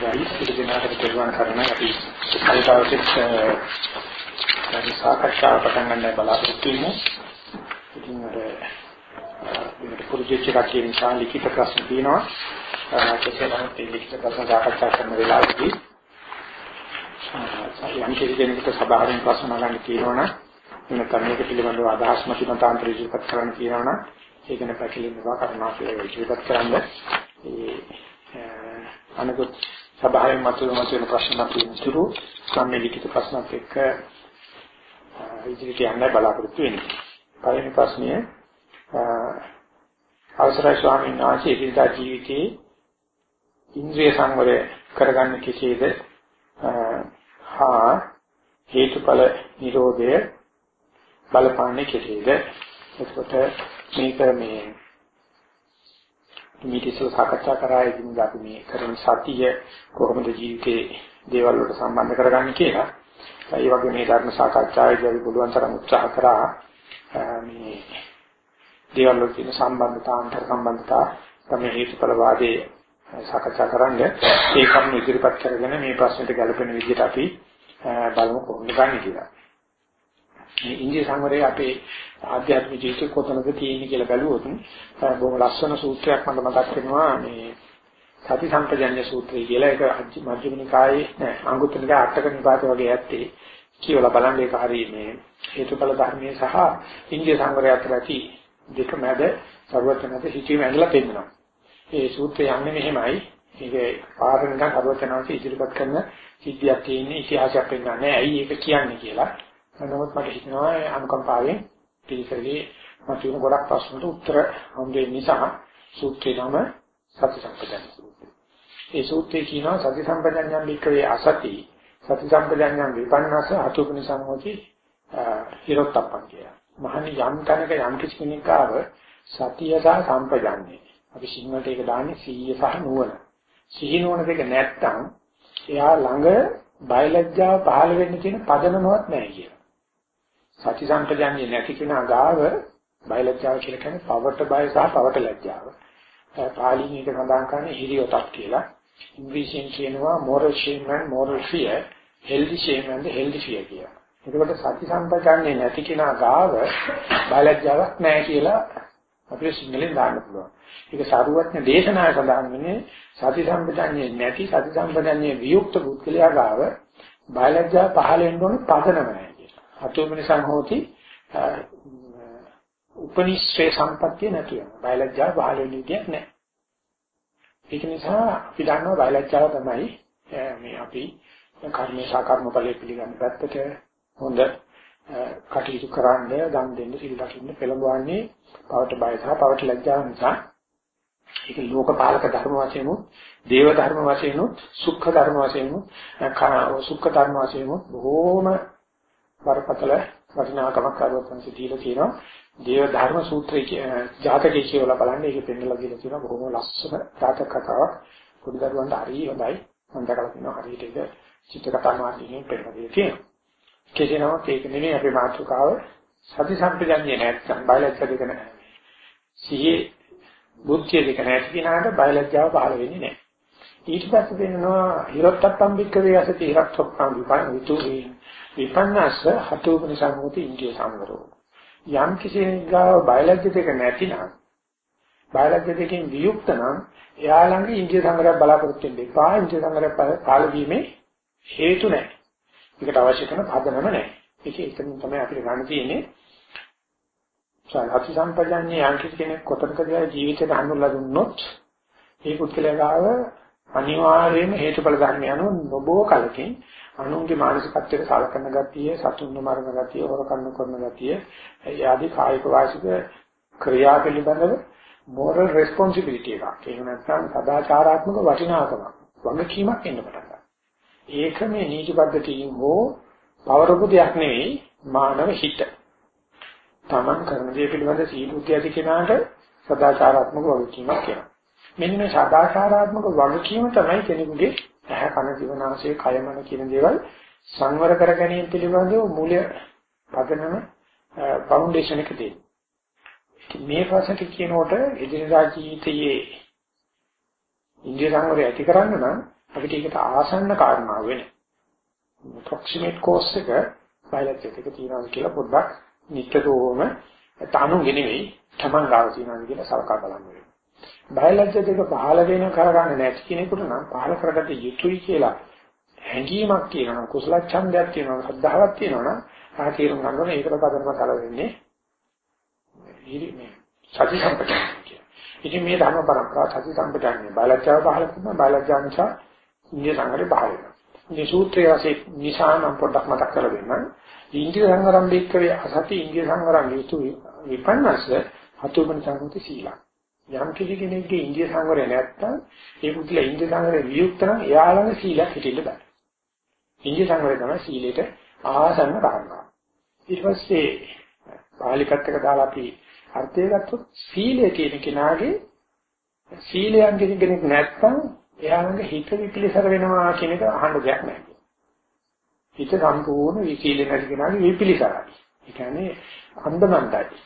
ගයි පිළිදෙනාට පිළිවන් කරන අපි කල්තාවසෙත් අපි සාකච්ඡාව පටන් ගන්න බලාපොරොත්තු වෙන්නේ. ඉතින් අර මේකට පුරුදුච්ච කටිය නිසා ලිඛිත ප්‍රශ්න තියෙනවා. කෙසේ නමුත් මේ ලිඛිත ප්‍රශ්න සාකච්ඡා කරන වෙලාවේදී යම් කෙනෙකුට සභාවෙන් ප්‍රශ්න අහන්න තියෙනවනම් එන්න මේක පිළිබඳව අදහස් මතිමතාන්තර ඉදිරිපත් කරන්න තියෙනවනම් ඒක ගැන පැකිලෙනවා කරුණා කියලා ඉදිරිපත් කරන්න. ඒ අනිකුත් සභාවෙන් මතුවෙන මතුවෙන ප්‍රශ්න පිළිතුරු සම්මිලිත ප්‍රශ්නත් එක්ක ඉදිරියට යන්න බලාපොරොත්තු වෙන්නේ. පළවෙනි ප්‍රශ්නය අවසරයි ස්වාමීන් වහන්සේ ඉදිරියට ජීවිතයේ ඉන්ද්‍රිය සංවරය කරගන්න කෙසේද හා හේතුඵල නිරෝධය බලපාන්නේ කෙසේද එතකොට මේක මේ මේක ඉස්සෙල්ලා සාකච්ඡා කරා ඉතින් අපි මේ කරන සතිය කොහොමද ජීවිතේ දේවල් වලට සම්බන්ධ කරගන්නේ කියලා. ඒ වගේ මේ ධර්ම සාකච්ඡාවේදී අපි පුළුවන් තරම් උත්සාහ කරා මේ දේවල් වල තියෙන සම්බන්ධතා අන්තර් සම්බන්ධතා තමයි හේතුඵල වාදයේ සාකච්ඡා කරන්නේ. ඒකම ඉදිරිපත් කරගෙන මේ ප්‍රශ්නෙට ගැලපෙන විදිහට අපි බලමු කොහොමද ගන්න කියලා. මේ ඉන්දිය සංවරයේ අපේ ආධ්‍යාත්මික ජීවිතේ කොතනද තියෙන්නේ කියලා බැලුවොත් බොහොම ලස්සන සූත්‍රයක් මට මතක් වෙනවා මේ සති සම්පජඤ්ඤ සූත්‍රය කියලා ඒක මජ්ක්‍ධිම නිකායේ නෑ අංගුත්තර නිකායේ අටක නිපාතේ වගේ ඇත්තේ කියවලා බලන්න ඒක හරිය මේ හේතුඵල ධර්මයේ සහ ඉන්දිය සංවරය අතර ඇති දෙක මැද සර්වඥත හිතීම ඇඳලා පෙන්නනවා. ඒ සූත්‍රය යන්නේ මෙහෙමයි. ඒක පාරණක සර්වඥාන්සේ ඉදිරිපත් කරන සිද්ධියක් තියෙන්නේ ඉතිහාසයක් පෙන්නන්නේ ඇයි ඒක කියන්නේ කියලා. නමුත් මට හිතෙනවා අනුකම්පාවෙන් පිළිසරේ මතුවෙන ගොඩක් ප්‍රශ්නට උත්තර හම්බෙන්න නිසා සූත්‍රේ නම සති සම්පජාන සූත්‍රය. ඒ සූත්‍රේ කියනවා සති සම්පජාඤ්ඤම් වික්‍රේ අසති සති සම්පජාඤ්ඤම් විපන්නස අතුපනි සම්මෝති හිරොත්තප්පන් කියලා. මහනි යම් තැනක යම් කිසි කෙනෙක් ආව සතිය සහ සම්පජාඤ්ඤේ. අපි සිංහලට ඒක දාන්නේ සීය සහ නුවණ. සිහි නුවණ දෙක නැත්තම් එයා ළඟ බයලජ්ජාව පහළ වෙන්න තියෙන පදනමවත් නැහැ කියලා. සති සම්පජාන්නේ නැති කෙනා ගාව බයලජ්ජාව කියලා කියන්නේ පවට බය සහ පවට ලැජ්ජාව. පාලියෙන් එක සඳහන් කරන්නේ හිරියොතක් කියලා. ඉංග්‍රීසියෙන් කියනවා moral shame and moral fear, healthy shame and healthy fear කියලා. එතකොට සති සම්පජාන්නේ නැති කෙනා ගාව බයලජ්ජාවක් නැහැ කියලා අපිට සිංහලෙන් දාන්න පුළුවන්. ඒක සාරුවත්න දේශනාවේ සඳහන් වෙන්නේ සති සම්පජාන්නේ නැති සති සම්පජාන්නේ වියුක්ත පුද්ගලයා ගාව බයලජ්ජාව පහළ වෙන්න ඕනේ පදනම නැහැ. අතුමනිසං හෝති උපනිශ්‍රේ සම්පත්තිය නැති වෙනවා. බයලජ්ජාව පහළ වෙන විදියක් නැහැ. ඒක නිසා අපි දන්නවා බයලජ්ජාව තමයි මේ අපි කර්මේ සාකර්ම ඵලයේ පිළිගන්න පැත්තට හොඳ කටයුතු කරන්න, දන් දෙන්න, සිල් රකින්න පෙළඹවන්නේ පවට බය සහ පවට ලැජ්ජාව නිසා. ඒක ලෝකපාලක ධර්ම වශයෙන් උත්, දේව ධර්ම වශයෙන් උත්, සුඛ ධර්ම වශයෙන් උත්, සුඛ ධර්ම වශයෙන් උත් බොහෝම වරපතල වටිනාකමක් කරවතන්සි දීලා තියෙනවා. දේව ධර්ම සූත්‍රයේ ජාතකයේ කියලා බලන්න ඒක පෙන්නලා දීලා තියෙනවා බොහොම ලස්සන ජාතක කතාවක්. පොඩි දරුවන්ට හරි හොඳයි. මම දැකලා තියෙනවා හරියට ඒක චිත්‍ර කතා මාර්ගයෙන් පෙන්නලා දීලා තියෙනවා. කෙසේ නමුත් ඒක නෙමෙයි අපේ මාතෘකාව සති සම්පජන්‍ය නැත්නම් බයලජ්ජා දෙක නැහැ. සිහි බුද්ධිය දෙක නැති කෙනාට බයලජ්ජාව පහළ වෙන්නේ නැහැ. ඊට පස්සේ වෙනවා හිරොත්තප්පම් බික්කවේ අසති හිරක්තොප්පම් විපන් විතු විපන්නස්ස හතුපන සම්මුති ඉන්දිය සංවරෝ යම් කිසි ගාව බයලජ්‍ය දෙක නැතිනම් බයලජ්‍ය දෙකෙන් වියුක්ත නම් එයා ළඟ ඉන්දිය සංවරයක් බලාපොරොත්තු වෙන්න එපා. ඉන්දිය සංවරයක් පාල වීමේ හේතු නැහැ. ඒකට අවශ්‍ය කරන පදනම නැහැ. ඒක එතනින් තමයි අපිට ගන්න තියෙන්නේ. සාහති සම්පජාන්නේ යම් කිසි කෙනෙක් කොතනකදී ජීවිතේ හඳුන්ලා දුන්නොත් ඒ පුද්ගලයා ගාව අනිවාර්යයෙන්ම හේතුඵල ධර්ම යනුව නොබෝ කලකින් අනුන්ගේ මානසිකත්වයට සලකන ගතිය, සතුන් මරණ ගතිය, හොරකම් කරන ගතිය, ඒ ආදී කායික වාචික ක්‍රියා පිළිබඳව moral responsibility එකක්. ඒක නැත්නම් සදාචාරාත්මක වටිනාකමක්. වගකීමක් එන්න පටන් ගන්නවා. ඒක මේ නීති පද්ධතියින් හෝ පවරපු දෙයක් නෙවෙයි මානව හිත. Taman කරන දේ පිළිබඳ සීලුද්ධිය ඇති කෙනාට සදාචාරාත්මක වගකීමක් එනවා. මෙන්න මේ සදාචාරාත්මක වගකීම තමයි කෙනෙකුගේ ඇහැ කන දිවනාසය කය මන කියන දේවල් සංවර කර ගැනීම පිළිබඳව මූල පදනම ෆවුන්ඩේෂන් එක තියෙනවා. මේ ප්‍රශ්නට කියනකොට එදිනදා ජීවිතයේ ඉන්දිය සංවරය ඇති කරන්න නම් අපිට ඒකට ආසන්න කාරණාව වෙන්නේ. ප්‍රොක්සිමේට් කෝස් එක බයලජ්ජත් එක තියෙනවා කියලා පොඩ්ඩක් නිතරම තනුගේ නෙවෙයි තමන් ගාව තියෙනවා කියලා සලකා බලන්න වෙනවා. බයලජ්ජ දෙක පහළ වෙන කරගන්න නැති කෙනෙකුට නම් පහළ කරගත යුතුයි කියලා හැඟීමක් තියෙනවා කුසල ඡන්දයක් තියෙනවා ශ්‍රද්ධාවක් තියෙනවා ආ තීරුම් ගන්න ඕනේ ඒකට පදනම කල වෙන්නේ මේ සති සම්පතන කියන. ඉතින් මේ ධර්ම පරම්පරාව සති සම්පතන්නේ බයලජ්ජාව පහළ කරනවා බයලජ්ජා නිසා ඉන්දිය සංගරේ පහළ වෙනවා. මේ සූත්‍රයේ වශයෙන් නිසා නම් පොඩ්ඩක් මතක් කරලා දෙන්නම්. ඉන්දිය සංගරම් දෙක්කවේ අසති ඉන්දිය සංගරම් යුතු විපන්නස හතුබන සංගති සීලං. යම් කිසි කෙනෙක්ගේ ඉන්දිය සංවරය නැත්තම් ඒ පුදුල ඉන්දිය සංවරය වියුක්ත නම් එයා ළඟ සීලයක් හිටින්න බෑ. ඉන්දිය සංවරය තමයි සීලෙට ආසන්න කාරණා. ඊට පස්සේ පාලි පැත්තක දාලා අපි අර්ථය ගත්තොත් සීලය කියන කෙනාගේ සීලයන් කෙනෙක් නැත්තම් එයා ළඟ හිත විපිලිසර වෙනවා කියන එක අහන්න දෙයක් නැහැ. හිත සම්පූර්ණ විසීල නැති කෙනාගේ විපිලිසරයි. ඒ කියන්නේ අන්දමන්තයි.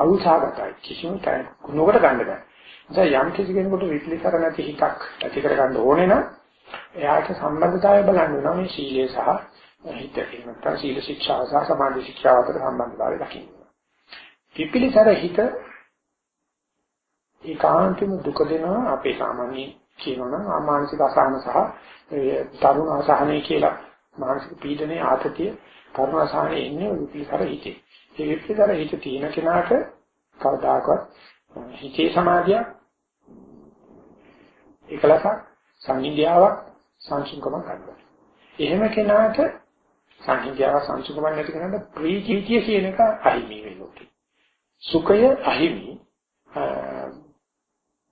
අවුසාගතයි කිසිම කුණුවකට ගන්න බෑ. නිසා යම් කිසි කෙනෙකුට විපලිකර නැති හිතක් ඇති කර ගන්න ඕනේ නම් එයාට සම්බන්ධතාවය බලන්න වෙනවා මේ සීලය සහ හිත. ඒ නැත්නම් සීල ශික්ෂාව සහ සමාධි ශික්ෂාව අතර සම්බන්ධතාවය දකින්න. විපලිකර හිත ඒකාන්තම දුක දෙනවා අපේ සාමාන්‍ය කියනවනම් ආමානසික අසහන සහ තරුණ අසහනය කියලා මානසික පීඩනයේ ආතතිය තරුණ අසහනයේ ඉන්නේ විපලිකර හිතේ. ඒ විපස්සනා හිත තියෙන කෙනාට කවදාකවත් හිතේ සමාධිය එකලසක් සංහිඳියාවක් සංසුන්කමක් ගන්නවා. එහෙම කෙනාට සංහිඳියාවක් සංසුන්කමක් නැති කෙනාට ප්‍රීතිය කියන එක අහිමි වෙනවා. සුඛය අහිමි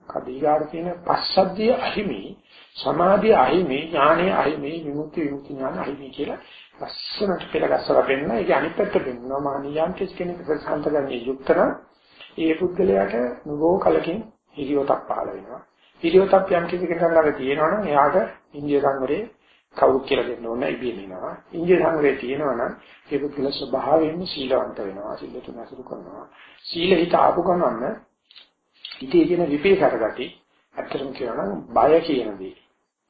කදීගාර කියන පස්සද්ධිය අහිමි සමාධිය අහිමි ඥානය අහිමි විමුක්ති විමුක්ති ඥාන අහිමි කියලා ලස්සනට පෙළගස්සලා පෙන්න ඒක අනිත් පැත්ත පෙන්නනවා. මානියම් කෙනෙක් ප්‍රසන්නතගන්නේ යුක්තන. ඒ පුද්ගලයාට නුගෝ කලකින් හිරියොතක් පහළ වෙනවා. හිරියොතක් යම් කිසි කෙනෙක් ළඟ තියෙනවනම් එයාට ඉන්දිය සංවරේ කවුරු කියලා දෙන්න ඕනේ ඉබේනවා ඉන්දිය සංවරේ තියෙනවනම් ඒ පුද්ගල ස්වභාවයෙන්ම සීලවන්ත වෙනවා. සීල තුන අසුරු කරනවා. සීල හිත ආපු ගමන් ඉතේ කියන විපේසර ගති ඇත්තටම කියනවා නම් බය කියන දේ.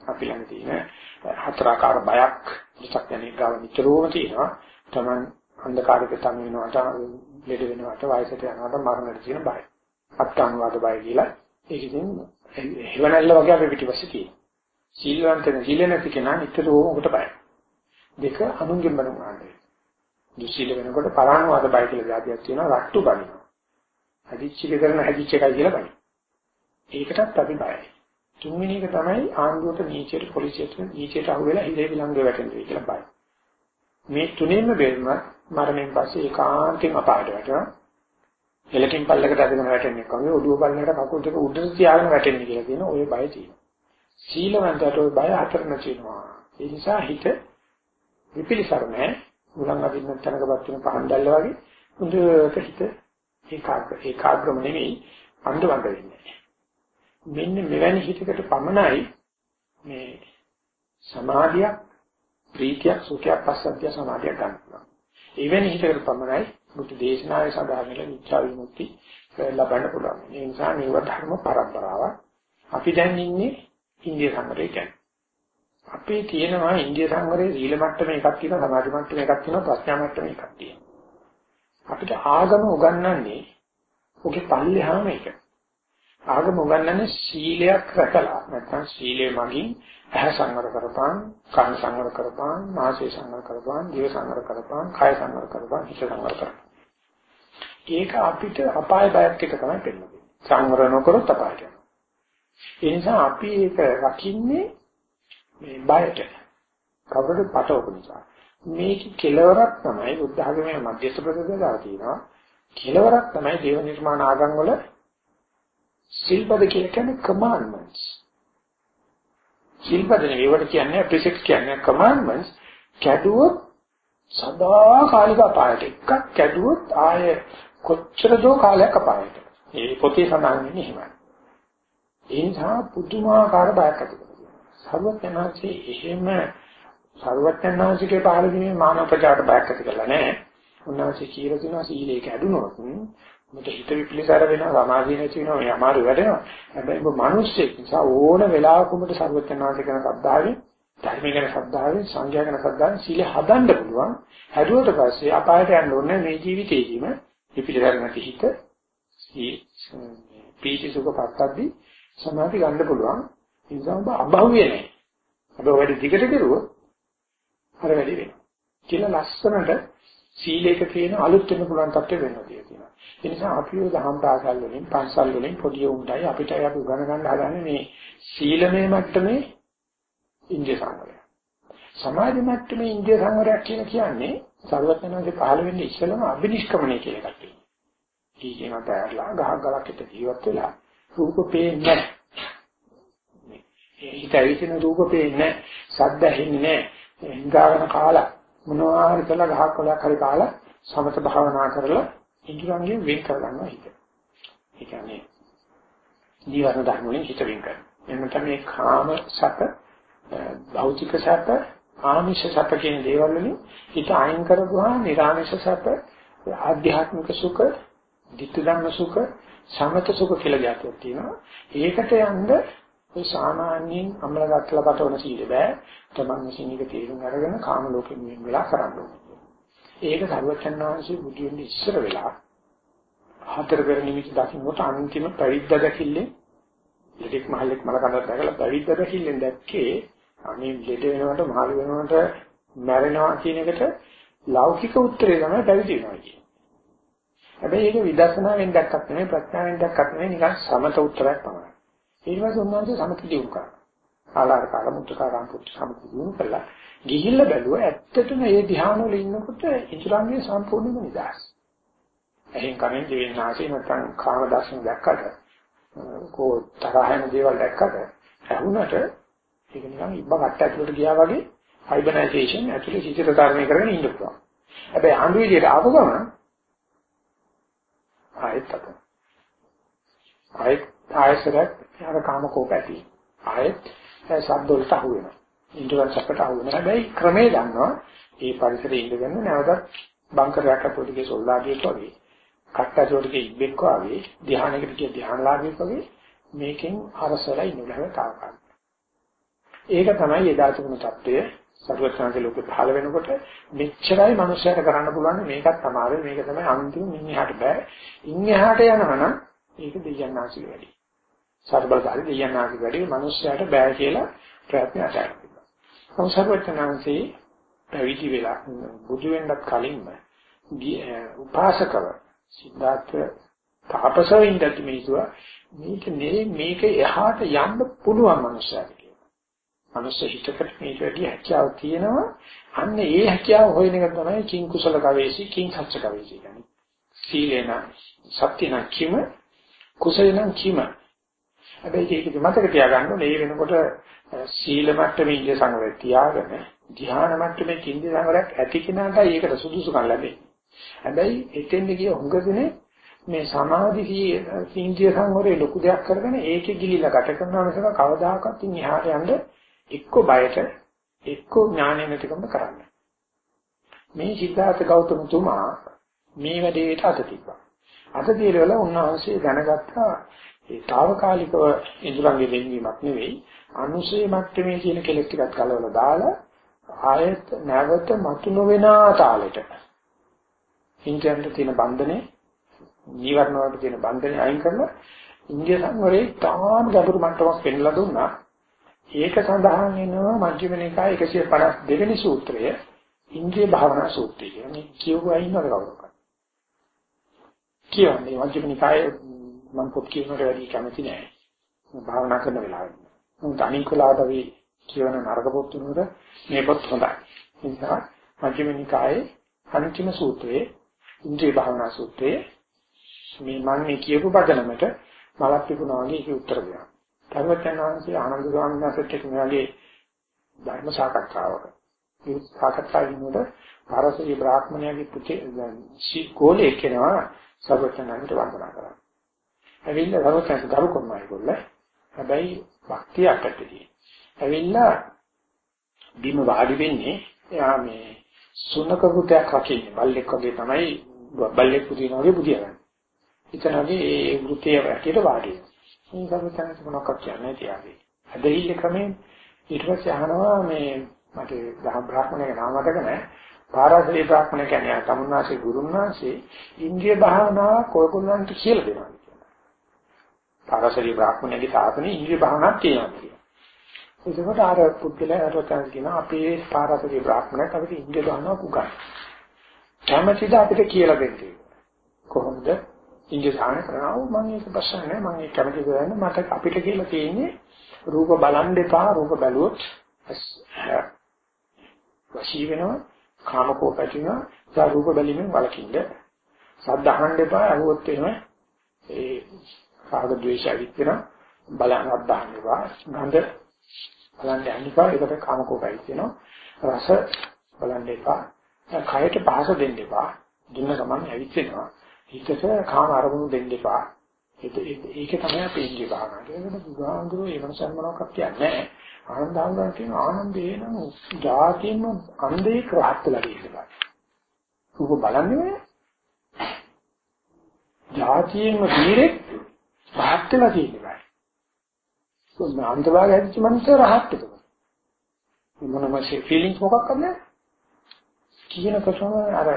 අපි ළඟ තියෙන හතරාකාර බයක් පු탁ජනෙක් ගාව නිතරම තියෙනවා. Taman අන්ධකාරයක තම වෙනවට, ලෙඩ වෙනවට, වයසට යනවට, මරණයට තියෙන බය. අත්ංගවාද බය කියලා. ඒක ඉතින් හිවණල්ල වගේ අපි පිටිපස්සේ තියෙනවා. සීලවන්ත සීල නැති කෙනා නිතරම උකට බයයි. දෙක අනුන්ගෙන් බලන්නේ. දුස්සීල වෙනකොට පරාණවාද බය කියලා જાතියක් තියෙනවා රට්ටු බනිනවා. හදිච්චි කරන හදිච්ච එකයි කියලා බනිනවා. ඒකටත් අපි බයයි. තුන්වෙනි එක තමයි ආණ්ඩුවට නීචයට පොලිසියට නීචයට අහු වෙලා ඉරේ විලංගුව වැටෙනවා කියලා බය. මේ තුනෙන්ම බේරුම මරණයෙන් පස්සේ ඒකාන්තයෙන් අපායට වැටෙනවා. එලකින් පල්ලකට අදගෙන වැටෙන්නේ කොහොමද? ඔඩුව පල්ලකට කකුල් දෙක උඩට තියාගෙන වැටෙන්නේ කියලා කියන ඔය බය තියෙනවා. සීලවන්තයට ඔය බය අතර නැතිනවා. ඒ නිසා හිත විපිලිසර නැහැ. උලංග අදින්න තනකපත් වෙන පහන් දැල්ල වගේ හොඳට හිත ඒකාග්‍ර ඒකාග්‍රම නෙවෙයි අන්ධවන්ත වෙන්නේ. මෙන්න මෙවැනි හිතකට පමණයි මේ සමාධියක් ප්‍රීතියක් සුඛයක් පස්සද්ධිය සමාධිය ගන්න පුළුවන්. එවැනි හිතකට පමණයි බුදු දේශනාවේ සඳහන් වෙන මිච්ඡා විමුක්ති ලබන්න පුළුවන්. ඒ නිසා මේව ධර්ම පරම්පරාවක්. අපි දැන් ඉන්නේ ඉන්දිය සංවරය කියන්නේ. අපේ තියෙනවා ඉන්දිය සංවරයේ සීල මට්ටම එකක් තියෙනවා සමාධි මට්ටම එකක් තියෙනවා ප්‍රඥා මට්ටම එකක් තියෙනවා. අපිට ආගම උගන්වන්නේ ඔගේ පල්ලෙහාම එක. ආගම උගන්වන්නේ සීලයක් රැකලා නැත්නම් සීලය මගින් ඇහැ සංවර කරපන්, කන් සංවර කරපන්, නාසය සංවර කරපන්, දිව සංවර කරපන්, කය සංවර කරපන්, හිත සංවර කරපන්. ඒක අපිට අපාය බයක් එක තමයි පෙන්නන්නේ. සංවර නොකරොත් අපායට යනවා. ඒ නිසා අපි ඒක රකින්නේ මේ බයට. කවුරුද පටවපු නිසා. මේක කෙලවරක් තමයි බුද්ධ ආගමේ මධ්‍යස්ථ ප්‍රතිපදාව තියෙනවා. කෙලවරක් තමයි දේව නිර්මාණ ආගම් වල සිල්පද කියලා කියන්නේ commandments. සිල්පද නෙවෙයි ඒවට කියන්නේ precepts කියන්නේ commandments. කැඩුවොත් සදා කාලික අපායට එකක් කැඩුවොත් ආය කොච්චර දෝ කාලයක් අපායට. මේ පොතේ සඳහන් වෙන්නේ එහෙමයි. ඒ නිසා පුදුමාකාර බයක් ඇති කරගන්නවා. සර්වඥාන්සේ එහෙම සර්වඥාන්සේගේ පහළ වීමේ මානව ප්‍රජාට බයක් ඇති කරලා නැහැ. උන්වහන්සේ කියලා දෙනවා සීලේ කැඩුනොත් මට හිත විපලිසාර වෙනවා සමාධිය නැති වෙනවා මේ අමාරු වැඩනවා. හැබැයි ඔබ මිනිස්සෙක් නිසා ඕන වෙලාවක ඔබට සර්වඥාන්සේ කරන සද්ධාවෙන් ධර්මයේ ගැන සද්ධාවෙන් සංඝයා ගැන සද්ධාවෙන් සීල හදන්න පුළුවන්. හැදුවට පස්සේ අපායට යන්න ඕනේ මේ ජීවිතේදීම විපලිසාර නැති හිත පීති සුඛ පත්තද්දි සමාධි ගන්න පුළුවන්. ඒ නිසා ඔබ අභව්‍ය නැහැ. ඔබ වැඩි දිගට කරුවොත් අර වැඩි වෙනවා. කියලා ලස්සනට සීලයක තියෙන අලුත් වෙන්න පුළුවන් තත්ත්වෙ වෙනවා කියනවා. ඒ නිසා අපි ඔය දහම් පාසල් වලින් පන්සල් වලින් පොඩි උන්ටයි අපිට අපි උගන ගන්න හදන්නේ මේ සීලමය මට්ටමේ ඉන්දිය සංවරය. සමාධි මට්ටමේ ඉන්දිය සංවරයක් කියලා කියන්නේ සර්වඥාන්සේ පහළ වෙන්නේ ඉස්සෙල්ලම අබිනිෂ්ක්‍මණය කියලා එකක් තියෙනවා. කීකේම පැරලා ගහ ගලක් හිට ජීවත් වෙලා රූප පේන්නේ නැහැ. හිත ඇවිසින රූප පේන්නේ නැහැ. ශබ්ද ඇහෙන්නේ නැහැ. හිඟාගෙන කාලා මොනවා හරි කළා ගහක් කොලයක් හරි කාලා සමත භාවනා කරලා ඉන්ද්‍රයන්ගෙන් වෙන් කර ගන්නවා හිත. ඒ කියන්නේ ජීවන ධර්ම වලින් හිත වෙන් කරනවා. එහෙනම් තමයි කාම සැප, භෞතික සැප, ආමිෂ සැප කියන දේවල් වලින් හිත අයින් කරගුවා නිර්ආමිෂ සැප, ආධ්‍යාත්මික සුඛ, ධිට්ඨ ධම්ම සුඛ, සමත සුඛ කියලා જાතියක් තියෙනවා. ඒකට යන්න ඒ සාමාන්‍යයෙන් අමල ගත්තලා පටවන සීල බෑ. තමන් විසින් එක තේරුම් අරගෙන කාම ලෝකෙන් වෙන් වෙලා කරන්න ඕනේ. ඒක සර්වචන්නාංශي බුදු වෙන්නේ ඉස්සර වෙලා හතර පෙර නිමිති දකින්නකොට අන්තිම පරිද්ද දැකිල්ලේ ලෙඩෙක් මහල්ලෙක් මල කඳක් දැකලා පරිද්ද දැකිල්ලෙන් දැක්කේ අනේ ලෙඩ වෙනකොට මහලු වෙනකොට මැරෙනවා කියන එකට ලෞකික උත්තරේ තමයි පැවිදි වෙනවා කියන්නේ. හැබැයි ඒක විදර්ශනාවෙන් දැක්කත් නෙමෙයි ප්‍රඥාවෙන් දැක්කත් නෙමෙයි නිකන් සමත උත්තරයක් තමයි. ඊට පස්සේ උන්වහන්සේ සමථ දියුණු කරා. ආලාරකාර මුත්තකාරම් පුත් සමථ දියුණු කළා. ගිහිල්ලා බැලුවා ඇත්තටම මේ ධ්‍යාන වල ඉන්නකොට ඉන්ද්‍රාංගයේ සම්පූර්ණයෙන්ම නිදහස්. එහෙන් කමෙන් දෙවෙනාසේ නැත්නම් කාම දර්ශන දැක්කට කෝ තරහින දේවල් දැක්කට ඇහුනට ඒක නිකන් ඉබ්බ කට්ට ඇතුලට ගියා වගේ හයිබර්නයිසේෂන් ඇතුලේ සිසිල ධර්මයේ කරගෙන ඉන්න පුළුවන්. හැබැයි ආඳු විදියට ආපු ගමන් ආයෙත් අත. ආයෙත් ආයසරක් අර කාමකෝප ඇති. ආයෙත් සද්දවලට අහු වෙනවා. ඉන්ද්‍රයන් සැපට අහු වෙනවා. හැබැයි ක්‍රමේ දන්නවා මේ පරිසරයේ ඉඳගෙන නැවතත් බංකරයක් අපෝදිගේ සොල්ලාදියෙක් වගේ කට්ටජෝඩිගේ ඉබ්බෙක් වගේ ධානයකට කිය ධානලාභයක් වගේ මේකෙන් අරසලා ඉන්නවා තාකාන. ඒක තමයි එදා තිබුණු தত্ত্বය සර්වඥාගේ ලෝකේ පහළ වෙනකොට මෙච්චරයි මනුස්සයට කරන්න පුළුවන් මේකත් තමයි මේක තමයි අන්තිම මිනිහට බෑ. ඉන් එහාට යනවා නම් ඒක දෙයයන් ආශිල වැඩි. සර්බලකාරී දෙයයන්ාගේ වැඩි මිනිස්යාට බෑ කියලා ප්‍රයත්න අතහැරලා. නමුත් සර්වඥාන්සේ පැවිදි වෙලා බුදු වෙන්නත් කලින්ම උපාසකව සිද්ධාර්ථ තාපසවින්දත් මේතුවා මේක නෙරේ මේක එහාට යන්න පුළුවන් මිනිස්යාට කියලා. මිනිස් හිතකට මේක වැඩි හැකියාවක් තියෙනවා. අන්න ඒ හැකියාව හොයන එක තමයි කිං කුසල කවේසි කිං සච්ච කවේසි කියන්නේ. සීලේන සත්‍යන කිම කුසලෙන් කිම හැබැයි ඒක මතක තියාගන්න ඕනේ මේ වෙනකොට සීල මට්ටමේ ඉන්දිය සංවරය තියාගෙන ධ්‍යාන මට්ටමේ ඉන්දිය සංවරයක් ඇති කෙනාට ඒකට සුදුසුකම් ලැබෙන්නේ. හැබැයි එතෙන්ද ගිය හුඟදෙනේ මේ සමාධි ඉන්දිය සංවරේ ලොකු දෙයක් කරගෙන ඒකේ ගිලිලා ගත කරනවා මිසක කවදාකවත් ඉන් එහාට යන්න එක්ක බයට එක්ක ඥානෙ නැතිකම කරන්න. මේ සිද්ධාර්ථ ගෞතම තුමා මේ වැඩේට අත තිබ්බා. අත තියලා උන්වහන්සේ දැනගත්තා ඒ తాවකාලිකව ඉඳුරංගේ වෙන්වීමක් නෙවෙයි අනුසේ මට්ටමේ කියන කෙලෙස් ටිකක් කලවලා දාලා ආයත නැවත මතු නොවන තාලෙට ඉන්ද්‍රයන්ට තියෙන බන්ධනේ නීවරණ වලට තියෙන බන්ධනේ අයින් කරලා ඉන්දිය සංවරේ තාම ගැඹුරු මට්ටමක් පෙන්ලා දුන්නා. ඒක සඳහන් වෙනවා මජ්ක්‍ධිම නිකාය 152 වෙනි සූත්‍රය ඉන්ද්‍රිය භාවනා සූත්‍රය කියන්නේ කියවුවා ඉන්නවද කවුරුත් කියන්නේ මජ්ක්‍ධිම නිකායේ මම පොත් කියනකට වැඩි කැමති නෑ. භාවනා කරන වෙලාවෙ. මොකද අනිකලාට අපි කියවන නරක පොත් වල මේ පොත් හොඳයි. ඒ නිසා මජ්ක්‍ධිම නිකායේ අන්තිම සූත්‍රයේ ඉන්ද්‍රිය භාවනා සූත්‍රයේ මේ මම මේ කියපු පදනමට මලක් තිබුණා වගේ ඒක උත්තර දෙනවා. ධර්මචන් වහන්සේ ආනන්ද ස්වාමීන් වහන්සේට මේ වගේ ධර්ම සාකච්ඡාවක මේ සාකච්ඡාවෙන්නට පාරසී බ්‍රාහ්මණයාගේ පුතේ සී කෝලේ කෙනා සර්වඥාන්ට වන්දනා කරා. ඇවිල්ලා සර්වඥාන්ට ගරු කරනවා ඒගොල්ල. හැබැයි භක්තියක් ඇතිදී. ඇවිල්ලා බිම වාඩි වෙන්නේ එයා මේ සුනක පුතයක් රකින්නේ. බල්ලෙක් වගේ තමයි බල්ලෙක් පුදිනා වගේ පුදියගන්නේ. එතනදී ඒ වෘත්තිය වැටියට වාඩි වෙනවා. මේ සර්වඥාන්සේ මොනවක්ද කියන්නේ තියාගේ. අදහිල්ල ක්‍රමයෙන් ඊට පස්සේ අහනවා මේ මට දහම් බ්‍රාහ්මණයක නාම මතක නැහැ. පාරාසී බ්‍රාහ්මණ කියන්නේ තමුන්නාසේ ගුරුන්නාසේ ඉන්ද්‍රිය භාවනාව කොයිකොල්ලන්ට කියලා දෙනවා කියලා. පාරාසී බ්‍රාහ්මණයගේ සාසනේ ඉන්ද්‍රිය භාවනාවක් තියෙනවා කියලා. ඒකකට අර පුද්ගලයා අරතන කියන අපේ පාරාසී බ්‍රාහ්මණයට අපිට ඉන්ද්‍රිය භාවනාවක් උගන්වනවා. කැමැතිද අපිට කියලා දෙන්නේ. කොහොමද ඉන්ද්‍රිය ධානය කරනවා මම ඒක ප්‍රශ්න නැහැ මම ඒක කැමති කරන්නේ මට අපිට කියලා තියෙන්නේ රූප බලන් දෙපා රූප බැලුවොත් වශී වෙනවා කාමකෝ පැතිනවා ඒ රූප බැලීමෙන් වළකින්න සද්ද අහන්න දෙපා අහුවොත් එහෙම ඒ රාග ద్వේෂ අවිත්‍යන බලන්න අද්දාන්න එපා ගඳ බලන්න යන්නපා ඒකට කාමකෝ පැතිනවා රස බලන්න එපා කයට පහස දෙන්න එපා දුන්න ගමන් ඇවිත් හිතට කාම අරමුණු දෙන්න එපා. ඒක ඒක තමයි අපේ ඉන්දිය භාවනාව. ඒකට බුදුහාමුදුරුවෝ ඒ වෙනසක් මොනවක්වත් කියන්නේ නැහැ. ආනන්දාංගයන් කියන ආනන්දේ නම් ජාතියම අන්දේ කරහත්ලා කියලා. රූප බලන්නේ ජාතියෙම දීරෙක් රහත්ලා කියනවා. කොහොම අන්තභාගය ඇදිච්ච මනුස්සය රහත් එක. මොනම ෆීලිංස් මොකක්ද නැහැ. කියනකොටම අර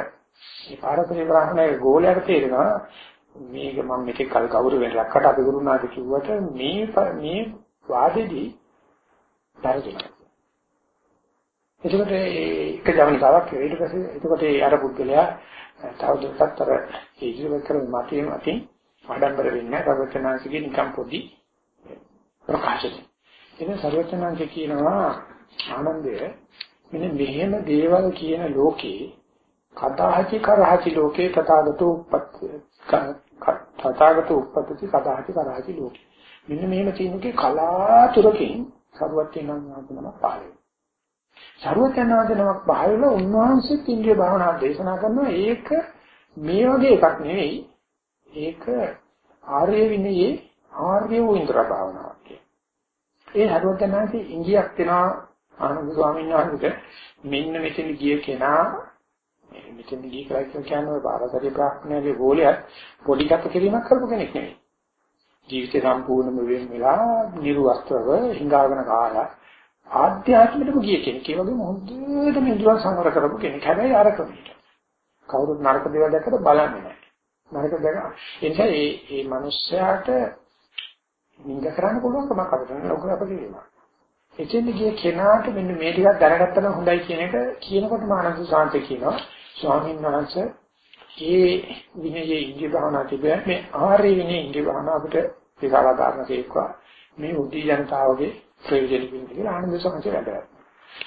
මේ පාරතරේ බ්‍රාහ්මණයේ ගෝලයට තේරෙනවා මේක මම මේකේ කල් ගෞරවයෙන් රැක්කට අපි ගුරුනාද කිව්වට මේ මේ වාදෙදී දරජනවා. එතකොට ඒක ජවනිකාවක් ඊට පස්සේ එතකොට ඒ අර පුද්ගලයා තවදුරටත් අර ඒ ජීවිත කරන මාතිය මාතින් ආඩම්බර වෙන්නේ සර්වචනාංශගේ නිකම් පොඩි ප්‍රකාශනය. එතන සර්වචනාංශ කියනවා ආනන්දය මෙන්න මෙහෙම දේවල් කියන ලෝකේ කතාහචි කරහචි ලෝකේ තථාගතෝ උප්පත්ති තථාගතෝ උප්පත්ති කතාහචි කරහචි ලෝකේ. මෙන්න මෙහෙම තියෙනකේ කලාතුරකින් සරුවත් වෙනවාම පහළ වෙනවා. සරුවචනාදනමක් පහළ වෙලා උන්වහන්සේ ඉන්ද්‍රිය භාවනා දේශනා කරනවා. ඒක මේ වගේ එකක් නෙවෙයි. ඒක ආර්ය විනයේ ආර්ය වූ ඉන්ද්‍ර භාවනාවක් කියන්නේ ඒ සරුවචනාදී ඉංගියක් දෙනවා ආනන්ද ස්වාමීන් වහන්සේ මෙන්න මෙතන ගිය කෙනා මෙතන ගිය කරා කියන්නේ ඔය බාරතරි ප්‍රඥාවේ ගෝලයක් පොඩි කත කිරීමක් කරපු කෙනෙක් නෙවෙයි. ජීවිතේ සම්පූර්ණම වෙන් වෙලා නිර්වස්ත්‍රව හිඟාගෙන කාලා ආධ්‍යාත්මිකව ගිය කෙනෙක්. ඒ වගේම හොඳටම ඉන්ද්‍රිය සංවර කරපු කෙනෙක්. හැබැයි අර ක්‍රමයට. කවුරුත් නරක දේවල් දැක්කද බලන්නේ නැහැ. නරක දැක. ඒ නිසා මේ මේ මිනිස්යාට නිඳ කරන්න පුළුවන්කමක් අපිට නෑ ලොකු අපකිරීමක්. එතෙන් ගිය කෙනාට මෙන්න මේ ටිකක් දැනගත්තා නම් හොඳයි කියන එක කියනකොට මානසික ශාන්තිය කියනවා ස්වාමීන් වහන්සේ ඒ විනයේ ඉන්ද්‍රිය භාවනා තිබෙන්නේ මේ ආර්ය විනයේ ඉන්ද්‍රිය භාවනා අපිට විකාරාධාරණ තේක්වා මේ උද්දී ජනතාවගේ ප්‍රයෝජන පිණිස කියලා ආනන්ද සමචය වැඩ.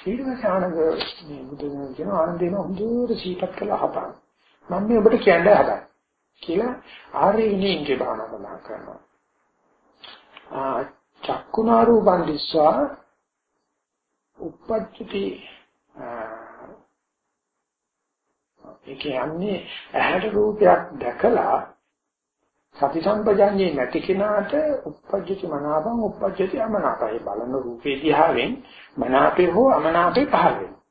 ඊට පස්සේ ආනන්ද මේ බුදුන් කියන ආනන්දේන හොඳට සීපත් කළා හපන. මම මේ ඔබට කියන්න හදා කියලා ආර්ය විනයේ ඉන්ද්‍රිය භාවනා සඳහන් කරනවා. ආ චක්කුනාරු බන්දිස්වා උපපච්චති ඒ කියන්නේ ඇහැට රූපයක් දැකලා සති සම්පජාඤ්ඤේ නැති කෙනාට උපපච්චති මනාපං උපපච්චති අමනාපයි බලන රූපේ දිහාවෙන් මනාපේ හෝ අමනාපේ පහළ වෙනවා.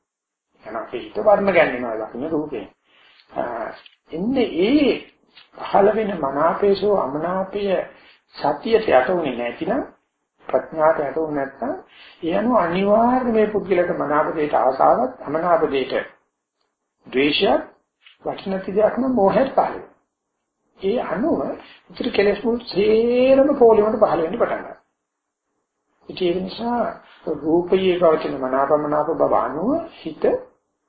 එන අපේ හිත වර්ණ ගැන්වෙනවා ලක්ෂණ රූපේ. එන්නේ ඒ පහළ වෙන මනාපේසෝ අමනාපය සතියට යටුනේ නැතිනම් ප්‍රඥාට යටුනේ නැත්නම් ඒ අනුව අනිවාර්ය මේ පුද්ගලට මනාප දෙයට ආසාවක් අමනාප දෙයට ද්වේෂයක් වටිනති දෙයක් නම් මොහයත් පහළ ඒ අනුව ඉතිරි කෙලෙස් මුල් සේරම පොළොවට පහළ වෙන්න පටන් ගන්නවා. ඒක නිසා රූපයේ පවතින මනාපමනාප බව අනුව හිත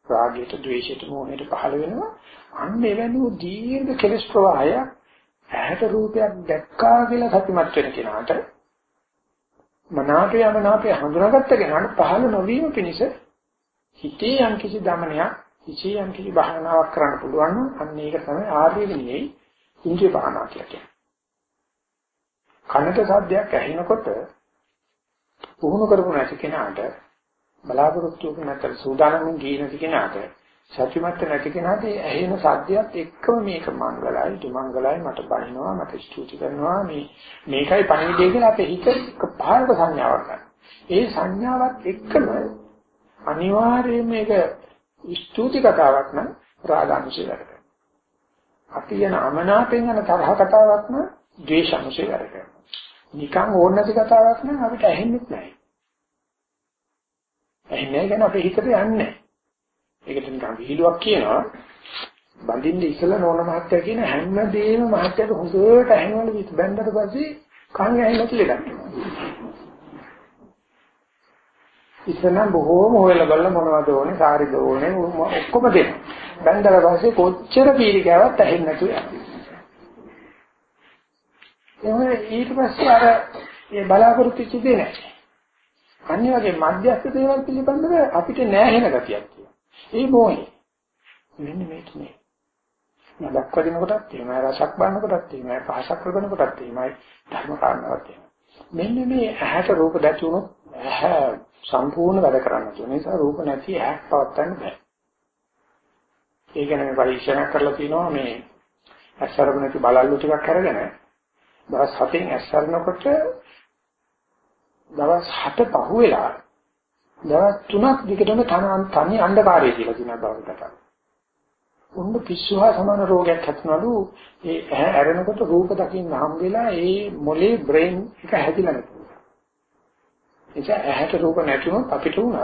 රාගයට, ද්වේෂයට, මෝහයට පහළ වෙනවා. අන්න එවැනි දීර්ඝ කෙලෙස් ප්‍රවාහය ඇහැට රූපයක් දැක්කා කියලා සතුටුමත් වෙන කෙනාට මනාපය මනාපය හඳුනාගත්ත කෙනාට පහළ නොවීම පිණිස හිතේ යම් කිසි දමනයක් හිතේ යම් කිසි භාවනාවක් කරන්න පුළුවන් නම් අන්න ඒක තමයි ආර්ය විනයයි ඉන්ද්‍රිය භාවනාව කියන්නේ. කනට සද්දයක් ඇහෙනකොට පුහුණු කරපු නැති කෙනාට බලාපොරොත්තු වෙන නැත්නම් සූදානම්ෙන් ගියේ නැති කෙනාට සත්‍යමත් නැති කෙනාට ඇහෙන සද්දයක් එක්කම මේක මංගලයි දුමංගලයි මට බනිනවා මට ස්තුති කරනවා මේ මේකයි පණිවිඩය කියලා අපේ හිත එකපාරට සංඥාවක් ගන්න. ඒ සංඥාවත් එක්කම අනිවාර්යයෙන් මේක ස්තුති කතාවක් නම් රාගාංශය වැඩ කරනවා. අපි යන අමනාපෙන් යන තරහ කතාවක් නම් ද්වේෂ අංශය වැඩ කරනවා. නිකන් ඕන නැති කතාවක් නම් අපිට ඇහෙන්නේ නැහැ. ඇහෙන්නේ නැහැ අපේ හිතට යන්නේ නැහැ. ඒකට නිකන් විහිළුවක් කියනවා. බඳින්න ඉස්සලා නෝන මහත්තයා කියන හැමදේම මහත්තයාට හොඳට ඇහෙනවලු විත් බැන්දට පස්සේ කන් ඇහෙන්නේ නැති ලෙඩක්. ඉස්සනම් බොහෝම හොයලා බලලා මොනවද ඕනේ, සාරිද ඕනේ, ඔක්කොම දෙනවා. බැන්දට පස්සේ කොච්චර පීරිකාවක් ඇහෙන්නේ නැතුව යනවා. එහෙනම් ඊට පස්සේ අර ඒ බලාපොරොත්තු වෙච්ච දේ නැහැ. අනිත් වගේ මධ්‍යස්ථ දේවල් පිළිබඳව අපිට නැහැ වෙන ගතියක් තියෙනවා. ඒ මොහේ. මෙන්න මේක නේ. නඩක් වදින කොටත් එහෙමයි රසක් බලන කොටත් එහෙමයි පහසක් කරන කොටත් එහෙමයි ධර්ම කාරණාවක් තියෙනවා. මෙන්න මේ ඇහැට රූප දැක්ුණොත් ඇහැ සම්පූර්ණ වැඩ කරන්න තියෙන නිසා රූප නැති ඇහක් පවත්වන්න බෑ. ඒක නේ පරීක්ෂණ කරලා තිනවා මේ ඇස්සරම නැති බලල්ලු ටිකක් අරගෙන දවස් 7න් ඇස්සරනකොට දවස් 7 පහුවෙලා දවස් 3ක් දිගටම තනි අන්ධකාරය කියලා කියන බවට උන්න පිස්සුහා සමාන රෝගයක් හැදෙනවලු ඒ ඇහැ ඇරෙනකොට රූප දකින්න හම් වෙලා ඒ මොලේ බ්‍රේන් එක හැදිලා නැතුව. ඒක ඇහැට රූප නැතුනොත් අපිට උනත්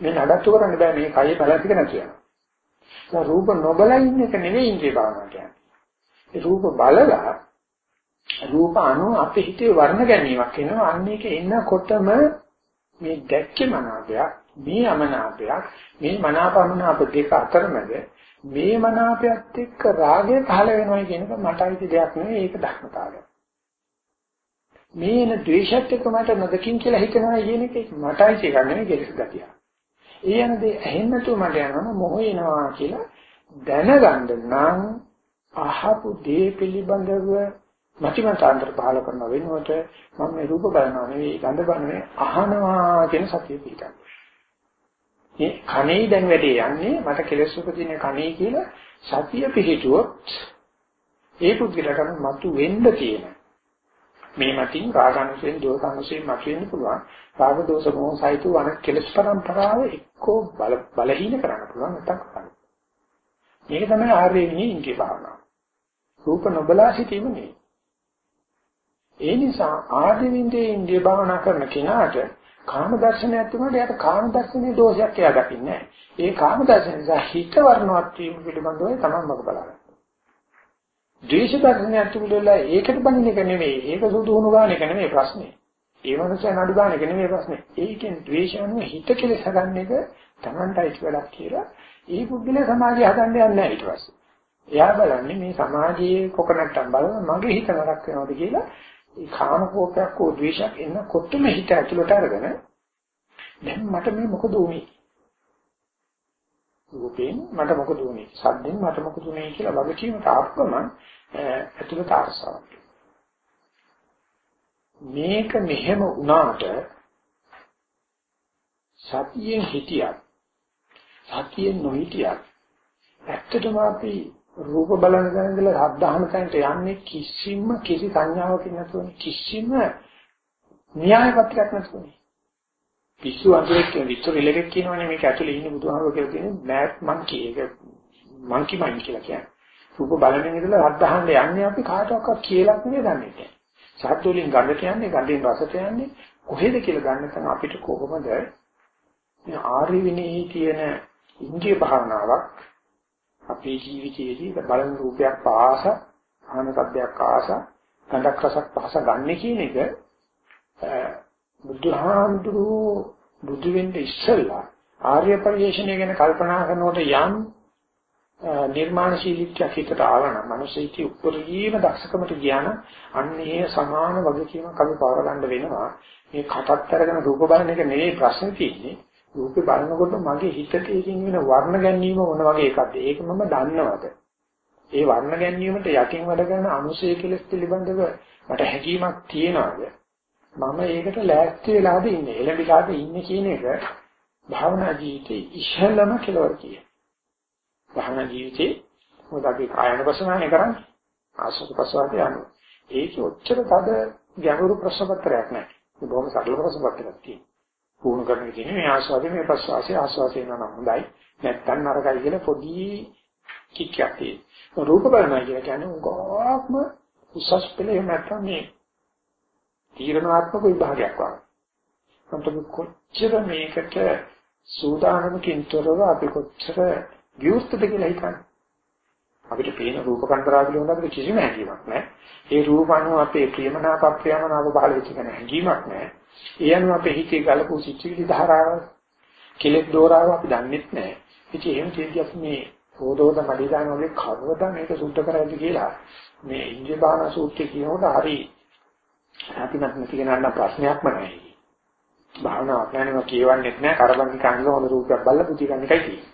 මේ නඩත්තු කරන්න බෑ මේ කයේ බලතික නැතු වෙනවා. රූප නොබල ඉන්න එක නෙවෙයි ඉන්ද්‍රිය භාවනාව කියන්නේ. ඒ රූප බලලා රූප අනු අපේ හිතේ වර්ණ ගැනීමක් වෙනවා. අන්න ඒක එනකොටම මේ දැක්කේ මනාපයක් මේ අමනාපයක් මේ මනාපමනාප දෙක අතරමැද මේ මනාපයත් එක්ක රාගය පහළ වෙනවා කියන එක මට අයිති දෙයක් නෙවෙයි ඒක ධර්මතාවයක්. මේන ද්වේෂත් එක්ක මට නොදකින් කියලා හිතනවා කියන එක මට අයිති එකක් නෙවෙයි කෙලෙස් ගතිය. ඒ යන දේ ඇහෙන්නතු මට යනවා මොහේනවා කියලා දැනගන්න නම් අහපු දේ පිළිබඳව මතිමතාන්තර පහල කරන වෙනුවට මම මේ රූප බලනවා නෙවෙයි ගඳ බලන්නේ අහනවා කියන සතිය පිටක්. මේ කණේ දැන් වැඩේ යන්නේ මට කෙලස් උපදින කණේ කියලා සතිය පිහිටුවොත් ඒ පුද්ගලට මතු වෙන්න තියෙන මේ මතින් රාගානුසයෙන් දෝසානුසයෙන් මතු වෙන්න පුළුවන් රාග දෝෂ මොහ සහිත වන කෙලස් පරම්පරාව එක්කෝ බල බලහීන කරන්න පුළුවන් නැත්නම් කරන්න. මේක තමයි ආර්ය විනී ඉන්ද්‍රිය භාවනාව. රූප නොබලා සිටීම නෙවෙයි. ඒ නිසා ආර්ය විනී ඉන්ද්‍රිය භාවනා කරන කෙනාට කාම දර්ශනයක් තිබුණාට එයාට කාම දර්ශනයේ දෝෂයක් එයා දකින්නේ නැහැ. ඒ කාම දර්ශන නිසා හිත වර්ණවත් වීම පිළිබඳව තමයි මම බලන්නේ. ද්වේෂ දර්ශනයක් තිබුණා ඒකට බඳින එක නෙමෙයි. ඒක සුදු වුණු ගන්න එක නෙමෙයි ප්‍රශ්නේ. ඒ මනස නඩු ගන්න එක නෙමෙයි ප්‍රශ්නේ. ඒකෙන් ද්වේෂයන්ව හිත කෙලෙස ගන්න එක Tamanටයි වැඩක් කියලා. ඒ පුද්ගලයා සමාජය හදන්න යන්නේ නැහැ ඊට පස්සේ. එයා බලන්නේ මේ සමාජයේ කොකනට්ටම් බලන මගේ හිත නරක වෙනවද කියලා ඒ කාම කෝපයක් හෝ ද්වේෂයක් එනකොටම හිත ඇතුළට අරගෙන දැන් මට මේ මොකද උනේ? රූපයෙන් මට මොකද උනේ? සද්දෙන් මට මොකද උනේ කියලා වගකීමට ආපුවම ඇතුළට අරසාවක්. මේක මෙහෙම වුණාට සතියෙන් හිටියත් සතියෙන් නොහිටියත් ඇත්තටම අපි රූප බලන තැන ඉඳලා හද්දාහන තැනට යන්නේ කිසිම කිසි සංඥාවකින් නැතුවනේ කිසිම න්‍යාය පත්‍රයක් නැතුවනේ පිස්සු අඳුරේ විතර ඉලෙක කියනවනේ මේක ඇතුලේ ඉන්න බුදුහාමුදුරුවෝ කියලා කියන්නේ මෑත් මන්කි. ඒක මන්කි මයින් කියලා කියන්නේ. රූප බලන ඉඳලා හද්දාහන යන්නේ අපි කාටවත් කියලා නෙවෙයි දන්නේ සද්ද වලින් ගඳට යන්නේ ගඳෙන් රසට යන්නේ. කොහෙද කියලා ගන්න තන අපිට කොහොමද? මේ ආර්ය විනී කියන ඉන්ද්‍රිය භාවනාවක් අපේ ජීවිතයේදී බලන රූපයක් පාස, ආහන සබ්දයක් ආස, ගඳක් රසක් පාස ගන්න කියන එක බුදුහාමුදුරුවෝ බුදු වෙන්න ඉස්සෙල්ලා ආර්ය පරිශ්‍රණය ගැන කල්පනා කරනකොට යම් නිර්මාණශීලීත්වයක් හිතට ආවනම් මිනිස්සෙකි උපරිම දක්ෂකමට ගියාන අන්නේ සමාන වගකීමක් අපි පවර ගන්න වෙනවා. මේ කටත් අරගෙන රූප බලන එක නෙවෙයි ප්‍රශ්නේ තියෙන්නේ. රූපේ බලනකොට මගේ හිතට ඒකින් වෙන වර්ණ ගැනීම මොන වගේ එකක්ද? ඒක මම දන්නවද? ඒ වර්ණ ගැනීමට යකින් වැඩ කරන අනුශය කෙලස් පිළිබඳව මට හැඟීමක් තියනවාද? මම ඒකට ලෑස්ති වෙලාද ඉන්නේ? එළඹිලාද ඉන්නේ කියන එක භාවනා ජීවිතේ ඉහළම කෙලවර කිය. භාවනා ජීවිතේ මොකද අපි කායන වසනානේ කරන්නේ? ආසක ප්‍රසවාසය යනවා. ඒක ඔච්චර තද ගැඹුරු ප්‍රශ්න පත්‍රයක් නෑ. ඒක බොහොම සරල ප්‍රශ්න පත්‍රයක් තියෙනවා. පුහුණු කරන කියන්නේ මේ ආස්වාදේ මේ ප්‍රසවාසයේ ආස්වාදේ නම හොඳයි නැත්තම් නරකයි කියලා පොඩි කික්කයක් තියෙනවා. රූප බලනවා කියලා කියන්නේ උගාක්ම උසස් පෙළේ නැත්නම් මේ තීරණාත්මක විභාගයක් වගේ. අන්තක කොච්චර මේකට සූදානමකින් තොරව අපි කොච්චර විවෘතද කියලා හිතන්නේ. අපිට පේන රූප කන්දරාවල වුණ අපිට කිසිම හැඟීමක් නැහැ. ඒ රූප අනුව අපේ ප්‍රියමනාප අප්‍රියමනාප බහල වෙච්ච කෙන හැඟීමක් නැහැ. ඒ අනුව අපේ හිතේ ගලපු සිච්චිලි ධාරාව කෙලෙස් දෝරාව අපි දන්නෙත් නැහැ. ඉතින් එහෙම කියද්දී අපි මේ හොදෝද මඩි දාන වගේ කවදා මේක සුද්ධ කරයිද කියලා මේ ඉන්ද්‍රිය භාවනා සූත්‍රය කියනකොට හරි සතිමත් නැති කෙනාට ප්‍රශ්නයක්ම නැහැ. භාවනාවක් නැනව කියවන්නෙත් නැහැ කරබන් කංග හොඳ රූපයක් බල්ල පුති ගන්න එකයි තියෙන්නේ.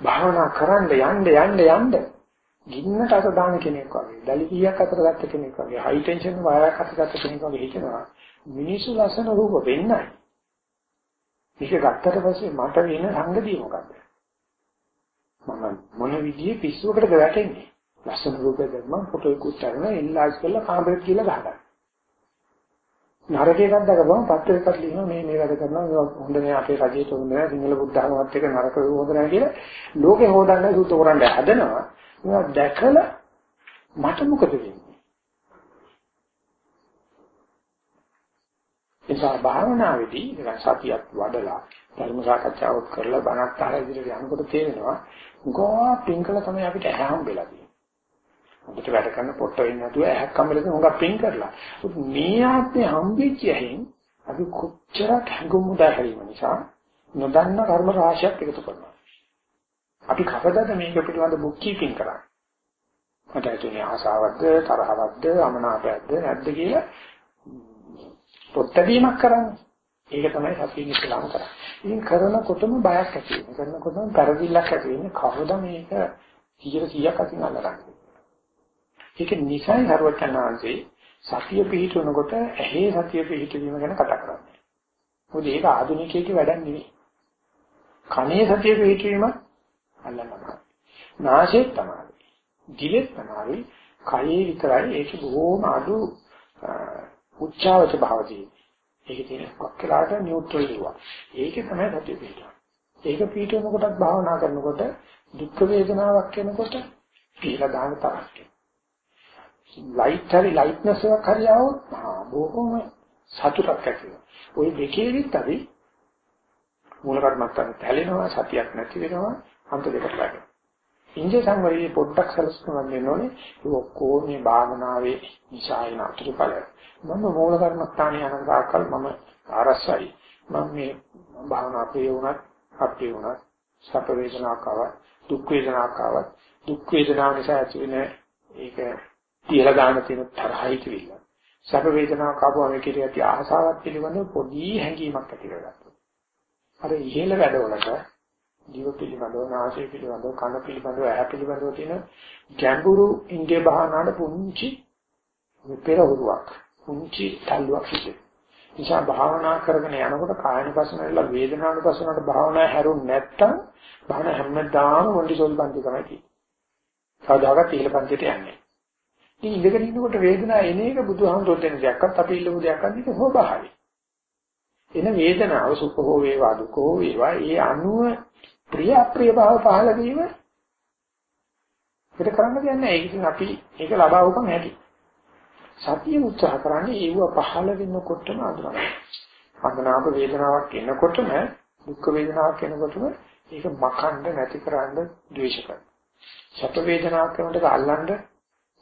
භාවනා කරන්න යන්න යන්න යන්න ගින්නට අත දාන කෙනෙක් වගේ, දලි කීයක් අතර ගත්ත කෙනෙක් වගේ, හයි ටෙන්ෂන් වයරක් අතර ගත්ත කෙනෙක් වගේ හිතනවා. මිනිස්සු ලස්සන රූප වෙන්නයි. මේක ගත්තට පස්සේ මට වෙන සංගතිය මොකද්ද? මම මොන විදිහේ පිස්සුවකටද වැටෙන්නේ? ලස්සන රූපයක් දැම්මම ෆොටෝ එකක් උත්තරන එන්ලාජ් කරලා කාමරේට කියලා ගහගන්න. නරක එකක් දැකපුවම පත්‍ර එකක් ලියනවා මේ මේ වැඩ කරනවා මේ හොඳ නෑ අපේ රජයට හොඳ නෑ සිංහල බුද්ධ ධර්මවත් එක නරක හොඳ නෑ කියලා ලෝකේ හොදන්න සුද්ධ කරන්න හදනවා මේවා දැකලා මට මොකද වෙන්නේ එසා භාවනාවේදී නිකන් සතියක් වඩලා ධර්ම සාකච්ඡාවක් කරලා බණක් අහලා ඉදිරියට යනකොට තේරෙනවා ගෝ පින්කල තමයි අපිට හැම්බෙලා තියෙන්නේ අපිට වැඩ කරන පොට්ට වෙන්නේ නැතුව ඇහක් කම්මලද හොඟක් පින් කරලා. මේ ආත්මේ හම්බෙච්ච ඇහෙන් අපි කොච්චරක් හැඟුම් උදාහැරීම නිසා නොදන්න කර්ම රාශියක් එකතු කරනවා. අපි කවදාද මේක පිළිබඳ බුක් කීපින් කරන්නේ? මට හිතෙන්නේ ආසාවක්ද තරහවක්ද අමනාපයක්ද නැද්ද කියලා පොත්තදීමක් කරන්නේ. ඒක තමයි සතියින් ඉස්ලාම කරන්නේ. ඉතින් කරනකොටම බයක් ඇති වෙනවා. කරනකොටම පරිදිල්ලක් ඇති වෙන්නේ කවදා මේක 100 100ක් අතින් අල්ලගන්නේ. ඒක නිසයි හරවචනාංශේ සතිය පිහිටවනකොට ඇහි සතිය පිහිටවීම ගැන කතා කරන්නේ. මොකද ඒක ආධුනිකයෙක්ගේ වැඩක් නෙවෙයි. කනේ සතිය පිහිටවීම අල්ලනවා. නාසයේ තමයි. දිවෙත් තමයි. කයේ විතරයි ඒක බොහොම අඩු උච්චාවච භාව තියෙන්නේ. ඒක තියෙන කොක්කලාට නියුට්‍රල් ලියුවා. ඒක තමයි සතිය පිටුවා. ඒක පිටුවන කොටත් භාවනා කරනකොට දුක් වේදනාවක් වෙනකොට කියලා ගන්න තරක්. ලයිට් හරි ලයිට්නස් එකක් හරි આવොත් බොහොම සතුටක් ඇති වෙනවා. ওই දෙකේදීත් අපි මූල කර්මත්තන් තැලෙනවා සතියක් නැති වෙනවා අන්ත දෙකට ලඟ. ඉන්දිය සංවරයේ පොඩ්ඩක් සලස්කම් වෙනෝනේ ඒ ඔක්කොම මේ භාවනාවේ නිසායන අතුරුඵල. මම මූල කර්මස්ථානයේ අනංගාකල් මම ආරස්සයි. මම මේ භාවනා ප්‍රිය වුණත් අප්‍රිය වුණත් සැප වේදනාවක් ආවත් දුක් වේදනාවක් ආවත් දුක් වේදනාව නිසා ඇති වෙන ඒක තියලා දාන තියෙන තරහයි කියලා. සැප වේදනාවක් ආපුවම ඒකේ ඇති ආසාවක් පිළිබඳව පොඩි හැඟීමක් ඇති කරගත්තා. අර ඉහළ වැඩවලට ජීව පිළිබඳව, නාසය පිළිබඳව, කන පිළිබඳව, ඇහැ පිළිබඳව තියෙන ගැඹුරු ඉන්දිය භාවනාවට පුංචි පෙරහුරුවක්, පුංචි තල්ලුවක් සිද්ධ නිසා භාවනා කරගෙන යනකොට කායනුපසනාවල වේදනානුපසනාවට භාවනා හැරුන් නැත්තම් භාවනා හැමදාම මොන්ටිසෝල් පන්ති තමයි තියෙන්නේ. කවදාකවත් ඉහළ පන්තියට යන්නේ ඉතින් ඉඳගෙන ඉන්නකොට වේදනාව එන එක බුදුහාමුදුරුවෝ දෙන දෙයක්වත් අපි ඉල්ලපු දෙයක්වත් නෙක ස්වභාවයි. එන වේදනාව සුඛ හෝ වේවා දුක හෝ වේවා ඒ අනුව ප්‍රිය අප්‍රිය භාව පහළ වීම පිට කරන්න දෙයක් නැහැ. ඒක ඉතින් අපි ඒක ලබා උපන් ඇති. සතිය උත්සාහ කරන්නේ ඒව පහළ වෙනකොටම අඳුරගන්න. අඳනාප වේදනාවක් එනකොටම දුක් වේදනාවක් එනකොටම ඒක මකන්න නැති කරන්න ද්වේෂ කරනවා. සැප වේදනාවක් වෙනකොට අල්ලන්න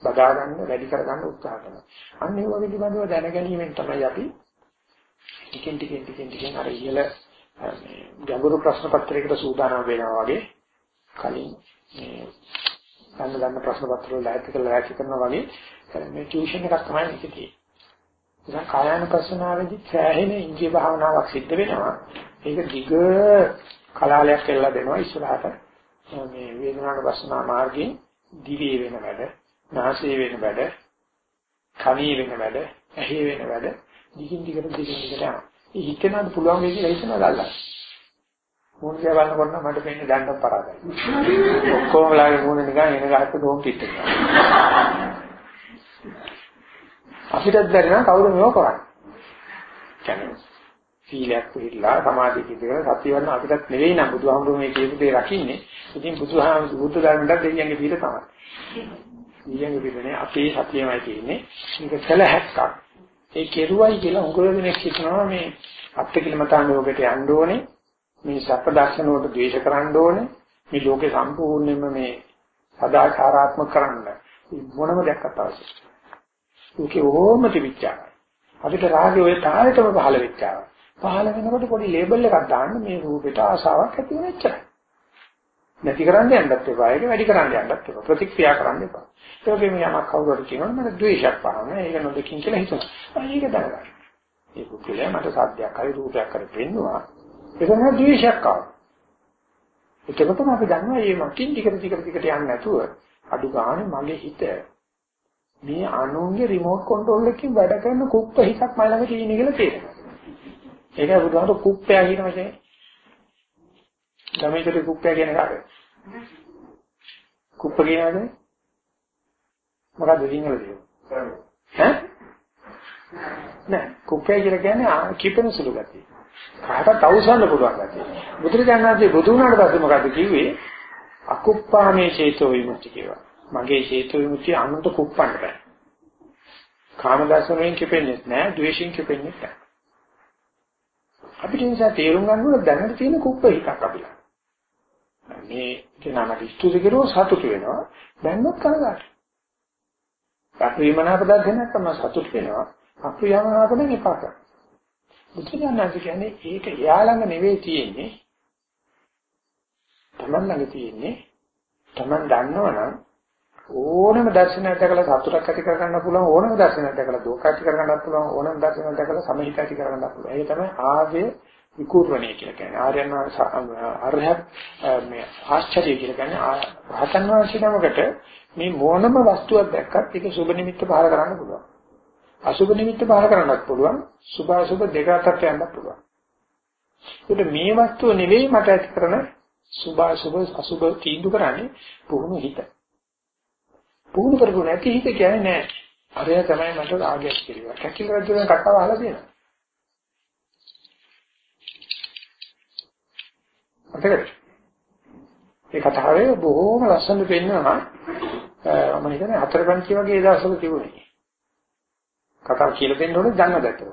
බදා ගන්න වැඩි කර ගන්න උත්සාහ කරනවා. අන්න ඒ වගේ පිළිබඳව දැන ගැනීමෙන් තමයි අපි ටිකෙන් ටිකෙන් ටිකෙන් ටිකෙන් අර ඉහළ මේ ගැඹුරු ප්‍රශ්න පත්‍රයකට සූදානම් වෙනවා වගේ කලින් මේ ගන්න ගන්න ප්‍රශ්න පත්‍ර වල ලෑස්ති කරලා ලෑස්ති කරනවා වගේ මේ ටියුෂන් එකක් තමයි මේක තියෙන්නේ. ඉතින් කායानुපස්සනාවේදී සෑහෙන ඉන්ද්‍රිය භාවනාවක් සිද්ධ වෙනවා. ඒක දිග කලාලයක් කියලා දෙනවා ඉස්සරහට මේ වේදනානුපස්සනා මාර්ගයෙන් දිවි වෙන වැඩ නාසයේ වෙන වැඩ, කනේ වෙන වැඩ, ඇහි වෙන වැඩ දිගින් දිගට දිගින් දිගට යනවා. ඒ හිතනවාද පුළුවන් වෙයි කියලා හිතනවාද අල්ලන්න. මොන දිහා බලනකොට නම් මට පේන්නේ දැන්නම් පරාදයි. ඔක්කොම ලාගේ මොන නිකන් එන ගහක ඩෝම් පිට වෙනවා. අපිටත් බැරි නම් කවුරු මේව කරන්නේ? කියන්නේ සීලයක් පිළිලා සමාධිය පිළිලා සතිය වන්න අපිටත් නෙවෙයි නම් බුදුහාමුදුරු මේ කියපු දේ රකින්නේ. ඉතින් බුදුහාමුදුරු බුද්ධ ධර්මයට දෙයියන්ගේ පිළ තමයි. දෙයියන්ගේ පිළනේ අපේ සතියමයි තියෙන්නේ. මේක කළ හැක්කක්. ඒ කෙරුවයි කියලා උගලෙනෙක් හිතනවා මේ අත්තිකිලමතාන යෝගයට යන්න ඕනේ. මේ සත්‍ය දර්ශන වලට ද්වේෂ කරන්න ඕනේ. මේ ලෝකේ සම්පූර්ණයෙන්ම මේ සදාචාරාත්මක කරන්න මොනම දෙයක්වත් අවශ්‍යයි. ඒකේ ඕම තිබිච්චා. අපිට රාගය ඔය තාලෙටම පහළ වෙච්චා. පහළ වෙනකොට පොඩි ලේබල් එකක් දාන්න මේ රූපෙට ආසාවක් ඇති වෙන එච්චරයි. නැති කරන්න යන්නත් එපා. ඒක වැඩි කරන්න යන්නත් එපා. ප්‍රතික්‍රියා කරන්න එපා. ඒ වගේම යමක් කවුරුහරි කියනවා මට ද්වේෂයක් පහම ඒක නොදකින් කියලා හිතනවා. ඒක දැනගන්න. ඒ පුද්ගලයා මට සාධ්‍යයක් හරි රූපයක් හරි පෙන්නවා. ඒක නෑ ද්වේෂයක් ආවා. එතකොටම අපි දන්නවා මේ මකින් ටික ටික ටිකට යන්නේ නැතුව අඩු ගානේ මගේ හිත මේ අනුන්ගේ රිමෝට් කන්ට්‍රෝල් එකකින් වැඩ කරන කුප්ප හිතක් මයි ළඟ තියෙන කියලා තේරෙනවා. ඒකයි බුදුහාමුදුරු කුප්පයා කියන වචනේ. ගමේකට කුප්පයා කියන කාරය. කුප්ප කියනවාද? මොකද්ද සිංහලද? ඈ? නෑ කුප්පයා කියලා කියන්නේ කිපෙන සුළු ගතිය. කාටත් අවසන්න පුළුවන් ගැතියි. බුදුරජාණන්සේ බුදු වුණාට පස්සේ මොකද කිව්වේ? අකුප්පාමේ චේතෝ විමුක්ති කියලා. මගේ චේතෝ විමුක්තිය අනුන්ට කුප්පන්න බෑ. කාම දර්ශනයෙන් කිපෙන්නේ නැහැ, ද්වේෂයෙන් කිපෙන්නේ නැහැ. අපිට නිසා තේරුම් ගන්න ඕන දැනට තියෙන කුප්ප හිතක් අපිට. මේ කෙනාට ඉස්තුති කෙරුව සතුට වෙනවා. දැන්නොත් කනගාටු. අප්‍රියමනාප දර්ශනයක් තමයි සතුට වෙනවා. අප්‍රියමනාප නම් එපා කරනවා. බුදුරජාණන් කියන්නේ ඒක එයා ළඟ නෙවෙයි තියෙන්නේ. Taman ළඟ තියෙන්නේ. Taman දන්නවනම් ඕනම දර්ශනයක් දැකලා සතුටක් ඇති කරගන්න පුළුවන් ඕනම දර්ශනයක් දැකලා දුක ඇති කරගන්නත් පුළුවන් ඕනම දර්ශනයක් දැකලා සමහිත ඇති කරගන්නත් පුළුවන්. ඒක තමයි ආර්ය විකූර්ණය කියලා කියන්නේ. ආර්යයන් අරහත් මේ ආශ්චර්ය කියලා කියන්නේ රහතන් වහන්සේ නමකට මේ මොනම වස්තුවක් දැක්කත් ඒක සුබ නිමිත්ත පහල කරන්න පුළුවන්. අසුබ නිමිත්ත බාර කරන්නත් පුළුවන්. සුභ අසුබ දෙක අතරට යන්නත් පුළුවන්. ඒකට මේ වස්තුව නෙවෙයි මට ඇති කරන සුභ අසුබ අසුබ තීන්දුව කරන්නේ පුහුණු හිත. පුහුණු කරපු නැති හිත කියන්නේ නෑ. අරය තමයි මට ආගයක් කියලා. කැකිල රජුගෙන් කතාව අහලා තියෙනවා. අතකට ඒ කතාවේ බොහෝම ලස්සනට පෙන්නනවා මම හිතන්නේ හතර පන්ති වගේ ඒ දවස්වල තිබුණේ කතාව කියලා දෙන්න ඕනේ දන්න දැක්කම.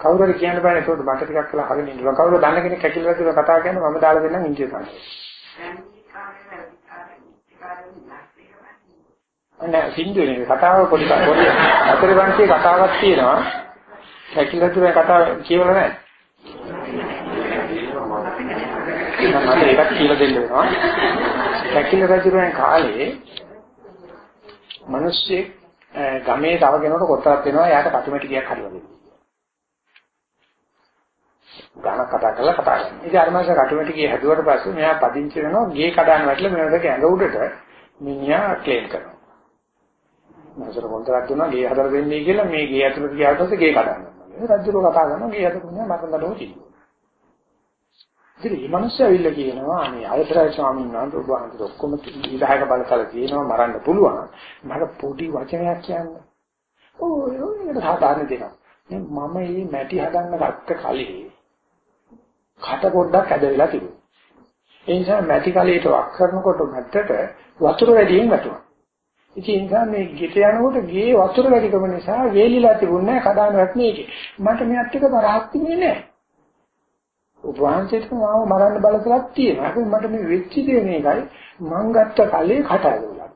කවුරු හරි කියන්න බෑ ඒකට මට ටිකක් කළා හරින ඉන්නවා. කවුරු දන්න කෙනෙක් ඇකිලලා කියලා කතා කරනවා මම දාලා දෙන්නම් ඉන්දිය තමයි. නෑ සින්දුවේ කතාව පොඩි පොඩි අතර වංශයේ කතාවක් තියෙනවා. ඇකිලලා තුනේ කතාව කියවල නෑ. මම ඒකත් කියලා දෙන්න වෙනවා. ඇකිල රජුගේ කාලේ මිනිස්සෙක් ගමේ තව කෙනෙකුට කොටයක් දෙනවා එයාට කටුමැටි ගියක් හරිවලා දෙනවා. ගානක් කතා කරලා කතා කරනවා. ඉතින් අර මාස කටුමැටි ගිය හැදුවට පස්සේ මෙයා පදිංචි වෙනවා ගේ කඩාන වැටලා මෙයාට ඇඟ උඩට මිනිහා ක්ලේම් කරනවා. මාසර කොන්ත්‍රාත් දුන්නා ගේ හදලා දෙන්නේ කියලා මේ ගේ ඇතුළට ගියාට පස්සේ ගේ කඩාන. රජුරෝ කතා කරනවා ගේ ඇතුළට මිනිහා මතන් දඩෝ තියෙනවා. ඉතින් මේ මිනිස්සු ඇවිල්ලා කියනවා අනේ අවතරයි ස්වාමීන් වහන්සේ ඔබ වහන්සේ ඔක්කොම විධායක බලතල තියෙනවා මරන්න පුළුවන්. මට පොඩි වචනයක් කියන්න. ඕ ඒකට සාධාරණ දෙනවා. මම මේ මැටි හදන්න ගත්ත කලේ කට පොඩ්ඩක් ඇද වෙලා තිබුණා. ඒ නිසා මැටි කලයට වක් කරනකොට මැට්ටට වතුර වැඩියෙන් වැටුණා. ඉතින් ඒ නිසා මේ ගෙට යනකොට ගේ වතුර වැඩිකම නිසා වේලිලා තිබුණේ කඩාන වැටුනේ ඒකේ. මට මෙයත් එක බරහක් තිබුණේ නැහැ. උපවාසයට මාව මරන්න බලසලක් තියෙනවා. ඒක මට මේ වෙච්ච දේ මේකයි මං ගත්ත කලේ කට ඇදලා.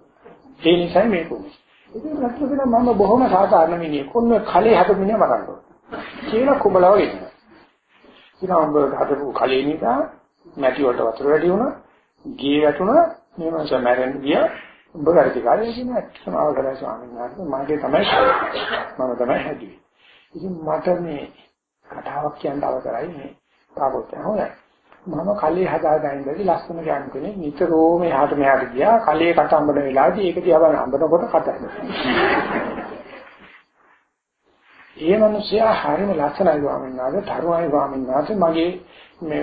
ඒ නිසායි මේක උනේ. ඉතින් රත්නකන මම බොහොම සාධාරණ මිනිහෙක්. කොන්න කලේ හද මිනිහ මරන්න ඕන. කියලා කුඹලව ඉන්නවා. ඉතින් උඹ හදපු කලේ නිසා මැටි වලට වතුර වැඩි වුණා. ගේ වැටුණා. මේ මාස මැරෙන්න ගියා. උඹ වැඩි කාලේ කියන ඇත්තම අවතරයි ස්වාමීන් වහන්සේ මගේ තමයි මම තමයි හැදුවේ. ඉතින් මට මේ කතාවක් කියන්න අවසරයි මේ තාපොත් හොඳයි. මම කලේ හදාගෙන ඉඳි ලස්සන ගන්න කෙනෙක් නිතරම එහාට මෙහාට ගියා කලේ කට අඹන වෙලාවදී ඒක දිහා බලන අඹනකොට කතා ඒ මිනිස්සයා හරිම ලස්සනයි ස්වාමීන් වහන්සේ තරුණයි ස්වාමීන් වහන්සේ මගේ මේ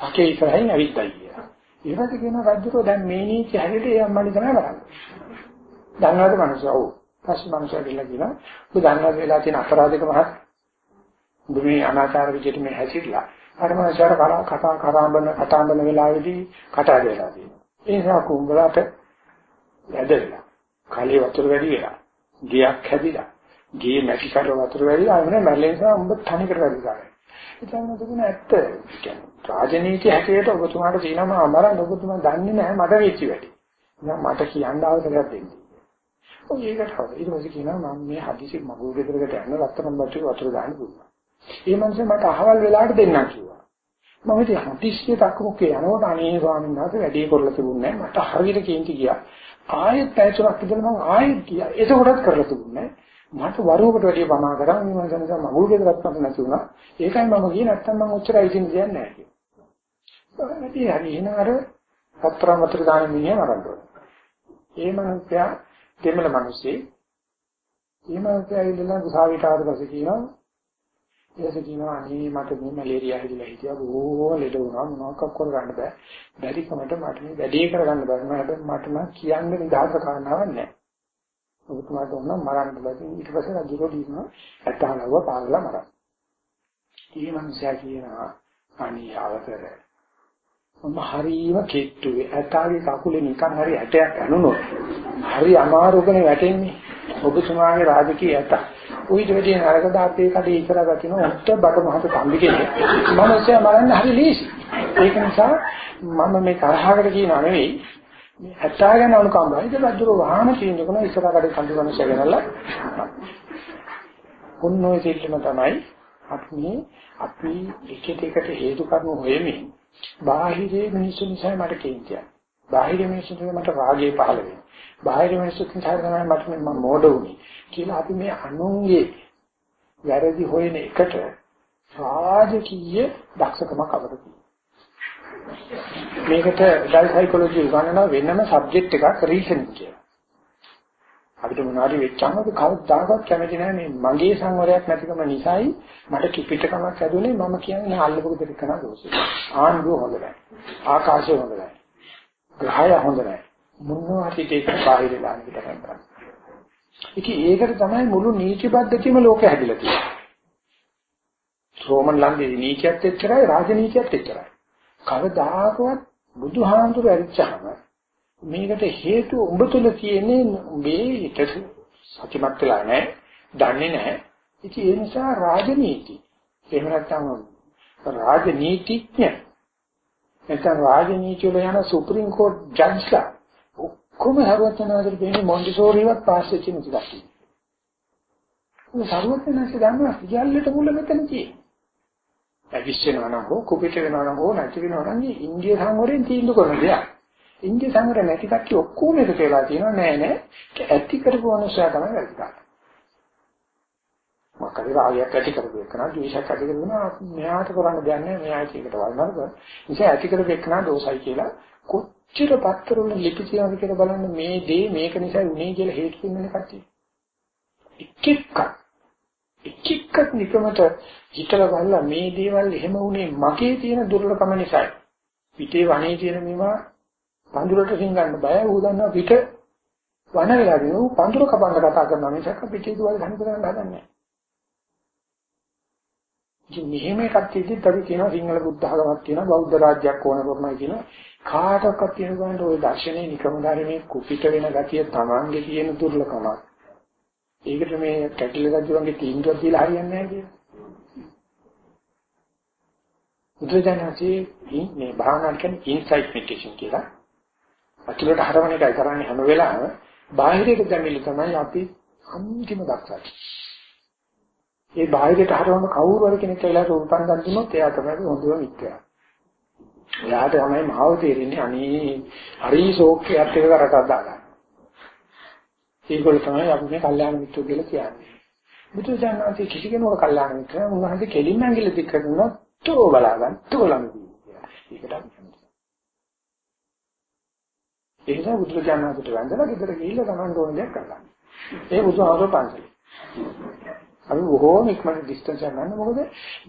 අකේ ඉස්සරහින් ඇවිත්යි කියලා. ඊට කියන රජුරෝ දැන් මේ නීති හැදෙට ඒ අම්මනි තමයි බලන්නේ. දන්නවද මිනිස්සු? ඔව්. පස්සේ මිනිස්සු කියලා කියනවා ඔබ දන්නවද වෙලා තියෙන අපරාධක මහත් ඔබ මේ අනාචාර විදිහට මේ හැසිරලා අර මාචාර කලා කතා කරාඹන කතාඹන වෙලාවේදී කතා දෙලා තියෙනවා. ඒ නිසා කුඹලට වැදෙලා. කලේ වතුර වැඩි වෙලා. ගියක් හැදිලා. ගේ මැටි කර වතුර වැඩිලා ආවනේ මැරෙන නිසා උඹ තනිකර වැඩිලා. ඉතින් මොකද ඇත්ත. කියන්නේ රාජනීති හැටියට ඔබතුමාට තියෙනවා අමරන්න ඔබතුමා දන්නේ නැහැ මට වෙච්ච වැඩි. දැන් මට කියන්න අවශ්‍යයක් දෙන්නේ. ඔය ඒකට හරි. ඊට පස්සේ කියනවා මම මේ හදිසි මගුල් ගෙදරකට යන්න රත්තරන් බටු වතුර දාන්න පුළුවන්. ඒ මනුස්සයා මට අහවල් වෙලාවට දෙන්නම් කිව්වා. මම ඉතින් හදිස්සිය දක්මුකේ යනකොට අනේ ස්වාමීන් වහන්සේ වැඩේ කරලා තිබුණේ නැහැ. මට හරියට කේන්ති ගියා. ආයෙත් පැය තුනක් ඉඳලා මම ආයෙත් ගියා. ඒකකොටත් කරලා තිබුණේ මට වරුවකට වැඩිය පමා කරා මේ මනුස්සයා නිසා මගුල් ගෙදරක් මට නැති වුණා. ඒකයි මම ගියේ නැත්තම් මම ඔච්චරයි ඉතින් කියන්නේ නැහැ කියලා. ඉතින් හරි එහෙනම් අර හතරම වතුර දාන මිනිහා මරන්න ඕනේ. ඒ මනුස්සයා දෙමළ මිනිස්සේ. ඒ මනුස්සයා ඉඳලා උසාවියට ආවට පස්සේ කියනවා ඊට කියනවා අනේ මට මේ මැලේරියා හැදිලා හිටියා. බොහෝ ලෙඩ වුණා. මොනවක් කරගන්න බෑ. බැරිකමට මට මේ වැඩේ කරගන්න බැරි මට මට නම් කියන්න නිදහස කාරණාවක් නැහැ ඔබතුමාට ඕන මරන්න බැරි ඊට පස්සේ රජුරෝ දිනවා ඇත්තහලව පාගලා මරන්න. ඊ මනුස්සයා කියනවා අනේ අවතර. මම හරීම කෙට්ටුවේ. ඇතාගේ කකුලේ නිකන් හරි ඇටයක් ඇනුනොත්. හරි අමාරුකනේ වැටෙන්නේ. ඔබතුමාගේ රාජකීය ඇත. උවිත වෙදී නරක දාපේ කඩේ ඉස්සර ගතින උත්ත බඩ මහත කම්බි කෙනෙක් මනුස්සයා මරන්න හරි ලීසි ඒක නිසා මම මේ තරහකට කියනවා නෙවෙයි මේ ඇත්තා ගැන අනුකම්පාවයි ඒක බද්දුර වහාම තීන්දුව කරන ඉස්සර කඩේ කම්බි මනුස්සයා ගැනලා ඔන්නෝයි සිල්ලම තමයි අපි අපි එක එකට හේතු කරුණු හොයමින් බාහිරේ මිනිස්සු නිසා මට කේන්තියක් බාහිර මිනිස්සු නිසා මට රාගය පහළ වෙනවා බාහිර මිනිස්සුත් නිසා තමයි මට මම මෝඩ වුනේ කියලා අපි මේ අනුන්ගේ වැරදි හොයන එකට රාජකීය දක්ෂකමක් අවදි මේකට ඩල් සයිකොලොජි උගන්වන වෙනම සබ්ජෙක්ට් එකක් රීසනින් කියලා. අපිට මොනවාරි වෙච්චාම අපි කවදාකවත් කැමති නැහැ මේ මගේ සංවරයක් නැතිකම නිසායි මට කිපිටකමක් ඇදුනේ මම කියන්නේ අල්ලපු දෙයක් කරන දෝෂය. ආන්දුව හොඳ නැහැ. ආකාශය හොඳ නැහැ. ග්‍රහය හොඳ නැහැ. මොනවා හරි දෙයක බාහිර දාන්න පටන් ගන්නවා. ඉතින් ඒකට තමයි මුළු නීති පද්ධතියම ලෝකෙ හැදිලා තියෙන්නේ. රෝමන් ලන්දේ නීතියත් එච්චරයි රාජනීතියත් එච්චරයි. කවදාකවත් බුදුහාමුදුරු ඇරිච්චාම මේකට හේතුව උඹ තුල තියෙන්නේ උඹේ හිත සත්‍යමත් වෙලා නැහැ, දන්නේ නැහැ. ඉතින් ඒ නිසා රාජනීති. එහෙම නැත්නම් රාජනීතිඥ නැත්නම් රාජනීතිය වල යන සුප්‍රීම කෝට් ජජ්ලා ඔක්කොම හරවතනාදර දෙන්නේ මොන්ටිසෝරිවත් පාස් වෙච්ච නැති කට්ටිය. ඒ හරවතනාසේ දන්නවා සියල්ලට මුල මෙතන තියෙන්නේ. ඇවිස්සෙනවා නම් හෝ කුපිට වෙනවා නම් හෝ නැති වෙනවා නම් ඉන්දිය සංවරයෙන් තීන්දුව කරන දෙයක්. ඉන්දිය සංවර නැති කට්ටිය ඔක්කොම එකතු වෙලා තියෙනවා නෑ නෑ ඇති කරපු අනුසය තමයි වැඩි කරන්නේ. මොකද රාගයක් ඇති කරපු එක නා ද්වේෂයක් ඇති කරනවා මෙයාට කරන්න දෙයක් නෑ මෙයා ඒකට වල්නරක. නිසා ඇති කරපු එක නා දෝසයි කියලා කොච්චර පත්තරවල ලිපි තියනවද කියලා බලන්න මේ දේ මේක නිසා උනේ කියලා හේතු වෙන කට්ටිය. එක් එක්ක එක් එක්ක නිකමට හිතලා බලලා මේ දේවල් එහෙම උනේ මගේ තියෙන දුර්ලභම නිසායි. පිටේ වනේ තියෙන මේවා පඳුරට සිංගන්න බය ඌ දන්නවා පිට වන වෙලා දිනු පඳුර කපන්න කතා කරනවා මිසක් පිටේ දුවල් ගන්න කරන්න හදන්නේ නැහැ. ඉතින් මෙහෙම එකක් තියෙද්දිත් අපි කියනවා සිංහල බුද්ධ ආගමක් කියනවා බෞද්ධ රාජ්‍යයක් ඕන කරනවා කියනවා කාටවත් කියන ගමන් ওই දර්ශනේ නිකමදාරේ කුපිත වෙන ගතිය Tamange තියෙන දුර්ලභමක්. ඒකට මේ කැටිල රජුන්ගේ තීන්දුවක් දීලා හරියන්නේ නැහැ කියලා. බුදුජානකී මේ භාවනා කියන්නේ ඉන්සයිට් මෙඩිටේෂන් කියලා. අතුලට හරවන එකයි කරන්නේ හැම වෙලාවෙම බාහිරයට දැමිලි තමයි අපි අන්තිම දක්ෂයි. ඒ බාහිරයට හරවන කවුරු හරි කෙනෙක් කියලා රූපං ගන්න දුන්නොත් එයා තමයි හොඳම මිත්‍යා. එයාට තමයි මාව තේරෙන්නේ අනේ හරි ශෝක්‍යයත් එක කරට දාගන්න. ඒකවල තමයි අපි මේ කල්යාණ මිත්‍රෝ කියලා කියන්නේ. බුදුසසුනාදී කිසි කෙනෙකුට කල්යාණ මිත්‍රා උන්වහන්සේ කෙලින්ම ඇඟිලි දික් කරනවා තෝ බලාගන්න තෝ ළඟ කියලා. ඒකට අපි කැමතියි. ඒ නිසා බුදුසසුනාට වැඳලා ගෙදර ගිහිල්ලා තමන්ට ඕන දෙයක් කරගන්න. ඒ බුදුහාමර පන්සලේ. අපි බොහෝම ඉක්මනට ඩිස්ටන්ස් එක ගන්න මොකද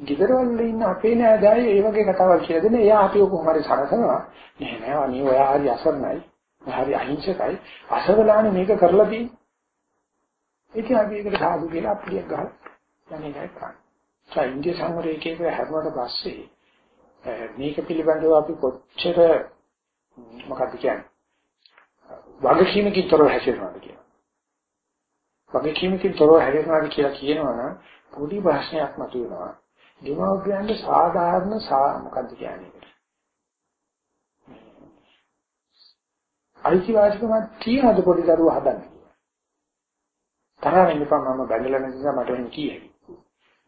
ගෙදරවල ඉන්න අපේ නෑදෑයෝ ඒ වගේ කතාවල් කියලා දෙන එයා අපිව කොහොම හරි සරසනවා. නෑ නෑ අනේ ඔයා හරි අසරණයි. හරි අහිංසකයි. අසවලානේ මේක කරලා තියෙන්නේ. ඉතින් අපි ඒකට සාදු කියලා අප්ලියක් ගහලා යන්නේ නැහැ කාට ඒ ඉන්දිය සංවරයකේ හැරුණාට පස්සේ මේක පිළිබඳව අපි කොච්චර මොකක්ද කියන්නේ? වගකීමකින් තොරව හැසිරෙනවද කියලා. වගකීමකින් තොරව හැසිරෙනවද කියලා කියනවනම් පොඩි ප්‍රශ්නයක් මතුවෙනවා. දෙමව්පියන්ට සාධාරණ මොකක්ද කියන්නේ? අයිතිවාසිකමක් තියනද පොඩි දරුවා හදන්න. තරහ වෙන්න එපා මම බැඳලා නැති නිසා මට එහෙම කියයි.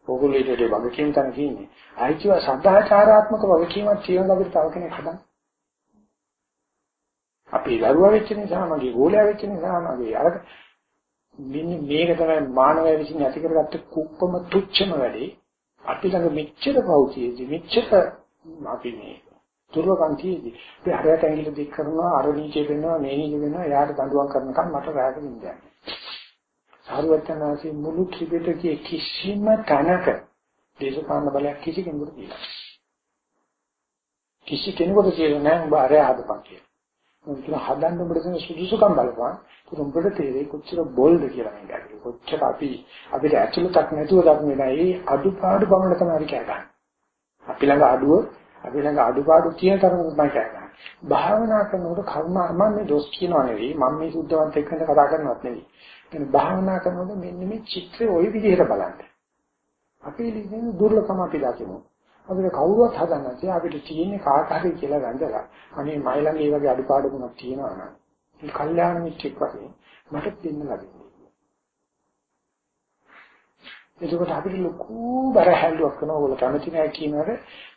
ඕගොල්ලෝ ඊට වඩා වගකීම් තන කියන්නේ. අයිතිව සදාචාරාත්මක වගකීමක් තියෙන අපිට තව කෙනෙක් හදන්න. අපේ දරුවා වෙච්ච නිසා මගේ ගෝලයා වෙච්ච නිසා මගේ අර මෙන්න මේක තමයි මානවය විසින් ඇති කරගත්ත කුප්පම තුච්චම වැඩේ. අපි ළඟ මෙච්චර පෞතියේදී මෙච්චර අපි මේ දුර්වකම් තියෙදි අපි හරියට ඇඟිලි දික් කරනවා අර නීචේ වෙනවා මේ නීචේ වෙනවා එයාට දඬුවම් කරනකම් මට රැගෙන ඉඳන්නේ. සාරවත්නාසී මුළු ත්‍රිපිටකයේ කිසිම තැනක දේශපාලන බලයක් කිසි කෙනෙකුට දෙන්නේ කිසි කෙනෙකුට කියලා නෑ උඹ අරය හදපන් කියලා. මම කියන හදන්න උඹට තියෙන සුදුසුකම් බලපන්. ඒක උඹට තේරෙයි කොච්චර බොල්ද කියලා මම කියන්නේ. කොච්චර අපි අපිට ඇතුළතක් නැතුව දක්න වෙනා ඒ අඩුපාඩු බවල තමයි අපි කෑ ගන්න. අපි ළඟ අඩුව අපි ළඟ අඩුපාඩු තියෙන තරම තමයි කෑ ගන්න. භාවනා කරනකොට කර්ම මම මේ දොස් කියනවා නෙවෙයි මම මේ සුද්ධවන්ත එක්කෙනෙක් කතා කරනවත් නෙවෙයි. එන භාවනා කරනකොට මෙන්න මේ චිත්‍රය ওই විදිහට බලන්න. අපේ ලිහින දුර්ලභම අපි දකිමු. අපිට කවුරුවත් හදන්න නැහැ. අපිට තියෙන්නේ කාට හරි කියලා ගඳලා. අනේ මයි ළඟ මේ වගේ අඩුපාඩුකමක් තියෙනවා නම් මේ කල්යාණ මිත්‍යෙක් වශයෙන් මට දෙන්න ලැබෙන්නේ. එතකොට අපිට ලොකු බරහැල්ලුවක් කරනවා ඔයගොල්ලෝ කැමති නැහැ කියනවාද?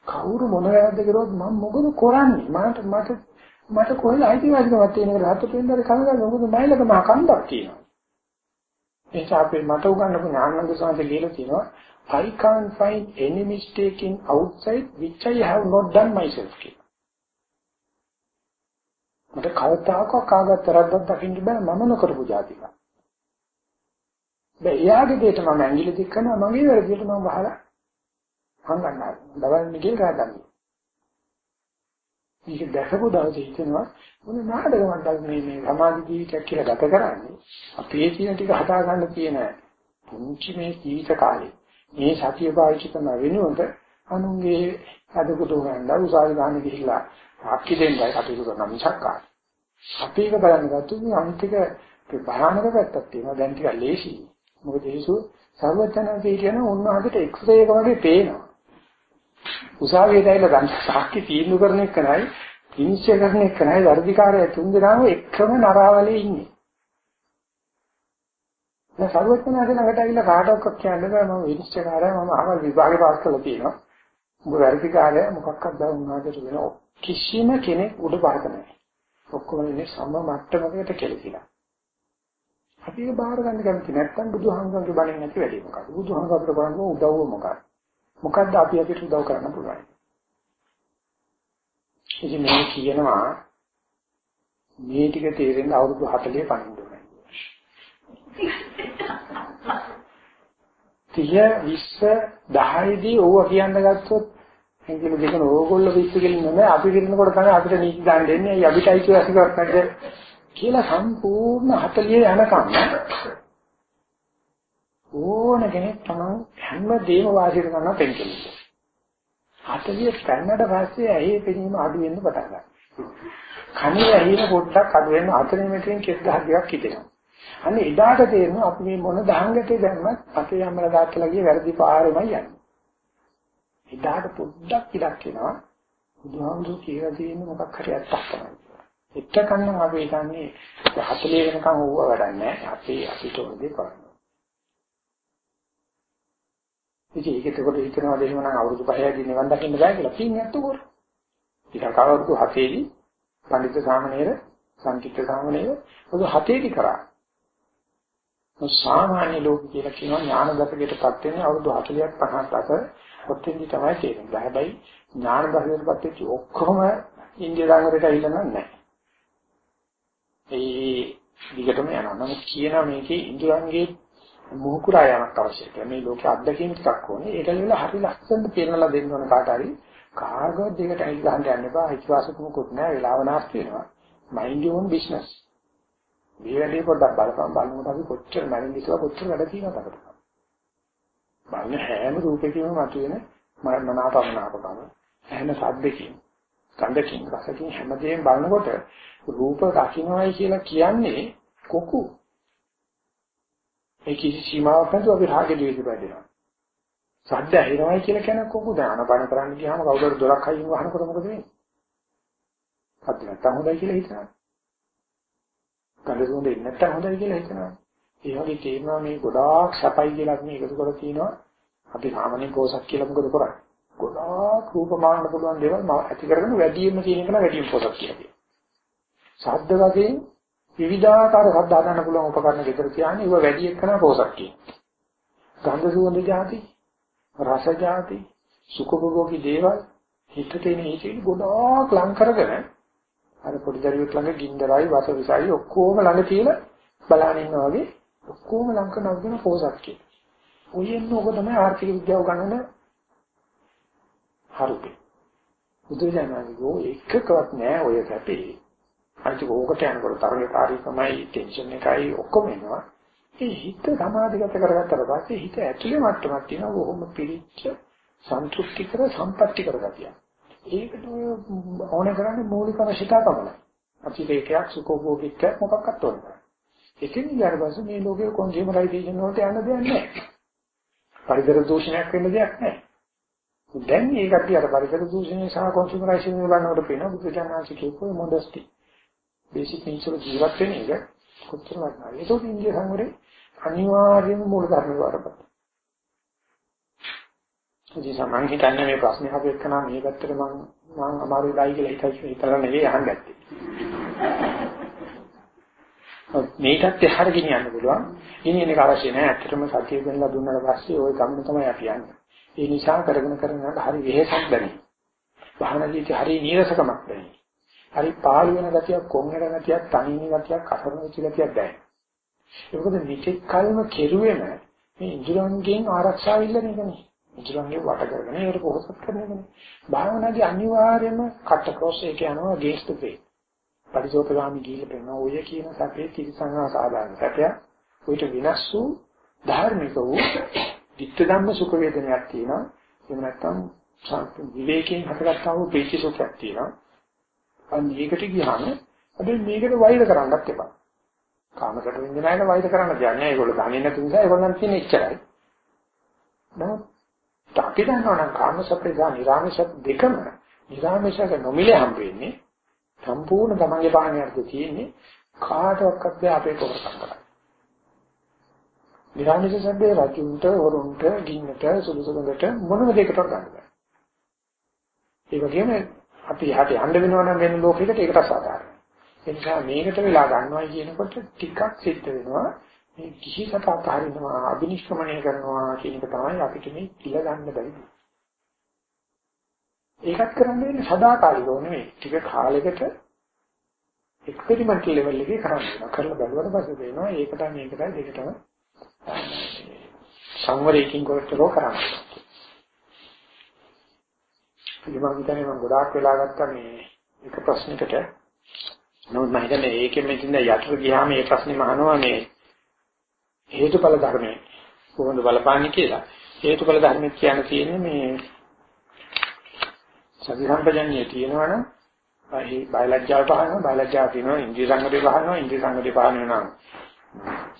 කවුරු මොන වැරද්ද කරුවත් මම මොකද කරන්නේ? මට මට මට කොහෙද අයිතිවාසිකමක් තියෙන එක රහත් වෙනදාට කනගාටු මොකද මයිලක මහා කන්දක් තියෙනවා. ඒක අපේ මට උගන්වපු ඥානන්ද සාන්ත ලියලා තියෙනවා. I can't find any mistake in outside which I have not done myself කියලා. මට කවදාකවත් කාගවත් තරද්දක් දකින්න බෑ මම නොකරපු જાතික. බෑ එයාගේ දෙයට මම ඇඟිලි දික් කරනවා මගේ වැරදියට මම වහලා හංගන්නවා. දවල් නිකල් ගාදන්නේ. මේක දැකපු දවසේ හිතෙනවා මොන නාටකමක්ද මේ මේ සමාධි ජීවිතයක් කියලා ගත කරන්නේ අපේ තියෙන ටික හදා ගන්න තියෙන පුංචි මේ ජීවිත කාලේ මේ සතිය පාවිච්චි කරන වෙනුවට අනුන්ගේ අදකුතු ගන්න උසාවි ගන්න ගිහිල්ලා සාක්ෂි දෙන්නයි කටයුතු කරන මිසක් අපි එක බලන්න ගත්තොත් මේ අන්තික භයානක පැත්තක් තියෙනවා දැන් ටික ලේසි මොකද ඒසු සර්වඥාන්සේ කියන උන්වහන්සේට එක්ස්රේ එක වගේ පේනවා උසාවියට ඇවිල්ලා ගන්න සාක්ෂි තීන්දුව කරන එක නයි විනිශ්චය කරන එක නයි වර්ධිකාරය තුන් දෙනාම එකම නරාවලේ ඉන්නේ. දැන් සර්වඥාගේ ළඟට ඇවිල්ලා කාටවත් කියන්න බෑ මම විනිශ්චයකාරයා මම අහවල් විභාගේ පාස් කරලා තියෙනවා. උඹ වර්ධිකාරයා මොකක්වත් බෑ උන්වහන්සේට වෙන කිසිම කෙනෙක් උඩ පාක නැහැ. ඔක්කොම ඉන්නේ සම මට්ටමකට කෙලකිලා. අපි ඒක බාර ගන්න කැමති නැත්නම් බුදුහාමුදුරන්ගේ බණෙන් නැති වැඩි මොකක්ද? බුදුහාමුදුරට කරන්නේ උදව්ව මොකක්ද? මොකද්ද අපි අපිට උදව් කරන්න පුළුවන්. ඉතින් මේ කියනවා මේ ටික තේරෙන්න අවුරුදු 40 පණින්න ඕනේ. 30 20 10 දී ඕවා කියන්න ගත්තොත් එංගල දෙකන ඕගොල්ලෝ පිස්සු කෙලින් නෑ අපි කිරිනකොට තමයි අපිට නීති දාන්න දෙන්නේ. අයි අපිටයි කියලා අසිකවත් නැද්ද කියලා සම්පූර්ණ 40 යනකම් ඕන කෙනෙක් තමයි හැම දෙයක්ම වාසියට ගන්නවා පෙන්කෙන්නේ. 40 පැන්නට පස්සේ ඇහි පෙනීම අඩු වෙන්න පටන් ගන්නවා. කනේ ඇහිම පොඩ්ඩක් අඩු වෙන 4 මෙතෙන් කෙස් දහඩියක් හිතෙනවා. අන්න එදාට තේරෙනවා අපි මේ මොන දහංගටේ දැම්මත් අපේ අම්මලා තාත්තලා ගිය වැරදි පාරෙමයි යන්නේ. එදාට පොඩ්ඩක් ඉලක්ක වෙනවා. බුදුහාමුදුරු කියලා තියෙන මොකක් හරි ඇත්තක් තමයි. එක්කකන්නම් අපි හිතන්නේ 40 වෙනකන් ඕවා වැඩක් නැහැ. අපි අපිට ඕන දේ කරනවා. ඉතින් ඒක එතකොට හිතනවාද එහෙම නම් අවුරුදු 5යි නිවන් දකින්න බෑ කියලා. පින් නැත්තුකොර. ඊට කවුරුදු 7ේදී පඬිත් සාමණේර සංකීර්ත සාමණේර ඔය 7ේදී කරා. සාමාන්‍ය ලෝක කියලා කියනවා ඥාන දශකයටපත් වෙන්නේ අවුරුදු 40ක් 50ක් අතර ඔතෙන්දි තමයි තේරෙන්නේ. හැබැයි ඥාන දශකයටපත් වෙච්ච ඔක්කොම ඉන්දිය දාංගරයට ඇවිල්ලා නැහැ. ඒ විදිහටම යනවා. නමුත් කියනවා මේකේ ඉන්ද්‍රයන්ගේ මොහුකුරා යamak අවශ්‍යයි. මේ ලෝකේ අත්දැකීම් ටිකක් ඕනේ. ඒක නෙවෙයි හරි ලස්සනට පෙන්නලා දෙන්න ඕන කාට හරි. කාගවත් දෙයකට ඇයි ගහන්න යන්න එපා. හිතවාසකමකුත් නැහැ. වෙලාව නාස්ති වෙනවා. mind your own business. මේ වැඩේ පොඩ්ඩක් බලපන්. බලනකොට අපි කොච්චර මැරෙන්නේ කියලා කොච්චර වැඩ තියෙනවද අපිට. බලන හැම රූපයකම මතුවෙන මනාපමනාපකම හැම ශබ්දකින් ගන්ධකින් රසකින් හැමදේම බලනකොට රූප දකින්නයි කියලා කියන්නේ කොකු. ඒ කිසි සීමාවක් නැතුව අපි රාගෙ දෙවිද බැදෙනවා සද්ද ඇහෙනවයි කියලා කියන කොකු. දාන බණ කරන්න ගියාම කවුරුහරි දොරක් අයින් වහනකොට මොකද වෙන්නේ? සද්ද නැත්තම් හොඳයි කියලා හිතනවා. ගඳ සුවඳ නැත්තම් හොඳයි කියලා හිතනවා ඒ වගේ තේරෙනවා මේ ගොඩාක් සපයි කියලා මේ එකතු කරලා තිනවා අපි සාමාන්‍ය පෝසක් කියලා මොකද කරන්නේ ගොඩාක් රූප මාන්න පුළුවන් දේවල් ඇති කරගෙන වැඩියෙන්ම කියන එක නම් වැඩියෙන් පොසක් කියලා කියනවා. ශබ්ද වශයෙන් විවිධාකාර ශබ්ද හදන්න පුළුවන් උපකරණ දෙකක් කියන්නේ ඒව වැඩි එක්කන පොසක් කියනවා. ගන්ධ සුවඳ જાති, රස જાති, සුඛභෝගී දේවල් හිතට එන හිතේ ගොඩාක් ලං කරගෙන අර පොඩි දරුවෙක් ළඟ ගින්දරයි වස විසයි ඔක්කොම ළඟ තියලා බලන ඉන්නා වගේ ඔක්කොම ලං කරනවගෙන පොසක් කියනවා. ඔයෙන්න ඔක තමයි ආර්ථික විද්‍යාව ගණන හරුපේ. බුදුජානකෝ එකකවත් නෑ ඔය සැපේ. අනිත් ඕකට යනකොට තරගකාරීකමයි ටෙන්ෂන් එකයි ඔක්කොම එනවා. ඒ හිත සමාධිගත කරගත්තට පස්සේ හිත ඇතුලේ මට්ටමක් තියෙනවා බොහොම පිළිච්ච සන්තුෂ්ටිකර සම්පත්‍ති කරගතිය. ඒකට ඕනේ කරන්නේ මූලික අවශ්‍යතාව පමණයි. අතිරේකයක් සුඛෝභෝගිකයක් මොකක්වත් ඕනේ නැහැ. ඒකෙන් ඊයරපස්සේ මේ ලෝකේ කොන්සියුමරයිසේෂන් වලට යන්න දෙයක් නැහැ. පරිසර දූෂණයක් වෙන්න දෙයක් නැහැ. දැන් මේ කට්ටිය අර පරිසර දූෂණය සහ කොන්සියුමරයිසේෂන් බලනකොට පේනවා බුදුචානන්සේ කියපු මොඩස්ටි. බේසික් නීඩ්ස් වල ජීවත් වෙන එක කොච්චර වටිනවද? ඒක ඉන්දිය සංවරේ අනිවාර්යම මූල ධර්ම වරපත්. ඉතින් සමන් හිතන්නේ මේ ප්‍රශ්නේ අපේ එක්කන මේ පැත්තට මම මම අමාරු වෙලායි කියලා හිතයි හිතලා නෙවෙයි අහන්න ඇත්තේ. මේකත් එහාට ගෙනියන්න පුළුවන්. ඉන්නේ ඒක අවශ්‍ය නැහැ. ඇත්තටම සතිය දෙන්නලා දුන්නාට පස්සේ ওই ගමන තමයි අපි යන්නේ. ඒ නිසා කරගෙන කරගෙන යනකොට හරි වෙහෙසක් දැනේ. භාවනා ජීවිතේ හරි නීරසකමක් දැනේ. හරි පාළු වෙන ගතියක්, කොන් වෙන ගතියක්, තනින් ගතියක්, අසරණ වෙච්ච ගතියක් දැනේ. ඒකද විචෙක් කල්ම කෙරුවෙම මේ ඉන්ද්‍රයන්ගෙන් ආරක්ෂාව ඉල්ලන එකනේ. ඉන්ද්‍රයන්ගේ වට කරගෙන ඒකට පොහොසත් කරන එකනේ. භාවනාදී අනිවාර්යයෙන්ම කට ක්‍රොස් එක යනවා ගේස්ට් වේ. පරිසෝපගාමි ගිහිල්ලා පෙන්න ඔය කියන සැපේ තිරසංහා සාධාරණ සැපය. උවිත විනාශ වූ ධාර්මික වූ ditta ධම්ම සුඛ වේදනයක් තියෙනවා. එහෙම නැත්නම් විවේකයෙන් හටගත්තා වූ ප්‍රීති සුඛයක් තියෙනවා. අන්න ඒකට ගියාම හැබැයි මේකට වෛර කරන්නත් එපා. කාමකට විඳිනායන වෛර කරන්න දෙන්නේ. ඒගොල්ලෝ දන්නේ නැති නිසා ඒගොල්ලන් තියෙන එච්චරයි. නමුත් අපි දන්නවා නම් කාම සපේ සහ නිරාමස දෙකම නිරාමසක නොමිලේ හම්බ වෙන්නේ සම්පූර්ණ තමන්ගේ පාණියර්ථ තියෙන්නේ කාටවත් අපේ කොහොමද කරන්නේ. නිරාමිෂ සද්දේ රජුන්ට වරුන්ට ගින්නට සුළුසුළුකට මොනම දෙයකට ගන්න බෑ. ඒ වගේම අපි යහට යන්න වෙනවා නම් වෙන ලෝකයකට ඒකට සාධාරණයි. ඒ නිසා මේකට වෙලා ගන්නවා කියනකොට ටිකක් සිද්ධ වෙනවා මේ කිසි සපක් හරිනවා අභිනිෂ්ක්‍මණය කරනවා කියන එක තමයි අපිට මේ කිල ගන්න බැරි. ඒකත් කරන්න වෙන්නේ සදාකාලිකව නෙමෙයි. ටික කාලයකට එක්ස්පෙරිමන්ටල් ලෙවල් එකේ කරන්න වෙනවා. කරලා බලුවට පස්සේ වෙනවා ඒකට මේකට දෙකටම සංවරයකින් කරතරෝ කරන්නේ. ඉතින් මම හිතන්නේ මම ගොඩාක් වෙලා ගත්තා මේ එක ප්‍රශ්නයකට. නමුත් මම හිතන්නේ ඒකෙම ඉතින් යටට ගියාම මේ ප්‍රශ්නේ මහනවා මේ හේතුඵල ධර්මයේ. කොහොමද බලපාන්නේ කියලා. හේතුඵල ධර්මයේ කියන්න තියෙන්නේ මේ සති සම්පජන්‍ය තියෙනවනම් බයලජ්ජාව පහනවා බයලජ්ජාව තියෙනවා ඉන්ද්‍රිය සංගතේ පහනවා ඉන්ද්‍රිය සංගතේ පහන වෙනවා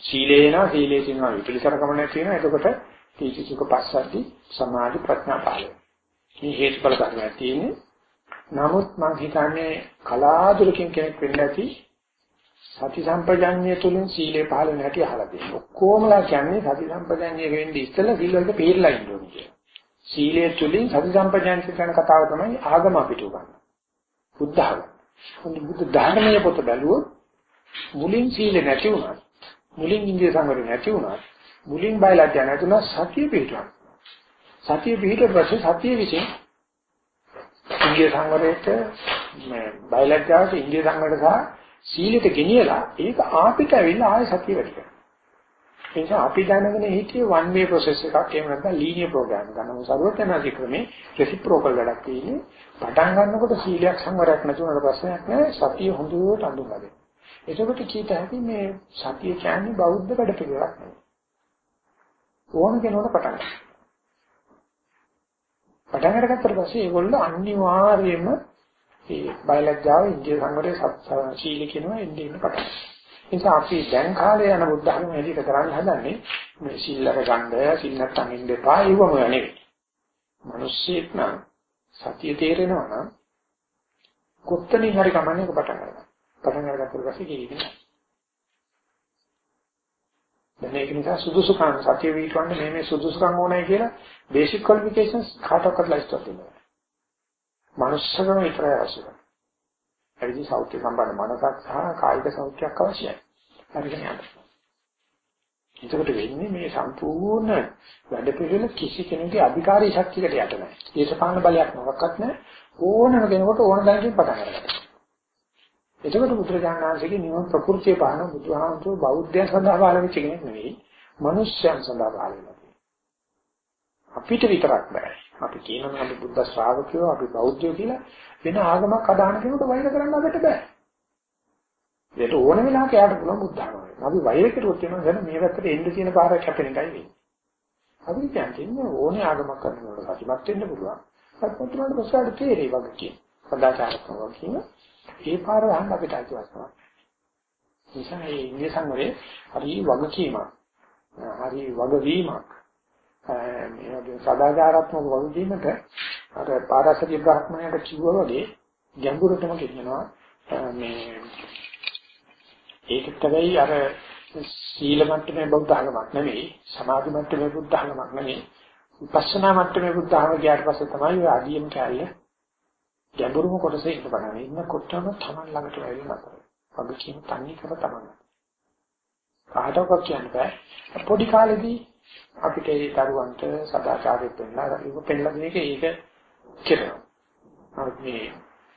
සීලේ එනවා සීලේ තියෙනවා විපලිසරකම නැති වෙනවා එතකොට තීචි සුඛ පස්සද්ධි සමාධි ප්‍රඥා පහළ මේ හේතුඵල ධර්මයක් තියෙන්නේ. නමුත් මම හිතන්නේ කලාතුරකින් කෙනෙක් වෙන්න ඇති සති සම්පජඤ්ඤය තුලින් සීලේ පහළ නැති අහලා තියෙනවා ඔක්කොමලා කියන්නේ සති සම්පජඤ්ඤය වෙන්නේ ඉස්සෙල්ලා සීල වලට පිළිලා ඉන්න ඕනේ කියලා. සීලයේ තුලින් සති සම්පජඤ්ඤය කියන කතාව තමයි ආගම අපිට උගන්වන්නේ. බුද්ධ ආගම. බුද්ධ ධර්මයේ පොත බැලුවොත් මුලින් සීල නැති වුණා මුලින් ඉන්දිය සංවරය නැති වුණා මුලින් බයලජ්ජා නැතුණා සතිය පිටුවා සතිය පිටුව පස්සේ සතිය විසින් ඉන්දිය සංවරයට මේ බයලජ්ජාවට ඉන්දිය සංවරයට සහ සීලෙට ගෙනියලා ඒක ආපිට ඇවිල්ලා ආයෙ සතිය වැඩි කරනවා. ඒ නිසා අපි දැනගෙන හිටියේ one way process එකක්. එහෙම නැත්නම් linear program ගන්නව සර්වඥාධි ක්‍රමේ reciprocal වැඩක් තියෙන්නේ. පටන් ගන්නකොට සීලයක් සංවරයක් නැති වුණාට ප්‍රශ්නයක් නැහැ. සතිය හොඳට අඳුනගන්න එතකොට කීත හැකි මේ සතිය කියන්නේ බෞද්ධ වැඩ පිළිවෙලක් නෙවෙයි. ඕන කෙනෙකුට පටන් ගන්න. පටන් අරගත්තට පස්සේ ඒගොල්ලෝ අනිවාර්යයෙන්ම ඒ බයලජ්ජාව ඉන්දිය සංවරයේ සීල කියනවා ඉන්දිය ඉන්න පටන් නිසා අපි දැන් කාලේ යන බුද්ධ ධර්ම එළියට කරන්න හදන්නේ මේ සිල්ලක ගන්න සිල් නැත්තම් ඉන්න එපා ඒවම නෙවෙයි. මිනිස්සෙක් නම් සතිය තේරෙනවා නම් කොත්තනින් හරි කමන්නේ පටන් ගන්නවා. පටන් අරගත්තට පස්සේ කියන්නේ දැන් ඒක නිසා සුදුසුකම් සතිය වීටවන්න මේ මේ සුදුසුකම් ඕනයි කියලා බේසික් ක්වොලිෆිකේෂන්ස් කාටවත් ලයිස්ට් එකක් දෙනවා. මනුස්සකම විතරයි අවශ්‍ය. එනිදි සෞඛ්‍ය සම්බන්ධ මනසක් සහ කායික සෞඛ්‍යයක් අවශ්‍යයි. හරිද නේද? එතකොට වෙන්නේ මේ සම්පූර්ණ වැඩ පිළිවෙල කිසි කෙනෙකුගේ අධිකාරී ශක්තියකට යට නැහැ. දේශපාලන බලයක් මොකක්වත් නැහැ. ඕනම කෙනෙකුට ඕන දැනකින් පටන් ගන්නවා. එතකොට බුදුරජාණන්සේගේ නියම ප්‍රകൃතිය පාන බුදුහාමුදුරුවෝ බෞද්ධයන් සඳහා පහළ වෙච්ච කෙනෙක් නෙවෙයි, මිනිස්යන් සඳහා පහළ වෙනවා. අපිට විතරක් බෑ. අපි කියනවා අපි බුද්ධ ශ්‍රාවකයෝ, අපි බෞද්ධයෝ කියලා වෙන ආගමක් අදහන කෙනෙකුට වෛර කරන්න අපිට බෑ. ඒකට ඕන වෙලාවක යාට පුළුවන් බුද්ධ ආගම. අපි වෛර කරුවොත් එනවා දැන් මේ පැත්තට එන්න තියෙන පාර කැපෙන එකයි වෙන්නේ. අපි කියන්නේ ඕනේ ආගමක් කරනකොට සතුටුමත් වෙන්න පුළුවන්. සතුටුමත් වුණාට පස්සේ තේරෙයි වගේ කියන. සදාචාරත්මක කියන ඒ පාර වහන්න අපිට අයිතිවාසිකමක්. නිසා මේ ඉන්දිය සංවරේ හරි වගකීමක්. හරි වගවීමක්. මේ වගේ සදාචාරාත්මක වගකීමක අර පාරසති බ්‍රාහ්මණයට කිව්වා වගේ ගැඹුරටම කියනවා මේ ඒකත් තමයි අර සීල මට්ටමේ බුද්ධ ධර්මයක් නෙමෙයි සමාධි මට්ටමේ බුද්ධ ධර්මයක් නෙමෙයි විපස්සනා මට්ටමේ බුද්ධ ධර්ම ගියාට පස්සේ තමයි ඔය අදියම කැලේ ගැඹුරුම කොටසේ ඉන්න බලන්නේ ඉන්නකොටම තමන් ළඟට වැවෙන්න නතර. වගේ කියන තන්නේ කර තමන්. කාටවත් කියන්න බෑ. පොඩි කාලෙදී අපිට ඒ දරුවන්ට සදාචාරය පෙන්නලා ඒක පෙන්නලා දෙන එක ඒක කරනවා. අපි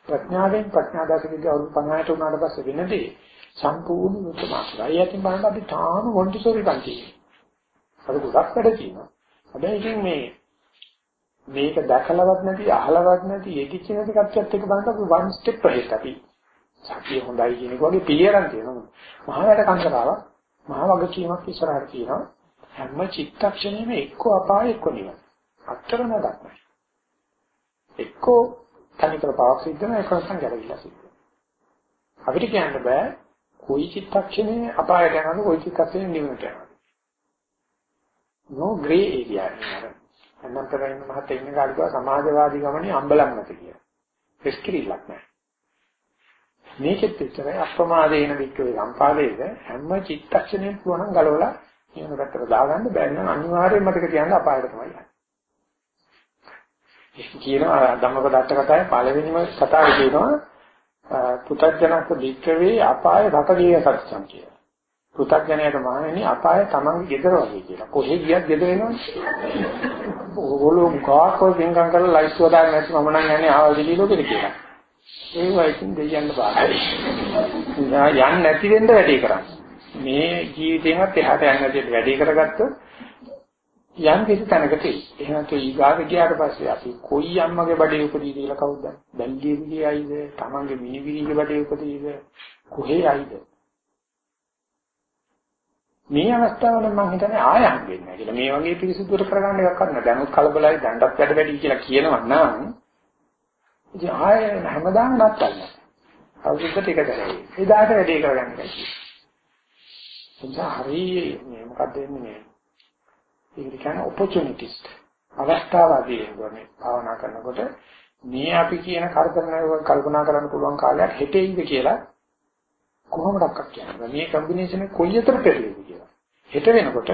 ප්‍රඥාවෙන් ප්‍රඥා දාසකගේ අවුරුදු 50ට උනාට පස්සේ වෙනදී සම්පූර්ණ මුතුමාසයි. යකින් බලන්න අපි තාම මොන්ටිසෝරි පන්තියේ. අර ගොඩක් වැඩ තියෙනවා. හැබැයි ඉතින් මේ මේක දැකලවත් නැති අහලවත් නැති යෙදිච්ච නැති කච්චත් එක බලන්න අපි one step ahead අපි සතිය හොඳයි කියන එක වගේ පිළියරන් තියෙනවා මහා වැඩ කන්දරාවක් මහා වගකීමක් ඉස්සරහට තියෙනවා හැම චිත්තක්ෂණයෙම එක්ක අපාය එක්ක නිවන. අත්තර නඩක් නැහැ එක්ක තනිකර පාවක් සිද්ධ වෙන එක නැත්නම් ගැලවිලා සිද්ධ අපිට කියන්න බෑ කොයි චිත්තක්ෂණේ අපායට යනවද කොයි චිත්තක්ෂණේ නිවනට යනවද no gray area නේද අනන්තරයින් මහත්තයා ඉන්න කාලේ සමාජවාදී ගමනේ අම්බලම් නැති කියලා. එස්කිරිලක් නැහැ. මේකෙත් විතරයි අප්‍රමාදේන වික්‍රේ සම්පාදේද හැම චිත්තක්ෂණයක වුණනම් ගලවලා කියන පැත්තට දාගන්න බැරි නම් අනිවාර්යයෙන් මතක තියාගන්න අපායට තමයි යන්නේ. ඒක කියනවා ධම්මපදත්ත කතාවේ පළවෙනිම කතාවේ කියනවා පුතඥක වික්‍රේ අපාය රකදීය සත්‍යම් කියලා. පෘථග්ජනයට මහණෙනි අපාය තමන්ගේ ගෙදර වගේ කියලා. කොහෙ ගියත් ගෙදර එනවනේ. ඕගොල්ලෝ කාකෝ පින්කම් කරලා ලයිට් වදාගෙන නැති මම නම් යන්නේ ආවල් දිලි ලෝකෙට කියලා. ඒ වයිසින් දෙයයන්ට බාරයි. යන්න නැති වෙන්න වැඩි කරන්නේ. මේ ජීවිතේවත් එහාට යන්න නැති වැඩි කරගත්තොත් යම් කිසි තැනකට එයි. එහෙනම් તો ඊගාට ගියාට පස්සේ අපි කොයි අම්මගේ බඩේ උපදී කියලා කවුද? බැල්ලියේ ගියයිද? තමන්ගේ මිනිබිරිගේ බඩේ උපදීද? කොහේ ආයිද? මේ අවස්ථාවල මම හිතන්නේ ආය හම්බෙන්නේ නැහැ කියලා. මේ වගේ පිරිසිදුර කරගන්න එකක් කරන්න. දැනුත් කලබලයි දණ්ඩත් වැඩ වැඩි කියලා කියනවා නම් ඉතින් ආය හැමදාම නැත්තල්ලා. අවුරුද්දට එක දරයි. එදාට වැඩේ කරගන්න එකයි. එනිසා හරි මේ මොකක්ද වෙන්නේ? ඒක කියන්නේ opportunities. අවස්ථාවාදී වෙන්නේ භාවනා කරනකොට මේ අපි කියන කල්පනා කරන්න පුළුවන් කාලයක් හෙටෙයිද කියලා කොහොමදක්වත් කියන්නේ. මේ කම්බිනේෂන් එක කොයි අතර පෙරලෙද කියලා. හෙට වෙනකොට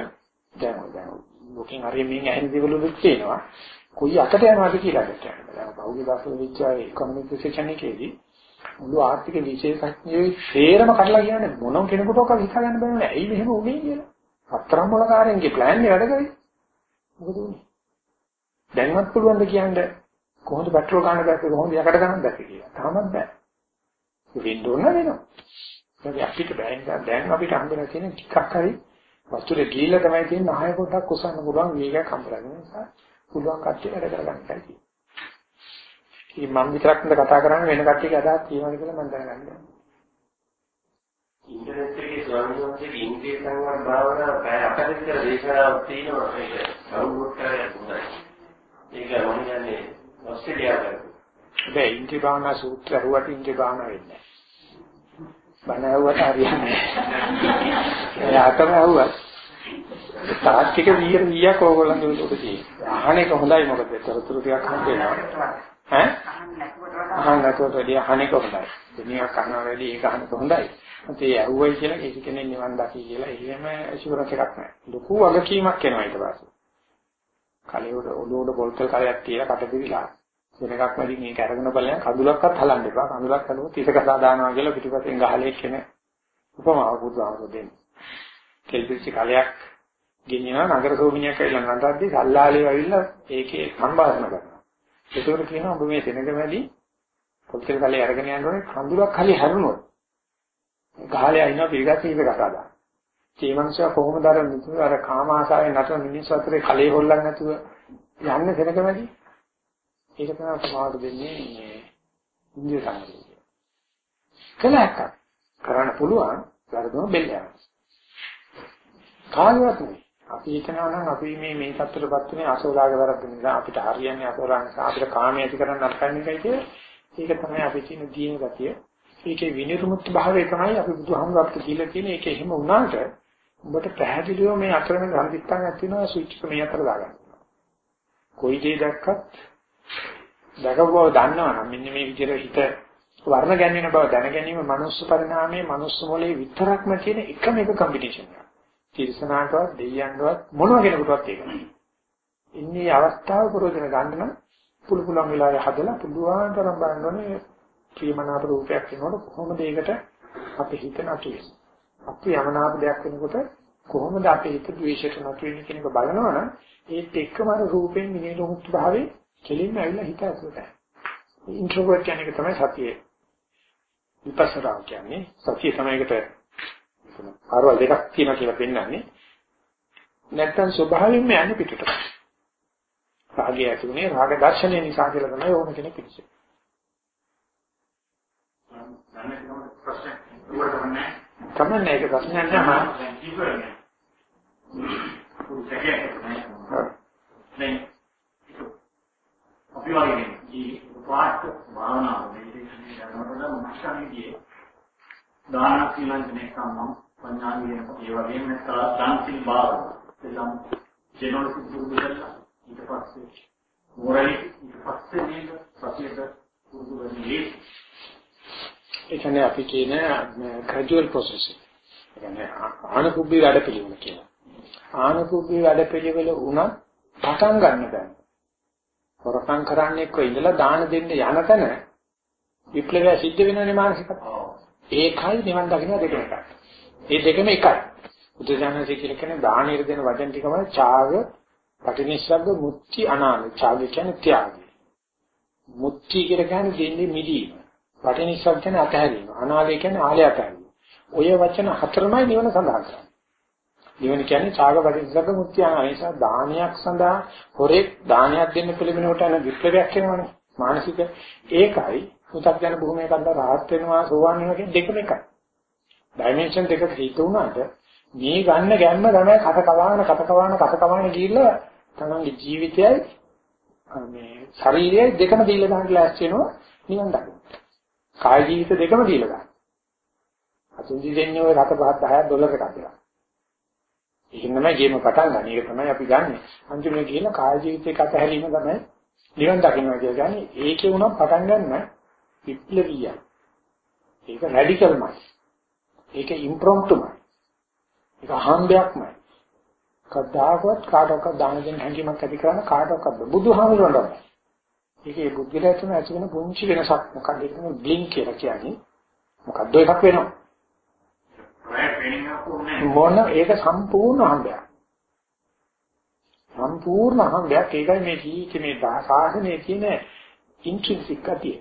දැන් දැන් ලෝකෙන් හරිය මේන් ඇහෙන දේවල් වලුත් තියෙනවා. කොයි අතට යනවද කියලා හිතන්න. දැන් බෞද්ධ දාර්ශනික විද්‍යාවේ ඉකොනොමික් සෙක්ෂන් එකේදී මුළු ආර්ථික විශේෂඥයෝ ෂේරම කඩලා කියන්නේ මොන කෙනෙකුටවත් හිතා ගන්න බෑ නෑ. ඇයි මෙහෙම උනේ කියලා. අත්තරම් මොලකාරයන්ගේ ප්ලෑන් එක වැඩ කරේ. මොකද උනේ? දැන්වත් පුළුවන් ද කියන්නේ කොහොමද පෙට්‍රල් ගන්න බැස්සේ කොහොමද යකඩ ගන්න බැස්සේ කියලා. තාමත් බෑ. වෙන්න ඕන වෙනවා. ඒක අපිට බෑ නිසා දැන් අපිට හම්බෙලා තියෙන ටිකක් හරි වස්තුවේ ගිහිල්ලා තමයි තියෙන ආය පොඩ්ඩක් කුසන්න පුළුවන් වේගයක් හම්බලා ගන්න නිසා පුළුවන් කට්ටිය වැඩ කරගන්න කයි. ඉතින් මම විතරක් නේද කතා කරන්නේ වෙන කට්ටියගේ අදහස් තියෙනවද කියලා මම දැනගන්න. ඉන්ටර්නෙට් එකේ ස්වාමීන් වහන්සේගේ ඉන්ද්‍රිය සංවර භාවනා පැය අපරිච්ඡේද දේශනාවක් තියෙනවා ඒක ඩවුන්ලෝඩ් කරලා ඒක මම කියන්නේ ඔස්ට්‍රේලියාවට. දැන් ඉන්ද්‍රිය භාවනා සූත්‍ර හරුවට ඉන්ද්‍රිය භාවනා වෙන්නේ. බණ ඇහුවට හරියන්නේ නැහැ. එයාටම ඇහුවත් තාක්ෂික වීර වීයක් ඕගොල්ලන්ගේ උඩ තියෙනවා. අහන එක හොඳයි මොකද තොරතුරු ටිකක් හම්බ වෙනවා. ඈ? අහන්න නැතුවට වැඩි අහන එක හොඳයි. දෙනියක් අහනවා වැඩි ඒක අහන එක හොඳයි. ඒ ඇහුවයි කියලා කිසි කෙනෙක් නිවන් දකි කියලා එහෙම ඇෂුරක් එකක් නැහැ. ලොකු වගකීමක් එනවා ඊට පස්සේ. කලියුඩ ඔළුවට පොල්තල් කලයක් තියලා කට පිළිලා වෙන එකක් වැඩි මේක අරගෙන බලයන් කඳුලක්වත් හලන්න එපා. කඳුලක් හලුවොත් ඉතකසා දානවා කියලා පිටිපස්සෙන් ගහලේ කෙන උපමාව බුදුහාමුදුරුවෝ දෙන්නේ. කෙල්පිච්ච කලයක් ගෙනියනවා නගර සෝමිනියක් ඇවිල්ලා නටද්දි සල්ලාලේ ඇවිල්ලා ඒකේ සම්භාෂණ කරනවා. ඒකෝර කියනවා ඔබ මේ සෙනඟ වැඩි පොල්තල් කලේ අරගෙන යන්න ඕනේ කඳුලක් හරි හැරුණොත්. ගහලේ අයින්නවා පිළිගත්තේ ඉත කතා දාන. ඒ මනුස්සයා කොහොමද අර මිතුරු අර කාම ආසාවෙන් නතර මිනිස්සු අතරේ කලේ හොල්ලන්නේ නැතුව යන්නේ සෙනඟ වැඩි? ඒක තමයි සමාවට දෙන්නේ මේ ඉන්දිය සංගීතය. කලක් කරන්න පුළුවන් වැරදුන බෙල්ල යනවා. කාලයක් නෙවෙයි. අපි හිතනවා නම් අපි මේ මේ සත්‍යයටපත් වෙන්නේ අසෝලාගේ වැරද්ද නිසා අපිට හරියන්නේ අසෝලා නිසා අපිට කාමයේ ඇති කරන්න අත්කන්නේ එකයි කිය. ඒක තමයි අපි තියෙන දින ගතිය. ඒකේ විනිර්මුක්ත භාවය තමයි අපි බුදුහාමුදුරුවෝ කියලා තියෙන ඒක එහෙම වුණාට ඔබට පැහැදිලිව මේ අතරමැද සම්පිට්ටන් ඇතිවෙනවා ස්විච් එක මේ අතර දාගන්න. කොයි දේ දැක්කත් දැකපුවව දන්නවනම් මෙන්න මේ විදිහට හිත වර්ණ ගැන්වෙන බව දැන ගැනීම මනුස්ස පරිණාමයේ මනුස්ස මොලේ විතරක්ම තියෙන එකම එක කම්බිනේෂන් එකක්. තිරසනාටවත් දෙයියන්ටවත් මොනවා කෙනෙකුටවත් ඒක නෑ. ඉන්නේ අවස්ථාව ප්‍රයෝජන ගන්න නම් පුළු පුළුවන් වෙලාවෙ හදලා පුළුවන් තරම් බලන්න ඕනේ ප්‍රියමනාප රූපයක් වෙනකොට කොහොමද ඒකට අපේ හිත නතු වෙන්නේ. අපි යමනාප දෙයක් වෙනකොට කොහොමද අපේ හිත ද්වේෂයට නතු වෙන්නේ කියන එක බලනවනම් ඒත් එක්කම අර රූපෙන් විනේද මුක්ත භාවයේ කෙලින්ම ඇවිල්ලා හිත ඇතුළට. ඉන්ට්‍රෝවර්ට් කියන එක තමයි සතියේ. විපස්සනා කියන්නේ සතිය තමයි ඒකට ආරවල් දෙකක් තියෙනවා කියලා පෙන්නන්නේ. නැත්තම් ස්වභාවයෙන්ම යන්නේ පිටට. රාගය ඇතිුනේ රාග දර්ශනය නිසා කියලා තමයි ඕන කෙනෙක් පිළිසෙන්නේ. තමයි ඒක ප්‍රශ්නයක් නෑ. දැන් අපි වගේ ජී වාස්ත භාවනාව මෙඩිටේෂන් කරනකොට මනසන්නේ දාන සීලන්තනේ සම්මම් පඤ්ඤාවිය ඒ වගේම දානසිල් භාවනාව එනම් ජනෝසිස් දුරුදලා ඊට පස්සේ මොරලි ඊට පස්සේ නේද සතියට පුරුදු වෙන්නේ ඒ කියන්නේ අපි කියන gradual process එක. ඒ කියන්නේ ආනකුබ්බි වැඩ පිළිවෙල කියලා. ආනකුබ්බි වැඩ පිළිවෙල උනත් පටන් ගන්න බෑ. හොරකම් කරන්නේ කො ඉඳලා දාන දෙන්න යන තැන විප්ලවය සිද්ධ වෙනවනේ මානසිකව. ඒකයි නිවන් දකින්න දෙකම එකයි. මේ දෙකම එකයි. බුදුසසුනේ කියලා කියන්නේ දානෙට දෙන වචන ටිකම ඡාග, පටිනිස්සග්ග, මුක්ති, අනාල. ඡාග කියන්නේ ත්‍යාගය. මුක්ති කියලා කියන්නේ දෙන්නේ මිදීම. පටිනිස්සග්ග කියන්නේ අතහැරීම. අනාලය කියන්නේ ආලය අතහැරීම. ඔය වචන හතරමයි නිවන සඳහන් කරන්නේ. නිවන කියන්නේ ඡාග පටිච්චසමුප්පාද මුක්තිය නිසා දානයක් සඳහා හොරෙක් දානයක් දෙන්න පිළිවෙනකොට යන විප්ලවයක් වෙනවනේ මානසික ඒකයි පුතක් යන භූමියක අnder රාහත් වෙනවා සෝවන් වෙනවා කියන දෙකම එකයි ඩයිමන්ෂන් දෙකක හිත උනාට මේ ගන්න ගැම්ම තමයි කට කවාන කට කවාන කට කවාන ගිහිල්ලා තමන්ගේ ජීවිතයයි මේ ශරීරයයි දෙකම දීලා ගන්න ලෑස්ති වෙනවා නිවන් දකින්න කාය ජීවිත දෙකම දීලා ගන්න අතුන්දි දෙන්නේ ඔය රට පහක් 10ක් ඩොලර් එකක් කියලා ඒකෙන් තමයි ගේම පටන් ගන්න. ඒක තමයි අපි ගන්නෙ. අන්තිමට ගිහින් කාය ජීවිතයක අතහැරීම තමයි නිවන් දකින්නවා කියලා කියන්නේ. ඒකේ උනත් පටන් ගන්න විප්ලවීය. ඒක රැඩිකල්මයි. ඒක ඉම්ප්‍රොම්ප්ටුමයි. ඒක අහම්බයක්මයි. කවදාකවත් කාටවත් දාන දෙන්න හැඟීමක් ඇති කරන කාටවත් බුදුහාමුදුරන්ට. ඒකේ බුද්ධිලයට ඇති වෙන පුංචි වෙනසක් මොකක්ද කියන්නේ බ්ලින්ක් කියලා කියන්නේ. මොකද්ද එකක් වෙනවා. මොන ඒක සම්පූර්ණ අහඹයක්. සම්පූර්ණ අහඹයක් ඒකයි මේ ජීවිතේ මේ සාසනයේ තියෙන ඉන්ට්‍රින්සික් ගතිය.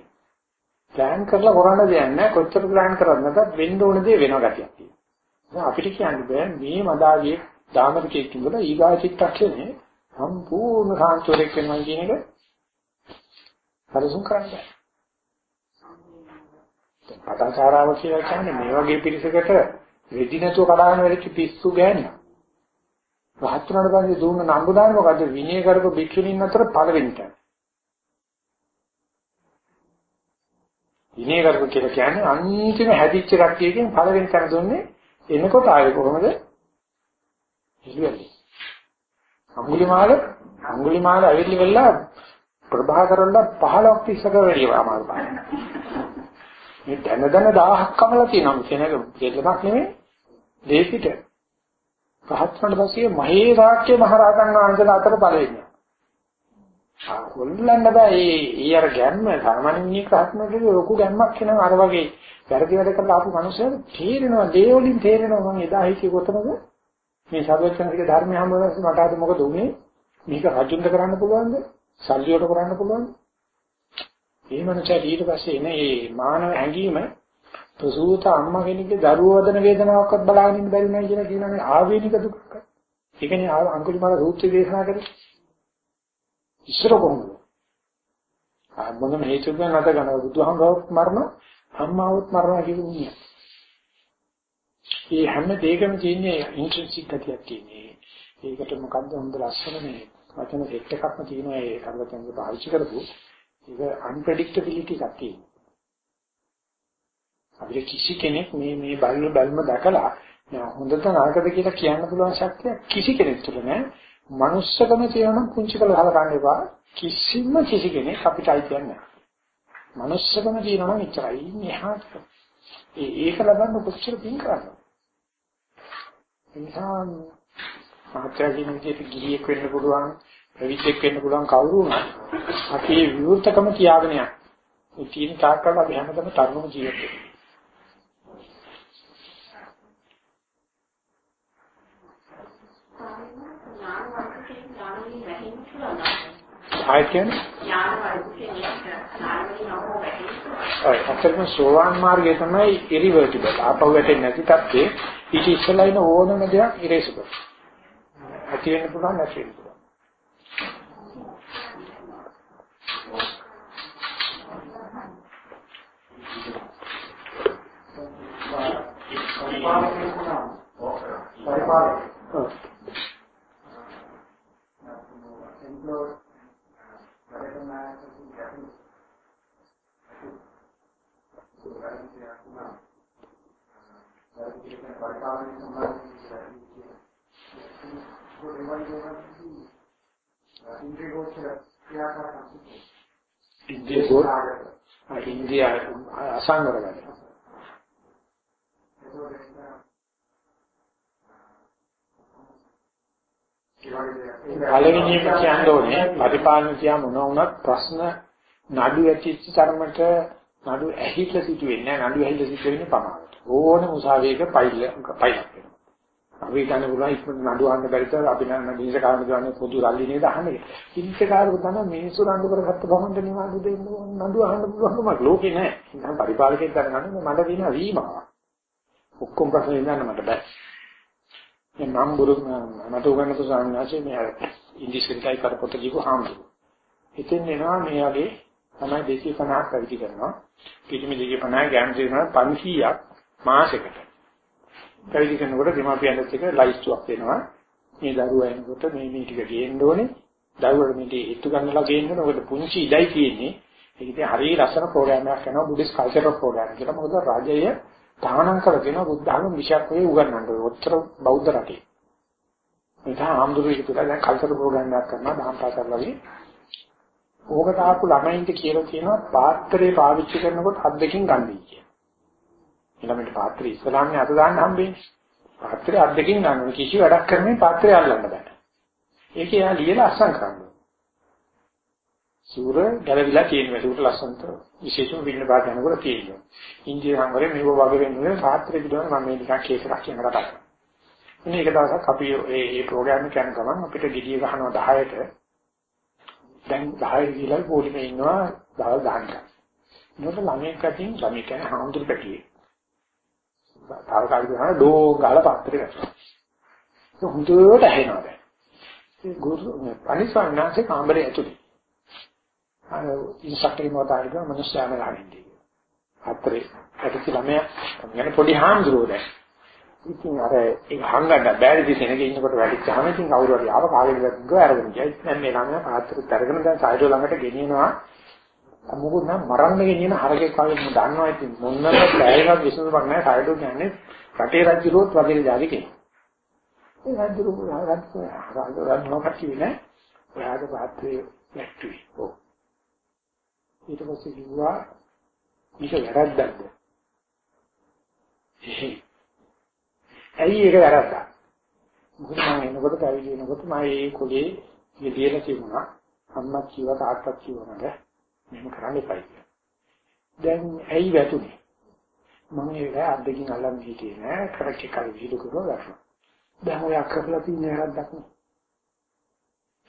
ප්ලෑන් කරලා කරන්න දෙයක් නැහැ. කොච්චර ප්ලෑන් කරත් නැත්නම් වෙන්න ඕන දේ වෙන ගතියක් තියෙනවා. අපිට කියන්න බෑ මේ මදාගේ දාමරිකයේ තුල ඊගා චිත්තක්ෂණේ සම්පූර්ණ සාන්තෝරයක් වෙනවා කියන එක හරිසුම් කරන්න බෑ. පටන්කාරාව කියලා කියන්නේ මේ වගේ පිරිසකට රෙදි නැතුව කඩාගෙන වෙච්ච පිස්සු ගෑනියා. රහත් වුණාට පස්සේ දුන්න නම්බුදාන මොකද විනය කරපු භික්ෂුණීන් අතර පළවෙනි විනය කරපු කියලා කියන්නේ අන්තිම හැදිච්ච කට්ටියකින් පළවෙනි තැන දුන්නේ එනකොට ආවේ කොහොමද? ඉතින් අඟුලිමාල අඟුලිමාල ඇවිල්ලි වෙලා ප්‍රභාකරන්ලා 15ක් ඉස්සක වෙලිය අමාරු බෑ. මේ දැන දැන 1000ක් කමලා තියෙනවා කෙනෙක් දෙල්ලමක් නෙමෙයි දෙපිට. රහත්වන්ට පස්සේ මහේ වාක්‍ය මහරහතන් වහන්සේලා අතර පළවෙනි. ආ කොල්ලන්න බෑ. ඒ ඒ අර ගැම්ම සාමාන්‍ය රහත්නකගේ ලොකු ගැම්මක් වෙනවා අර වගේ. වැරදි වැඩ කරලා ආපු මිනිස්සුන්ට තේරෙනවා දේවලින් තේරෙනවා මම එදා හිතේ කොතනද? මේ සර්වඥානික ධර්මය හම්බවෙනස් මට අද මොකද උනේ? මේක රජුන්ට කරන්න පුළුවන්ද? සල්ලි වලට කරන්න පුළුවන්ද? මේ මනුස්සයා ඊට පස්සේ එන මේ මානව හැඟීම ප්‍රසූත අම්මා කෙනෙක්ගේ දරුවෝ වදන වේදනාවක්වත් බලාගෙන ඉන්න බැරි නයි කියලා කියනනේ ආවේනික දුකක්. ඒකනේ අංකුලිමාල සූත්‍රය දේශනා කරේ. ඉස්සර කොහොමද? ආ මොනම හේතුවකින් නැත ගන්න බුදුහාමරවත් මරණ අම්මාවත් මරණ කියන්නේ. මේ හැම දෙයකම තියෙන්නේ ඉන්ට්‍රින්සික් ගතියක් තියෙන්නේ. ඒකට මොකද්ද හොඳ ලස්සන මේ වචන සෙට් එකක්ම තියෙනවා ඒ කරවතෙන්ද පාවිච්චි කරපු. ඒක අන්ප්‍රෙඩික්ටබිලිටි එකක් තියෙනවා. අපිට කිසි කෙනෙක් මේ මේ බල්ල බල්ම දැකලා හොඳද නරකද කියලා කියන්න පුළුවන් ශක්තිය කිසි කෙනෙක් තුල නැහැ. Manussකම තියෙනවා පුංචි කළ හලකන්න එපා. කිසිම කිසි කෙනෙක් අපිට අයිති නැහැ. manussකම තියෙනවා නම් එච්චරයි. මෙහාට ඒ ඒක ලබන්න කොච්චර පින් කරනවද? එනිසා මහත්යාගේ විදිහට ගිහියෙක් වෙන්න පුළුවන්, ප්‍රවිච්චෙක් වෙන්න පුළුවන් කවුරු වුණත් අපි විවෘතකම තියාගෙන යන්න. ඒ තියෙන තාක්කල් අපි හැමදේම තරුණ ජීවිත ආයත කියන්නේ ඔය අතරම සෝවාන් මාර්ගය තමයි ඉරිවර්ටිබල්. ආපහු වැටෙන්නේ නැති තත්ත්වේ ඊට ඉස්සෙල්ලා ඉන්න ඕනම දෙයක් ඉරේසබල්. ඇති වෙන්න පුළුවන් නැති වෙන්න පුළුවන්. පරිපාලක එම්ප්ලොයි වැඩ කරන අයටදී ගැටලු ඒක කියන්නේ වැඩි කියන පරිපාලනය සම්බන්ධයෙන් ඉන්ද්‍රිය ගෝචර ඉන්ද්‍රිය අසංගර ගන්න පළවෙනිම කියන්න ඕනේ පරිපාලන කියා මොන වුණත් ප්‍රශ්න නඩු ඇතිච්ච තරමට නඩු ඇහිලා සිටුවෙන්නේ නැහැ නඩු ඇහිලා සිටුවෙන්නේ පමාවට ඕනේ මුසාවියක පයිල් පයිල් අපි ගන්න පුළුවන් ඉක්මනට නඩු අහන්න බැරි තර අපි නම් මිනිස් කාරණ දන්නේ පොදු රල්ලි නේද අහන්නේ ඉන්ට කාරක තමයි මිනිස්සු නඩු කරගත්ත බවන්ට නිවාඩු දෙන්න නඩු අහන්න පුළුවන්කම ලෝකේ නැහැ නම් පරිපාලකෙක් දැනගන්න මට දින වීමක්. ඔක්කොම ප්‍රශ්න ඉඳන් මට බෑ. මේ නම් බුරු මට උගන්නපු සාමනාචේ මේ ඉන්දිසිරිකයි කරපොත දීපු හාමුදුරු. ඉතින් එනවා මේ වගේ තමයි 250ක් පැවිදි කරනවා. පිටිමි 250 ගෑනු 500ක් මාසෙකට. පැවිදි කරනකොට දෙමාපියන්ට එක ලයිස්ට්ුවක් දෙනවා. මේ දරුවා එනකොට මේ මේ ටික ගේන්න ඕනේ. දරුවට මේ ඉතු ගන්නලා ගේන්න ඕනේ. ඔකට පුංචි ඉඩයි තියෙන්නේ. ඒක ඉතින් හරිය ලස්සන ප්‍රෝග්‍රෑම් එකක් කරනවා බුද්දිස් කල්චරල් ප්‍රෝග්‍රෑම් කියලා. මොකද රාජ්‍යය තානම් කරගෙන බුද්ධ ධර්ම විශයක් වේ උගන්වන්න ඕනේ. ඔච්චර බෞද්ධ රටේ. ඒක ආම්දුරු විතර දැන් කල්චර් ප්‍රෝග්‍රෑම් එකක් කරනවා දහම් පාසල් වගේ. ඕකට ආපු ළමයින්ට කියලා කියනවා පාත්‍රේ පාවිච්චි කරනකොට හත් දෙකකින් ගන්නයි කියලා. ළමයින්ට පාත්‍රය ඉස්සරහන්නේ අත දාන්න හම්බෙන්නේ. පාත්‍රය අත් දෙකකින් ගන්න කිසි වැඩක් කරන්නේ පාත්‍රය අල්ලන්න බෑ. ඒක යා ලියලා අස්සම් කරන්න. සූර ගැලවිලා තියෙනවා. ඒක ලස්සනට විශේෂම වින්න පාට යනකොට තියෙනවා. ඉන්දිය සංවරේ මේව වගේ වෙන්නේ සාත්‍රේ පිටවන මම මේ නිකන් කේස් එකක් කියන කතා කරනවා. ඉතින් ඒක දවසක් අපි මේ මේ ප්‍රෝග්‍රෑම් එක යන ගමන් අපිට ගිඩිය ගහනවා 10ට. දැන් 10 ගිහලා පොලිමේ ඉන්නවා දවල් 10ක්. මොකද ළමෙක් අතින් ළමෙක් කියන්නේ හාමුදුරු පැටියෙක්. තාවකාලික ගහන ඩෝ ගාලා පාත්‍රේ වැටෙනවා. ඒක හොඳට ඇහෙනවා දැන්. ඒ ගුරු අනිසාරණාසේ කාමරේ ඇතුලේ අර ඉන්ස්ට්‍රක්ටර් මොකටද කියන මිනිස්යාම ගානින්දී. හතරේ ඇටි ළමයා කියන්නේ පොඩි හාමුදුරුවෝ දැන්. ඉතින් අර ඒ හංගන්න බැරි දිසෙනක ඉන්නකොට වැඩිච්චාම ඉතින් කවුරු හරි ආව කාගෙන් ගිහුවා අරගෙන ගියා. දැන් මේ ළමයා පාත්‍රෙත් අරගෙන දැන් සායඩෝ ළඟට ගෙනියනවා. මොකද නම් මරන්න ගෙනියන හරකෙක් වගේ මම දන්නවා ඉතින් මොන්නම බෑයවත් විශ්වාසයක් නැහැ සායඩෝ කියන්නේ රටේ රජුරුවත් වගේ ජාති කෙනෙක්. ඒ රජුරු රජු රජු මොකක්ද කියන්නේ? ඔයාගේ පාත්‍රයේ නැට්ටුයි. ඔව්. ඊට පස්සේ කිව්වා මේක වැරද්දක්ද? ඇයි ඒක වැරද්දක්? මොකද මම එනකොට පැවිදි වෙනකොට මම ඒ කොලේ යෙදিলা තිබුණා. අම්මා කිව්වා තාත්තා කිව්වා මට මෙහෙම කරන්න එපා කියලා. දැන් ඇයි වැටුනේ? මම ඒක අද්දකින් අල්ලන් හිටියේ නෑ කරච්ච කල් විහිළු කරලා ගන්නවා. දැන් ඔය අක්කලා තියෙන වැරද්දක් නේ.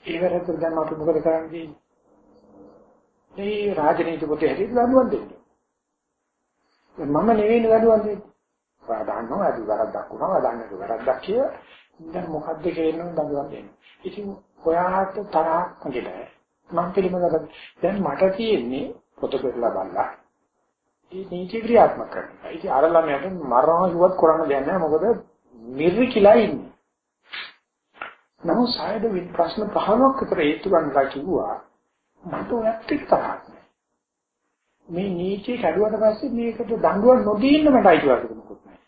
ඒ වැරද්ද දැන් අපිට මොකද කරන්න තියෙන්නේ? මේ රාජනීති පොතේ හැටියට දඬුවම් දෙන්නේ. මම නෙවෙයි දඬුවම් දෙන්නේ. ඔයා දන්නවා అది වැරද්දක් වුණා, ඔයා දන්නේ වැරද්දක් කියලා. දැන් මොකද්ද කියනවා දඬුවම් දෙන්නේ. ඉතින් ඔයාට තරහක් නැගිටයි. මම පිළිමකට දැන් මට තියෙන්නේ පොත පෙරලා බලලා. මේ නීති ක්‍රියාත්මක කරනවා. ඉතින් අර ළමයාට මරණ කිව්වත් කරන්න දෙයක් නැහැ. මොකද මිරි කියලා ඉන්නේ. නමුත් සායද ප්‍රශ්න 15ක් විතර හේතු ගන්නලා කිව්වා. මට ඔයත් එක්ක තරහක් නැහැ. මේ නීතිය කැඩුවට පස්සේ මේකට දඬුවම් නොදී ඉන්න මට අයිතිවාසිකම මොකුත් නැහැ.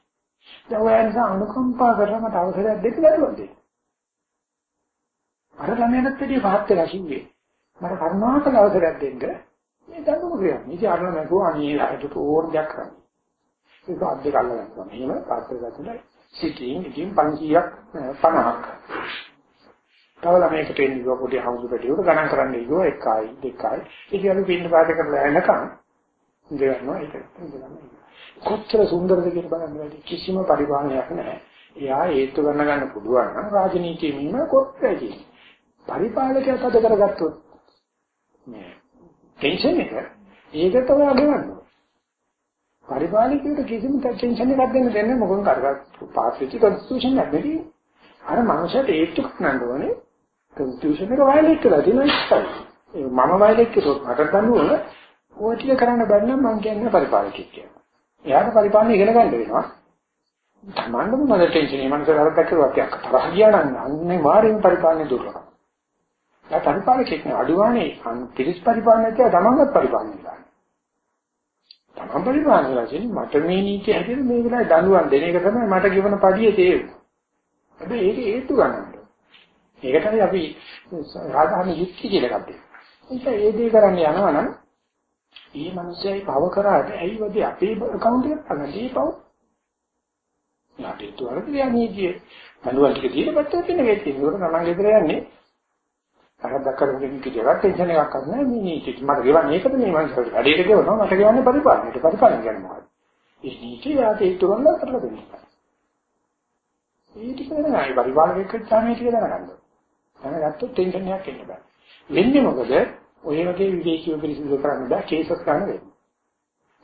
දැන් ඔය නිසා අනුකම්පා කරලා මට අවසරයක් දෙන්න බැරුවද? අර ළමයාට පිටි පහත් වෙලා කිව්වේ. මට කරුණාකර අවසරයක් දෙන්න. මේ දඬුවම කියන්නේ. ඉතින් අර ළමයා කිව්වා අනේ ආයතට ඕන දෙයක් කරන්න. ඒක අද්දේ කල්ලා ගන්නවා. මෙහෙම පාත්‍ර ගත්තට සිටින් ඉතින් 500ක් 50ක් තව ළමයකට එන්න ගියා පොඩි හවුස් පැටියෙකුට ගණන් කරන්න ගියා එකයි දෙකයි ඉතින් අපි පින්න පාද කරලා එනකන් දෙවනවා ඒක කොච්චර සුන්දරද කියලා බලන්න වැඩි කිසිම පරිපාලනයක් නැහැ එයා හේතු ගන්න ගන්න පුළුවන් නම් රාජනීතියේ මීම කොච්චරයි පරිපාලකයා තද කරගත්තොත් මේ ටෙන්ෂන් එක ඒක තමයි අගවන්න පරිපාලකයට කිසිම ටෙන්ෂන් එකක් දෙන්න දෙන්නේ මොකද කරගත් පාස් වෙච්ච කන්ස්ටිටියුෂන් එකක් නෙවෙයි අර මනුස්සයට ඒත්තු කරන්න ඕනේ කන්ස්ටිටියුෂන් එක වයලේට් කරලා තියෙනවා ඉස්සයි. ඒ මම වයලේට් කරොත් මට දඬුවම ඔය ටික කරන්න බැරි නම් මම කියන්නේ පරිපාලකෙක් කියලා. එයාට පරිපාලනය ඉගෙන ගන්න වෙනවා. තමන්ම මොනවද ටෙන්ෂන් එක මනස කරද්දක් කරුවා ටිකක් තරහ ගියා නම් අන්නේ වාරින් පරිපාලනය දුර්ලභයි. ඒ පරිපාලකෙක් නේ අඩුවානේ පිරිස් පරිපාලනය කියලා තමන්වත් පරිපාලනය කරන්න. තමන් පරිපාලනය කරලා මට මේ නීතිය හැදෙන්නේ මේ වෙලාවේ දඬුවම් දෙන එක තමයි මට ගෙවන පඩියේ තේරුම. හැබැයි ඒක හේතු ගන්න. ඒකටයි අපි සාධාරණ යුක්ති කියලා ගත්තේ. ඒක ඒ දේ කරන්න යනවා නම් මේ මිනිස්සයි පව කරාට ඇයි වගේ අපේ account එකට අගදී පව? යාටේ තුවරද යන්නේදී මනුවල් ටික දීලා පැත්තට පින්න වෙච්ච. ඒකට තමන් ගෙදර යන්නේ අර දක්කරගෙන කිව්වා ටෙන්ෂන් එකක් නැහැ මේ නීති මට ගෙවන්නේ ඒකද මේ මං වැඩේට ගෙවනවා මට ගෙවන්නේ පරිපාලනයට පරිපාලන කියන්නේ මොකක්ද? ඒ නීති යාටේ තුවරලා කරලා දෙන්නේ. ඒ ටික දැනගන්න පරිපාලකෙක් තමයි ටික දැනගන්න. දැනගත්තොත් ටෙන්ෂන් එකක් එන්න බෑ. වෙන්නේ මොකද? ඔය වගේ විවේකීව පිළිසිදු කරන්න බෑ කේසස් ගන්න වෙන්නේ.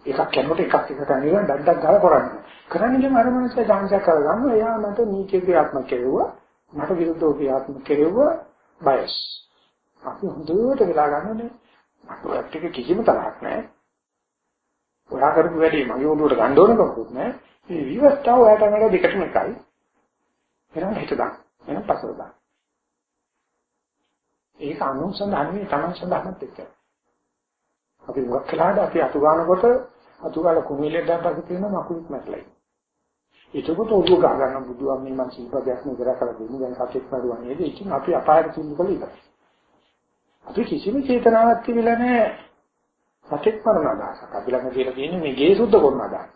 එකක් කරනකොට එකක් එක කරන්නේ ඩඩක් ගාලා කරන්නේ. කරන්නේ නම් අර මොනසෙ chance එකක් කරගන්න එයා මට නීති ක්‍රියාත්මක කෙරුවා මට විරුද්ධව ක්‍රියාත්මක කෙරුවා බයස්. අපි හොඳට වෙලා ගන්නනේ මට ඔයත් එක කිසිම තරහක් නැහැ. ඔයා කරපු වැඩේ මගේ ඔළුවට ගන්න ඕන කවුරුත් නැහැ. මේ විවස්ථාව ඔයාට නේද දෙකටම එකයි. එහෙනම් හිත දාන්න. එහෙනම් පස්සට දාන්න. ඒක අනුසන්ධානයේ Taman සඳහනත් එක්ක. අපි මොකක් කළාද අපි අතු ගන්නකොට අතු ගාලා කුමිලෙන් දැම්පස්සේ තියෙන මකුලුත් මැట్లයි. ඒකකොට ඔළුව ගහ ගන්න බුදුන් මේ මං සිල්පදයක් නෙදර කරලා දෙන්නේ දැන් සත්‍යෙත් නඩුවා නේද? ඉතින් අපි අපායට තින්නු කළ ඉවරයි. අපි කිසිම චේතනාවක් තිබිලා නැහැ. සත්‍යෙත් මරණ අදහසක්. අපි ළඟ කියලා තියෙන්නේ මේ ගේ සුද්ධ කරන අදහස.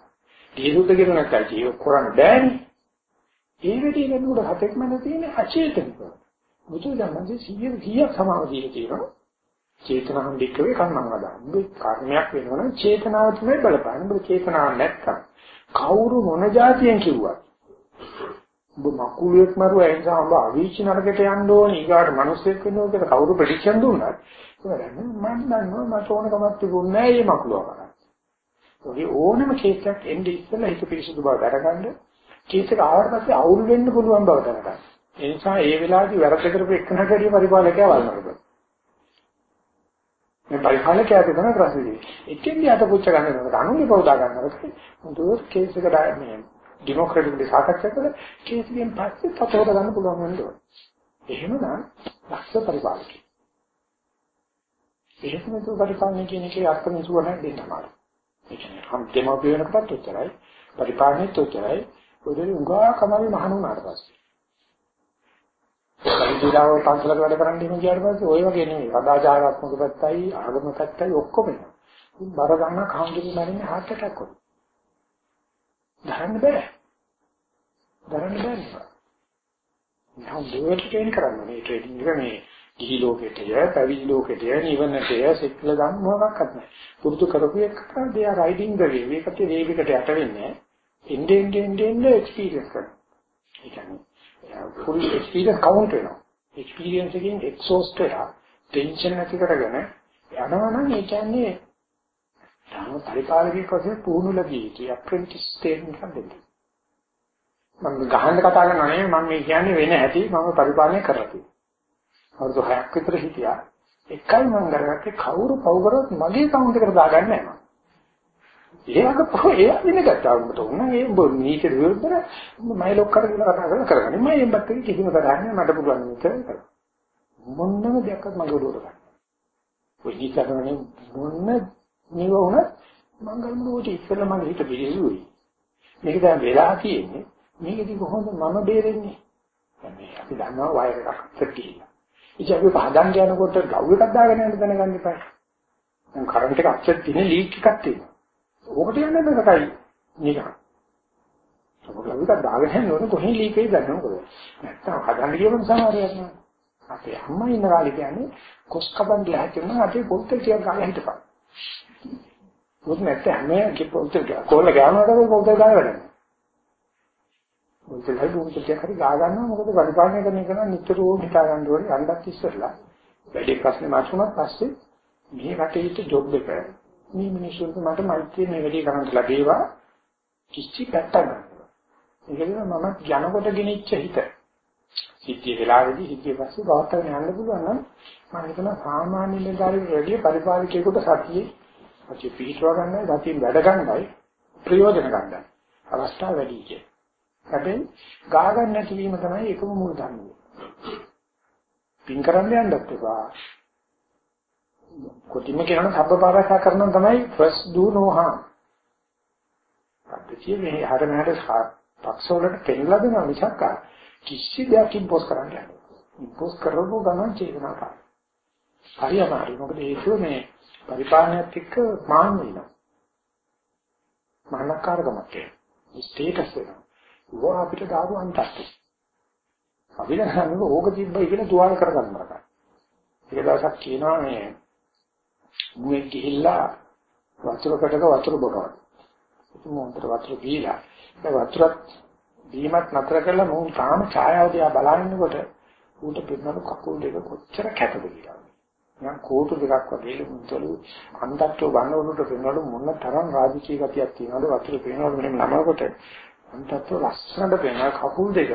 ගේ සුද්ධ කරන නැත්නම් ඒක කරන්න බෑනේ. ඒ වෙදී නේද හතෙක් මන තියෙන අචේතනිකව. බුදුදහමේ 100 100ක් සමාව දීලා තියෙනවා. චේතනාම් දෙකේ කර්මං වදා. මේ කර්මයක් වෙනවනම් චේතනාව තමයි බලපාන. ඔබ චේතනාවක් නැත්තම් කවුරු මොන જાතියෙන් කිව්වත් ඔබ මකුලුවෙක් මරුවා ඒ නිසා ඔබ අවීචි නරකට යන්න ඕනේ. ඊගාට මිනිස්සෙක් වෙනවා කියලා කවුරු ප්‍රෙඩික්ෂන් දුන්නත් ඒක මම දන්නවා මට ඕන කමක් තිබුණේ නැහැ මේ මකුලුව කරා. ඔගේ ඕනම කේස් එකක් එන්නේ ඉස්සෙල්ලා හිත පිරිසුදු බව දැනගන්න. කේස් එක ආවට පස්සේ අවුල් වෙන්න පුළුවන් බව දැනගන්න. ඒ නිසා ඒ වෙලාවේදී වැරද්ද කරපු එක්කනට වැඩිය පරිපාලකයා වල්නරද. මේ පරිපාලකයා තමයි ප්‍රශ්නේ. එක්කෙන්දී අත පුච්ච ගන්න නේද? අනුන්ගේ පොදා ගන්නකොට මුදුර කේස් එක මේ ඩෙමොක්‍රටික්ලි සාකච්ඡා කළා කේසියෙන් පස්සේ තතෝර ගන්න පුළුවන් වෙනවා. එහෙමනම් ලක්ෂ පරිපාලකයි. එහෙම නේද පරිපාලනය කියන එකේ අර්ථ මෙසුව නැහැ දෙන්න අමාරු. ඒ කියන්නේ හම් දෙමෝපිය වෙනකොටත් උච්චරයි පරිපාලනෙත් උච්චරයි පොඩි උඟා කමල් මහණුනාට පස්සේ. පරිදිලාව පන්සලක වැඩ කරන්න ඉන්න ගියාට පස්සේ ওই වගේ නෙමෙයි. සදාචාරාත්මක පැත්තයි ආගම පැත්තයි ඔක්කොම එනවා. බර ගන්න කවුරුද මරින්නේ heart attack වල. දරන්න බෑ. දරන්න බෑ නේද? නම් දෙවට ට්‍රේන් කරන්න මේ ට්‍රේනින් එක මේ ගිහි ලෝකෙටය, පැවිදි ලෝකෙටය, නිවනටය, සික්ල ගන්න මොකක්වත් නැහැ. පුරුදු කරපු එක they are riding the wave. ඒකට වේගයකට යට වෙන්නේ. එන්නේ එන්නේ එන්නේ එක්ස්පීරියන්ස් කරනවා. ඒ කියන්නේ full experience count වෙනවා. experience එකෙන් exhaust වෙලා tension නැති කරගෙන යනවා නම් ඒ කියන්නේ තාම පරිපාලකයෙක් වශයෙන් පුහුණු ලැබී යුතුයි. apprentice stage එකක් දෙන්න. මම ගහන්න කතා කරනවා නෙවෙයි මම මේ කියන්නේ වෙන ඇති මම පරිපාලනය කරලා තියෙනවා. අවුරුදු 6ක් විතර හිටියා. එකයි මම කරගත්තේ කවුරු පව් කරොත් මගේ කවුන්ට් එකට දාගන්නේ නැහැ මම. ඒක පො ඒ දිනකට උඹට උන ඒ උඹ නීති විරුද්ධව මම ලොක් කරගෙන කතා කරලා කරගන්නේ. මම එම්බත් කිසිම කරන්නේ මට පුළුවන් විතර කරා. මොන්නම දෙයක් මගේ ඔළුවට ගන්න. ඔය නීතිකරණය මොන්න මේව වුණත් මංගල මුලට ඉස්සෙල්ලා මම හිත පිළිසුයි. මේක දැන් වෙලා තියෙන්නේ මේකදී කොහොමද මම බේරෙන්නේ? මේ අපි දන්නවා වයර් එකක් අස්සට ගිහිල්ලා. ඉතින් අපි පහදන් යනකොට ගව් එකක් දාගෙන යන්න දැනගන්න එපා. දැන් කරන්ට් එක අස්සට තියෙන ලීක් එකක් තියෙනවා. ඕකට යන්න බෑ නිකන්. ඔබ ගව් එකක් දාගෙන යනකොට කොහෙන් ලීක් වෙයිද දන්නේ මොකද? නැත්තම් හදන්න ගියම සමහරයක් නෑ. අපේ අම්මා ඉන්න කාලේ කියන්නේ කොස් කබන් ගියා කියනවා අපේ පොත්තේ ටිකක් ගාලා හිටපන්. මොකද නැත්නම් හැම පොත්තේ කොල්ල ගානකට පොත්තේ ගාලා වැඩන්නේ. පොත්තේ ලයි පොත්තේ හරි ගා ගන්නවා මොකද පරිපාලනය කරන එක නම් නිතරම හිතා ගන්න ඕනේ අඬක් ඉස්සරලා. වැඩි ප්‍රශ්නේ මාතුණා පස්සේ මේ රටේ හිට ජොබ් එක මේ මිනිස්සුන්ට මට මෛත්‍රිය මේ වැඩි කරන්න ලැබේවා කිසි පැත්තක් ගන්න. ඒකද මම යනකොට ගෙනිච්ච හිත. සිද්ධිය වෙලාවේදී සිද්ධිය පස්සේ බවත්තගෙන යන්න පුළුවන් නම් මම හිතනවා සාමාන්‍ය නිලධාරියෙක් වැඩි පරිපාලකයෙකුට සතියේ සතිය පිහිටව ගන්නයි සතියෙන් වැඩ ගන්නයි ප්‍රයෝජන ගන්නයි අවස්ථාව වැඩි කිය. හැබැයි ගා ගන්න නැති වීම තමයි එකම මූල ධර්මය. පින් කරන්න යන්නත් එපා. කොටිම කියන සබ්බපාරසා කරන තමයි first do no harm. අපිට මේ හර මෙහර පක්ෂ වලට පෙන්ලා දෙනවා මිසක් කිසි දෙයක් ඉම්පෝස් කරන්න යන්නේ. ඉම්පෝස් කරපුව ගමන් චේතනා කරනවා. හරි අමාරුයි. මොකද හේතුව මේ පරිපාලනයත් එක්ක මාන්න වෙනවා. මානකාරකමක් ඒ ස්ටේටස් වෙනවා. ඕවා අපිට දාපු අන්තස්තු. අපිට හන්නේ ඕක තිබ්බයි කියලා තුවාල කරගන්න බෑ. ඒක දවසක් කියනවා මේ මුවෙක් ගිහිල්ලා වතුරකටක වතුර බොනවා. ඉතින් මොන්තර වතුර බීලා ඒ වතුරත් බීමත් නතර කරලා මොහොත තාම ඡායාව දිහා බලනකොට ඌට පින්නලු කකුල් දෙක කොච්චර කැටද කියලා. නිකන් කෝටු දෙකක් වගේ මුතලු අන්තත්ව බනවලුට පෙන්වලු මොන තරම් රාජකීය ගතියක් තියෙනවද වතුර පේනවලු මෙන්න නමකොට අන්තත්ව ලස්සනට පේන කකුල් දෙක.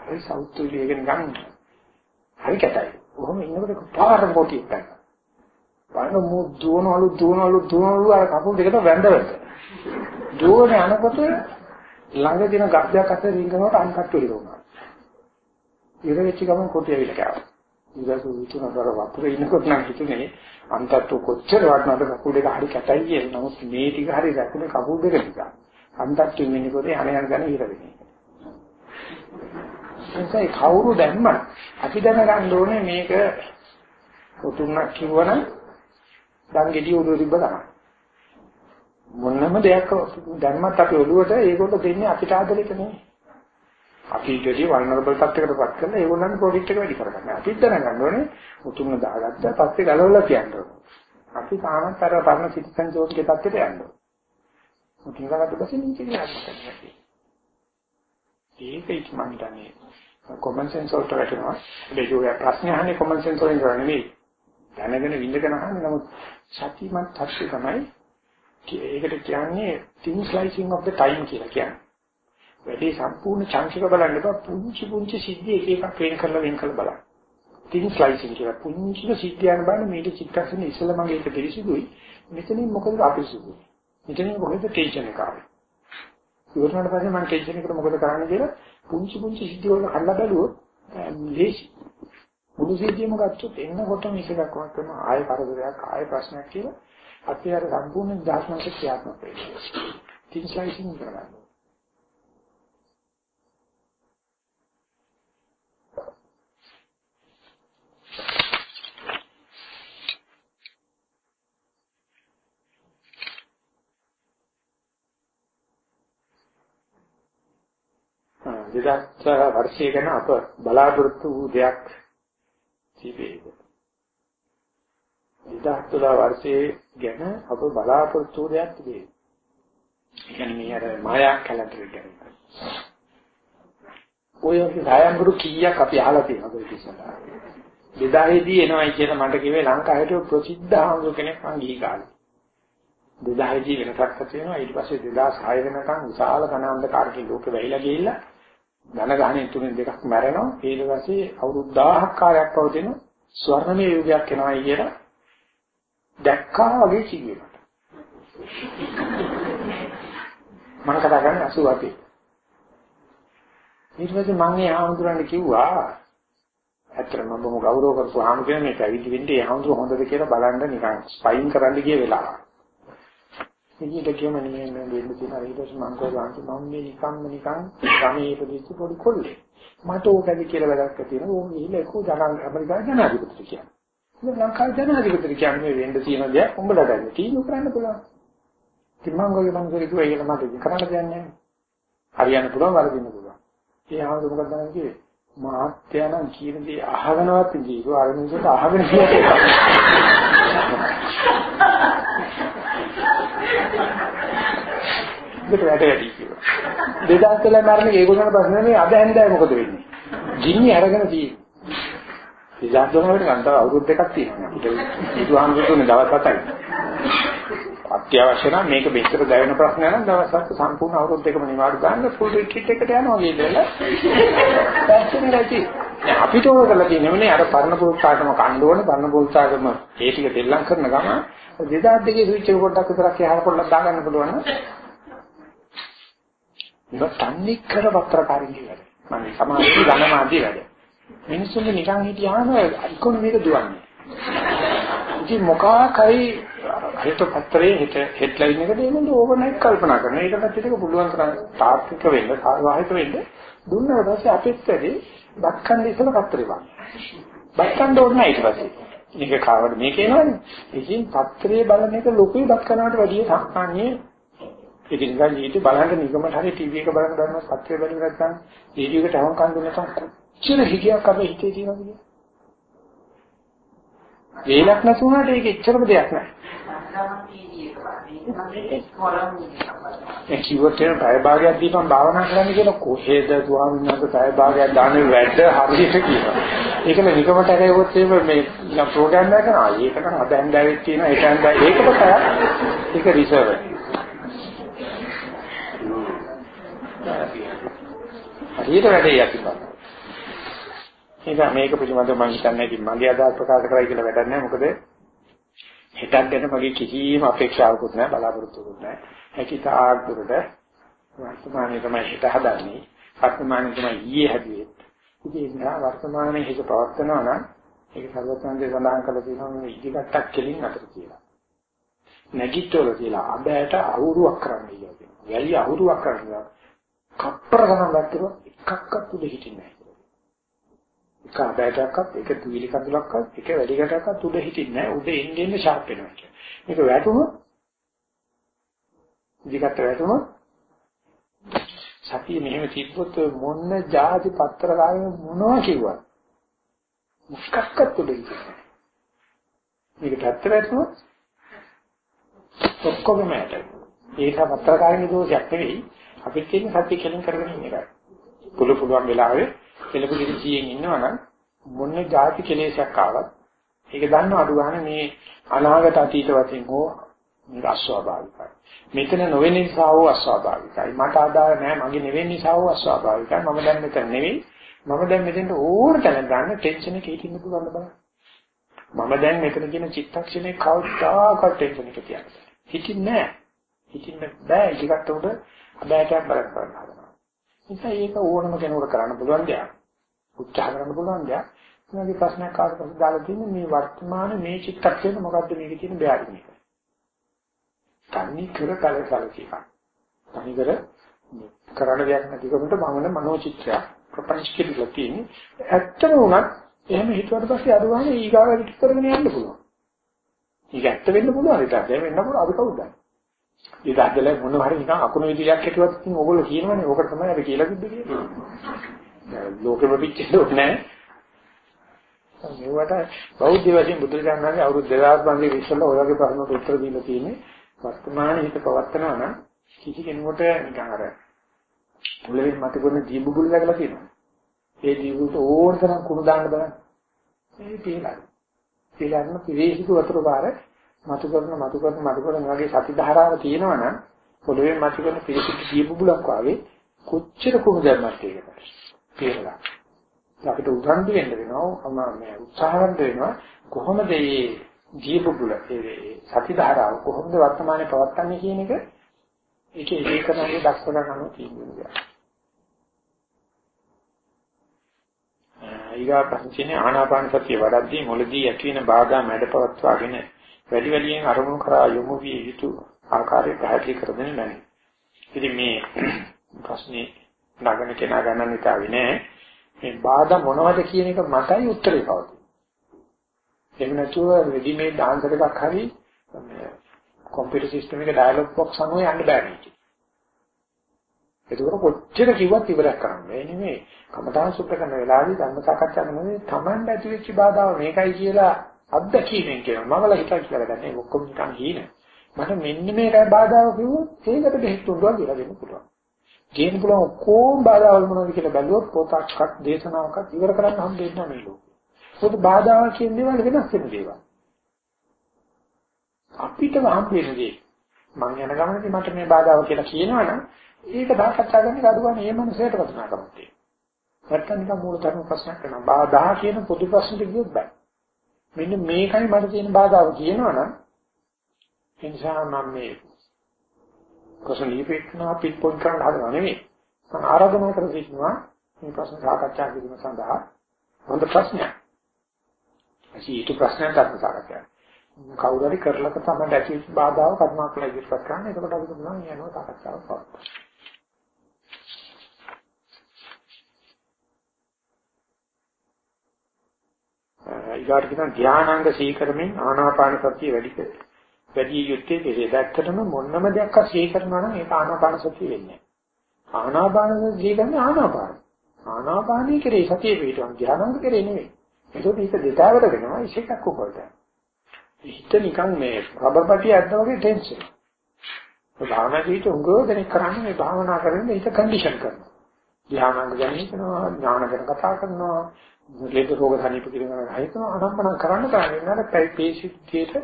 හරි සෞතු විලගෙන ගන්න. හරි කැතයි. කොහොම ඉන්නකොට පාර පොටියක් ගන්න. බලන මු දුවනවලු දුවනවලු දුවනවලු අර කකුල් දෙකට වැඳ වැඳ. දුවන යනකොට ළඟ දින ගබ්යක් අතර රිංගනකොට අන්තත්ව ඉරවනවා ඉර වෙච්ච ගමන් කොටිය විල කෑවා. ඊට උතුනතර වතුරේ ඉන්නකොට නම් හිතුනේ අන්තත්ව කොච්චර වටනවද කකුල් දෙක හරි කැටයි කියලා. නමුත් මේ ටික හරි රැකුනේ කකුල් දෙක නිසා. අන්තත්වෙ ඉන්නකොට යන යන ගන ඉර වෙන්නේ. එතයි කවුරු දැම්ම අපි දැනගන්න ඕනේ මේක උතුන්නක් කිව්වනම් දැන් ගෙඩිය උඩ තිබ්බ තමයි. මොනම දෙයක් දැම්මත් අපි ඔළුවට ඒකට දෙන්නේ අපිට ආදරෙට නෙවෙයි. අපි ඊටදී වල්නරබල් තත්යකටපත් කරලා ඒගොල්ලන් ප්‍රොජෙක්ට් එක වැඩි කරගන්න. අපි දැනගන්න ඕනේ මුතුන්ව දාගත්තා පස්සේ ගලවලා කියන්න ඕනේ. අපි තාමත් අර පරණ සිටිසන් ජෝන්ගේ තත්ත්වයට යන්න ඕනේ. මුතුන් දාගත්ත පස්සේ නිචේ යන්න ඒක ඉක්මන් දන්නේ. කොමන් සෙන්ස් වලට වැටෙනවා. ඒක ඔය ප්‍රශ්න අහන්නේ කොමන් සෙන්ස් වලින් නෙවෙයි. දැනගෙන විඳගෙන අහන්නේ නමුත් සතිමත් තත්ත්වය තමයි ඒකට කියන්නේ thin slicing of the time කියලා කියන්නේ. වැඩි සම්පූර්ණ චංකික බලන්න එපා පුංචි පුංචි සිද්ධි එක එකක් වෙන් කරලා වෙන් කරලා බලන්න. තින් ස්ලයිසින් කියලා පුංචි සිද්ධියන් බලන්න මේක චිත්තක්ෂණ ඉස්සෙල්ලා මගේ ඒක පිළිසිදුයි. මෙතනින් මොකද අපිරිසිදුයි. මෙතනින් මොකද ටෙන්ෂන් එක ආවේ. ඉවරනට පස්සේ මම ටෙන්ෂන් එකට මොකද කරන්න කියලා පුංචි පුංචි සිද්ධි වල අල්ලා බැලුවොත් ලේසි. මුළු සිද්ධියම ගත්තොත් එන්නකොටම එකක් වක් කරනවා ආයෙ කරදරයක් ආයෙ ප්‍රශ්නයක් කියලා අපි අර සම්පූර්ණ දාර්ශනික ක්‍රියාත්මක වෙනවා. තින් ස්ලයිසිං කරනවා. දෙදස් වර්ෂය ගැන අප බලාපොරොත්තු වූ දෙයක් තිබේද? දෙදස් තුන වර්ෂයේ ගැන අප බලාපොරොත්තු වූ දෙයක් තිබේද? ඒ කියන්නේ මේ අර මායා කැලෙන්ඩර් ගැන. ඔය සායම්බුරු කීයක් අපි අහලා තියෙනවද ඒක ඉස්සරහා? 2000 දී එනවයි කියලා මට කිව්වේ ලංකාවේ ප්‍රසිද්ධ ආමතු කෙනෙක් මං ගිහි කාලේ. 2000 දී වෙනසක් ඇති වෙනවා ඊට පස්සේ 2006 වෙනකන් විශාල ගණන්දකාරකී ලෝකෙ වෙයිලා ගිහිල්ලා ධන ගහණය තුනෙන් දෙකක් මැරෙනවා. ඊට පස්සේ අවුරුදු 1000ක් කාලයක් පවතින ස්වර්ණමය යුගයක් එනවායි කියලා දැක්කා වගේ කිව්වෙමට. මම කතා කරන්නේ 88 ඊට පස්සේ මම ඒ ආහඳුරන්න කිව්වා ඇත්තටම මම බොහොම ගෞරව කරපු ආහඳුරන මේ පැවිදි වෙන්නේ ඒ ආහඳුර හොඳද කියලා බලන්න නිකන් ස්පයින් කරන්න ගිය වෙලාව එළියට කියම නෙමෙයි මේ වෙන්න තියෙන ඊට පස්සේ මම කෝවාන්ත මම මේ නිකම්ම නිකන් ගමේ ඉපදිච්ච පොඩි කොල්ලෙක්. මට ඕකද කියලා වැඩක් තියෙනවා. ඕක ගිහිල්ලා එක්ක ජනන් ඇමරිකාවේ ජනාධිපති කියන්නේ. ඉතින් ලංකාවේ ජනාධිපති කියන්නේ මේ වෙන්න තියෙන දේ උඹලා ගන්න තීන්දුව කරන්න පුළුවන්. ඉතින් මම ගොඩේ මම කිව්වා ඒක මට කරන්න දෙයක් නැහැ. හරියන්න පුළුවන් වරදින්න පුළුවන්. ඒ ආවද මොකද දැනන්නේ කිව්වේ? මාත්‍යානම් කියන දේ අහගෙනවත් ඉඳී. ඒක අර මිනිස්සුන්ට අහගෙන දෙක වැඩ වැඩි කියලා. 2000 කල මරණ ඒගොල්ලන්ට ප්‍රශ්න නෙමෙයි අද හැන්දෑව මොකද වෙන්නේ? ගින්නි අරගෙන තියෙන්නේ. 2000 වලට ගන්න අවුරුදු දෙකක් තියෙනවා. අපිට බුදුහාමුදුරුවනේ දවස් 7යි. අත්‍යවශ්‍ය නම් මේක මෙච්චර දැවෙන ප්‍රශ්නයක් නම් දවස් 7 සම්පූර්ණ අවුරුදු දෙකම නිවාඩු ගන්න ෆුල් රිට්‍රීට් එකට යනවා කියලා. පැත්තෙන් ඇති. අපිට ඕන කරලා තියෙන්නේ අර පරණ පුරුෂාගම කණ්ඩ ඕනේ පරණ පුරුෂාගම ඒ ටික දෙල්ලම් කරන ගම 2002 ස්විච් එක පොඩ්ඩක් විතරක් එහාට පොඩ්ඩක් දාගන්න පුළුවන් නම් ඒක තන්නේ කර වත්‍රකාරීගේ වැඩ. මම සමාජයේ ධනමාදී වැඩ. මිනිස්සුන්ගේ නිකන් හිටියාම ඉකොනොමික දුවන්නේ. ඉතින් මොකාකයි හිත පත්‍රයේ හිත හෙඩ්ලයින් එක දෙන්න ඕවර්නයිට් කල්පනා කරනවා. ඒක පැත්තට ඒක පුළුවන් තරම් තාර්කික වෙන්න, සාහිත්‍ය වෙන්න දුන්නා ඊපස්සේ අපිත් වැඩි බක්කන් ඉස්සර පත්‍රේ වන්. බක්කන් ඕන ඊට පස්සේ. මේක කාවද මේක එනවනේ. ඉතින් පත්‍රයේ බලන එක ලොකුයි බක්කනකට වැඩිය සාමාන්‍යයෙන් ඒක නිසා ජීවිතේ බලන්න නිකමට හරි ටීවී එක බලන්න ගන්නවා සත්‍ය බැලුව නැත්නම් රේඩියෝ එකට අහුම් කන් දුන්නත් කොච්චර හිගයක් අපේ හිතේ තියෙනවද කියලා. වේලක් නැතුණාට ඒක එච්චරම දෙයක් නෑ. ඒ කිව්වට පැය භාගයක් දීපන් භාවනා කරන්න කියලා කොහෙද ස්වාමීන් වහන්සේ පැය භාගයක් දාන්නේ වැඩ හරියට කියනවා. ඒකල නිකමට හැරෙවොත් එහෙම මේ ප්‍රෝග්‍රෑම් එක කරනවා. ඒකට අද හන්දාවෙත් තියෙනවා ඒක හන්දා ඒකට පැය ඒක රිසර්ව්. හරියට වැඩේ යකිපත්. ඒක මේක පිළිබඳව මම හිතන්නේ ඉතින් මගේ අදහස් ප්‍රකාශ කරයි කියලා වැඩක් නැහැ. මොකද හිතක් ගැන මගේ කිසිම අපේක්ෂාවකුත් නැහැ බලාපොරොත්තුකුත් නැහැ. හැකිතාක් දුරට වර්තමානයේ තමයි හිත හදන්නේ. වර්තමානයේ තමයි ඊයේ හැදුවේ. ඉතින් ඒ වර්තමානයේ හිත පවත්නවා නම් ඒක සර්වඥාන්සේ සඳහන් කළ තියෙනවා මේ ඉදිකටක් කෙලින් අතර කියලා. නැගිටවල කියලා අබෑට අහුරුවක් කරන්න කියලා. වැලිය අහුරුවක් කරනවා. කප්පර ගණන් ගත්තොත් එකක්වත් උඩ හිටින්නේ නැහැ. එක අබෑටක්වත් එක තුවිලි කඳුලක්වත් එක වැඩිකටක්වත් උඩ හිටින්නේ නැහැ. උඩ එන්නේ එන්නේ ෂාප් වෙනවා කියන්නේ. මේක වැටුණොත් ඉදිකට වැටුණොත් සතිය මෙහෙම තිබ්බොත් මොන්න જાති පත්‍රකාරය මොනවා කිව්වත් මුස්කක්කත් උඩ හිටින්නේ. මේක පැත්ත වැටුණොත් ඔක්කොම ඇට. ඒක පත්‍රකාරයේ දෝෂයක් නෙවෙයි. අපිට තියෙන සත්‍ය කෙලින් කරගෙන ඉන්න එකයි. පුළු පුළුවන් වෙලාවේ කෙලපු දිරිසියෙන් ඉන්නවනම් මොන જાති කෙලෙසක් ආවත් ඒක දන්නව අඩු ගන්න මේ අනාගත අතීත වශයෙන් හෝ මේක අස්වාභාවිකයි. මෙතන නොවෙන නිසා හෝ අස්වාභාවිකයි. මට ආදාය නැහැ මගේ නෙවෙයි නිසා හෝ අස්වාභාවිකයි. මම දැන් මෙතන නෙවෙයි. මම දැන් මෙතෙන්ට ඕන තැන ගන්න ටෙන්ෂන් එකේ ඉන්න පුළුවන් බලන්න. මම දැන් මෙතන කියන චිත්තක්ෂණේ කවදාකවත් ටෙන්ෂන් එක තියන්නේ. හිතින්නේ නැහැ. හිතින්න බෑ. ඒකට උඩ බෑටයක් බලන්න කරන්න හදනවා. නිසා ඒක ඕනම කෙනෙකුට කරන්න පුළුවන් දෙයක්. උත්සාහ කරන්න පුළුවන් දෙයක්. මගේ ප්‍රශ්නයක් ආවම දාලා තියෙන්නේ මේ වර්තමාන මේ චිත්තක්ෂණය මොකද්ද මේකේ තියෙන බෑරින් එක. තනි කර කලකල කියනවා. තනි කර කරන්න දෙයක් නැතිකමට මමන මනෝචිත්‍රය ප්‍රපංච කියලා තියෙන්නේ. ඇත්තම වුණත් එහෙම හිතුවට පස්සේ අදුවානේ ඊගාව විතර කරගෙන යන්න පුළුවන්. ඒක ඇත්ත වෙන්න පුළුවන් ඒක ඇත්ත වෙන්න පුළුවන් අපි කවුද දන්නේ. ඒක ඇදල මොන හරි නිකන් අකුණු විදියක් හිතුවත් ඉතින් ඕගොල්ලෝ කියනවනේ ඕකට තමයි අපි කියලා කිව්ද කියලා. ලෝකෙම පිච්චෙන්නේ නැහැ. මේවට බෞද්ධ වශයෙන් බුදුරජාණන් වහන්සේ අවුරුදු 2500 ඉස්සෙල්ලා ඔය වගේ ප්‍රශ්නකට උත්තර දීලා තියෙන්නේ වර්තමාන හිත පවත්නවා නම් කිසි කෙනෙකුට නිකන් අර පොළවේ මතකන දීබුබුල් läගලා තියෙනවා. ඒ දීබුල්ට ඕන තරම් කුණු දාන්න බලන්න. ඒ පිළිගන්න. පිළිගන්න පිළිසිතු වතුර පාර මතු කරන මතු කරන මතු කරන වගේ සති ධාරාව තියෙනවා නම් පොළවේ මතකන පිළිසිතු දීබුබුලක් වාගේ කොච්චර කුණු දැම්මත් ඒකට. පිළිගන්න. අපිට උගන්දු වෙන්න වෙනවා මේ උත්සාහ ගන්න වෙනවා කොහොමද මේ ජීවබුල ඒ සති ධාරාව කොහොමද වර්තමානයේ පවත්න්නේ කියන එක ඒකේ ඒකනගේ දක්වලා ගන්න තියෙනවා. ඊගා පස්සේ ආනාපාන සතිය වඩද්දී මුලදී ඇතිවෙන බාධා මැඩපවත්වාගෙන වැඩි වැඩියෙන් අරමුණු කරා යොමු විය යුතු ආකාරය පැහැදිලි කර දෙන්න බැහැ. ඉතින් මේ ප්‍රශ්නේ නගන කෙනා ගණන් හිතාවේ නෑ. මේ බාධා මොනවද කියන එක මතයි උත්තරේ පවතින. එහෙම නැතුව රෙඩිමේඩ් ආන්සර් එකක් හරි මේ කම්පියුටර් සිස්ටම් එකේ ඩයලොග් බොක්ස් අනුව යන්න බෑ මේක. ඒක කොච්චර කිව්වත් ඉවරක් කරන්න. ඒ නෙමෙයි කමඨාන් සුද්ධ කරන වෙලාවේදී ධර්ම සාකච්ඡා කරනදී Taman ඇති වෙච්ච බාධාව මේකයි කියලා අත්දැකීමෙන් කියනවා. මවල හිතා කියලා ගන්න. ඔක්කොම නිකන් හීන. මට මෙන්න මේකයි බාධාව කිව්වොත් ඒකට බෙහෙත් උඩුවා කියලා දෙන්න පුළුවන්. ගේන්න පුළුවන් ඔක්කොම බාධාවල් මොනවද කියලා බැලුවොත් පොතක්වත් දේශනාවක්වත් ඉවර කරන්න හම්බෙන්නේ නැහැ මේ ලෝකේ. පොත බාධාවක් කියන දේවල් වෙනස් වෙන දේවල්. අපිටම හම්බෙන දේ මම යන ගමනදී මට මේ බාධාව කියලා කියනවනම් ඒක දාකච්ඡා කරන්න ගඩුවනේ මේ මනසට වටිනාකමක් තියෙනවා. නැත්තම් නිකන් මූල ධර්ම ප්‍රශ්නයක් කරනවා. බාධා කියන පොදු ප්‍රශ්නෙට ගියොත් බෑ. මෙන්න මේකයි මට තියෙන බාධාව කියනවනම් ඒ නිසා මම මේ ප්‍රශ්න ලියපෙන්නා පිට්පොයින්ට් කරන්න හදනව නෙමෙයි. මම ආරාධනා කර සිටිනවා මේ ප්‍රශ්න සාකච්ඡා කිරීම සඳහා හොඳ ප්‍රශ්නයක්. ඇයි ඊට ප්‍රශ්නයක් අත්දැක සාකච්ඡා. කවුරු හරි කරලක තමයි ඇති බාධාව කර්මාකල ඉදිරිපත් කරන්න. එතකොට අපි කියනවා යනවා සාකච්ඡාව පවත්වා. ඊගාට කියන ධානාංග සීකරමින් ආනාපාන සතිය වැඩි කර. වැඩි යුත්තේ කෙසේ දැක්කටම මොනම දෙයක් අසී කරනවා නම් ඒක ආනාපාන සතිය වෙන්නේ. ආනාපාන සතිය කියන්නේ ආනාපාන. ආනාපානී කරේ සතිය පිටවන් ධානාංග කරේ නෙවෙයි. ඒකත් ඒක දෙතාවට වෙනවා ඉෂේකක් උකට. හිත නිකන් මේ රබර් පටිය ඇද්ද වගේ ටෙන්ෂන්. භාවනා ජීවිත උංගෝ දෙනෙක් කරන්නේ මේ භාවනා කරන්නේ හිත කන්ඩිෂන් කරනවා. ධානාංග ගැන හිතනවා, ඥාන ගැන කතා කරනවා, ලෙඩ රෝග සනීප කිරීම ගැන හිතනවා, අනම්මන කරන්න කරන්නේ නැහැ පේශිතියට,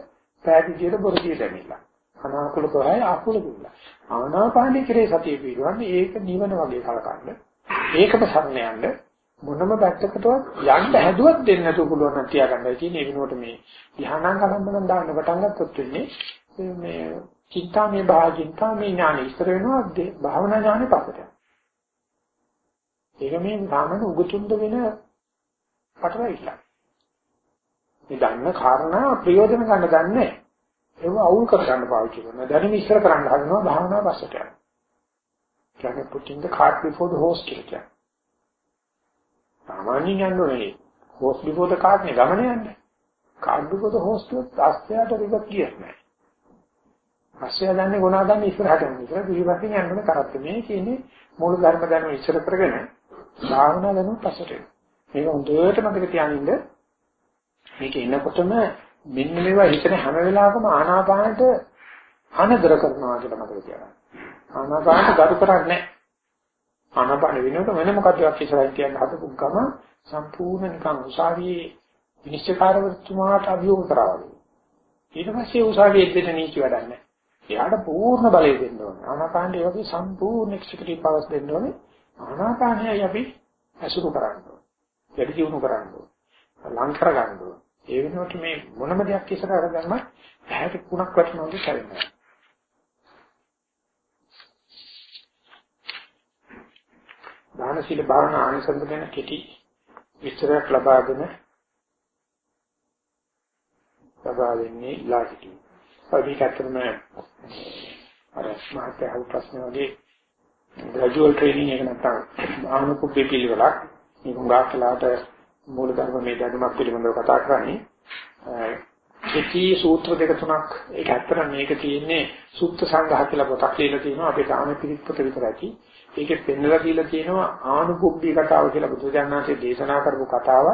පැහැදිලියට බොරදී දැනෙලා. අනාකූල ප්‍රහාය ආකූල දුන්නා. ආනාපානී කරේ සතිය පිළිවන්නේ ඒක නිවන වගේ කලකන්න. ඒකම සරණ යන්න මොනම පැත්තකටවත් යන්න හැදුවත් දෙන්න නැතුව පුළුවන් නම් තියාගන්නයි තියෙන්නේ. ඒ වෙනුවට මේ ධ්‍යානාංගලම්බන දාන්න පටන් ගත්තොත් වෙන්නේ මේ චින්තාමේ භාජින්තාමේ ඥාන ඉස්තර වෙනවා භාවනා ඥානෙ පස්සට. ඒක මේ සාමාන්‍ය උගතුන්ද වෙන පටලවිල්ල. මේ දන්න කාරණා ප්‍රයෝජන ගන්න දන්නේ. ඒව අවුල් කර ගන්න පාවිච්චි කරනවා. දැනුම ඉස්තර කරන්න හදනවා භාවනා පස්සට යනවා. කියන්නේ putting the cart before the horse කියලා. සාමාන්‍යයෙන් යන්න ඕනේ. horse before the cart නේ ගමන යන්නේ. cart before the horse කියොත් අස්සයට රිවර්ස් ගියස් නැහැ. අස්සය දන්නේ ගුණා දන්නේ ඉස්සරහට යන්නේ. ඉස්සර පිළිපස්සෙන් යන්න ඕනේ කරත් මේ කියන්නේ මූල ධර්ම දැනුම ඉස්සර කරගෙන භාවනා දැනුම පස්සට එනවා. මේක හොඳට මතක තියාගන්න මේක එනකොටම මෙන්න මේවා හිතන හැම වෙලාවකම ආනාපානට අනදර කරනවා කියලා මතක තියාගන්න. ආනාපානට ගරු කරන්නේ නැහැ. ආනාපාන වෙනකොට වෙන මොකක්ද ඉස්සරහින් කියන්න හදපු ගම සම්පූර්ණ නිකන් උසාවියේ විනිශ්චයකාරවතුමාට අභියෝග කරනවා. ඊට පස්සේ උසාවියේ දෙන්න නීති වැඩන්නේ. එයාට පූර්ණ බලය දෙන්න ඕනේ. ආනාපානට ඒ වගේ සම්පූර්ණ එක්සිකියුටිව් පවර්ස් දෙන්න ඕනේ. ආනාපානයයි අපි අසුරු කරන්න ඕනේ. වැඩි දියුණු කරන්න ඕනේ. ලං කර ගන්න ඕනේ. ඒ වෙනුවට මේ මොනම දෙයක් ඉස්සරහට ගන්න පැහැට කුණක් වටනවා වගේ කරන්නේ. දාන සීල භාවනා ආනිසංස ගැන කෙටි විස්තරයක් ලබා දෙන ලබා දෙන්නේ ලාසිකි. අපි කතරම අර මහත්ය හල් ප්‍රශ්න වගේ ග්‍රැජුවල් ට්‍රේනින් එක නැත්නම් ආනුකුප්පේ පිළිවෙලක් මේක උගාකලාට මූලධර්ම මේ දැනුමක් පිළිබඳව කතා කරන්නේ කෙටි සූත්‍ර දෙක තුනක් ඒක ඇත්තට මේක තියෙන්නේ සුත්ත සංඝහ කියලා පොතක් ලියලා තියෙනවා අපේ සාම පිළිත් පොත විතරයි. ඒකෙත් පෙන්නලා දීලා තියෙනවා ආනුකුබ්බී කතාව කියලා බුදුජානනාථේ දේශනා කරපු කතාව.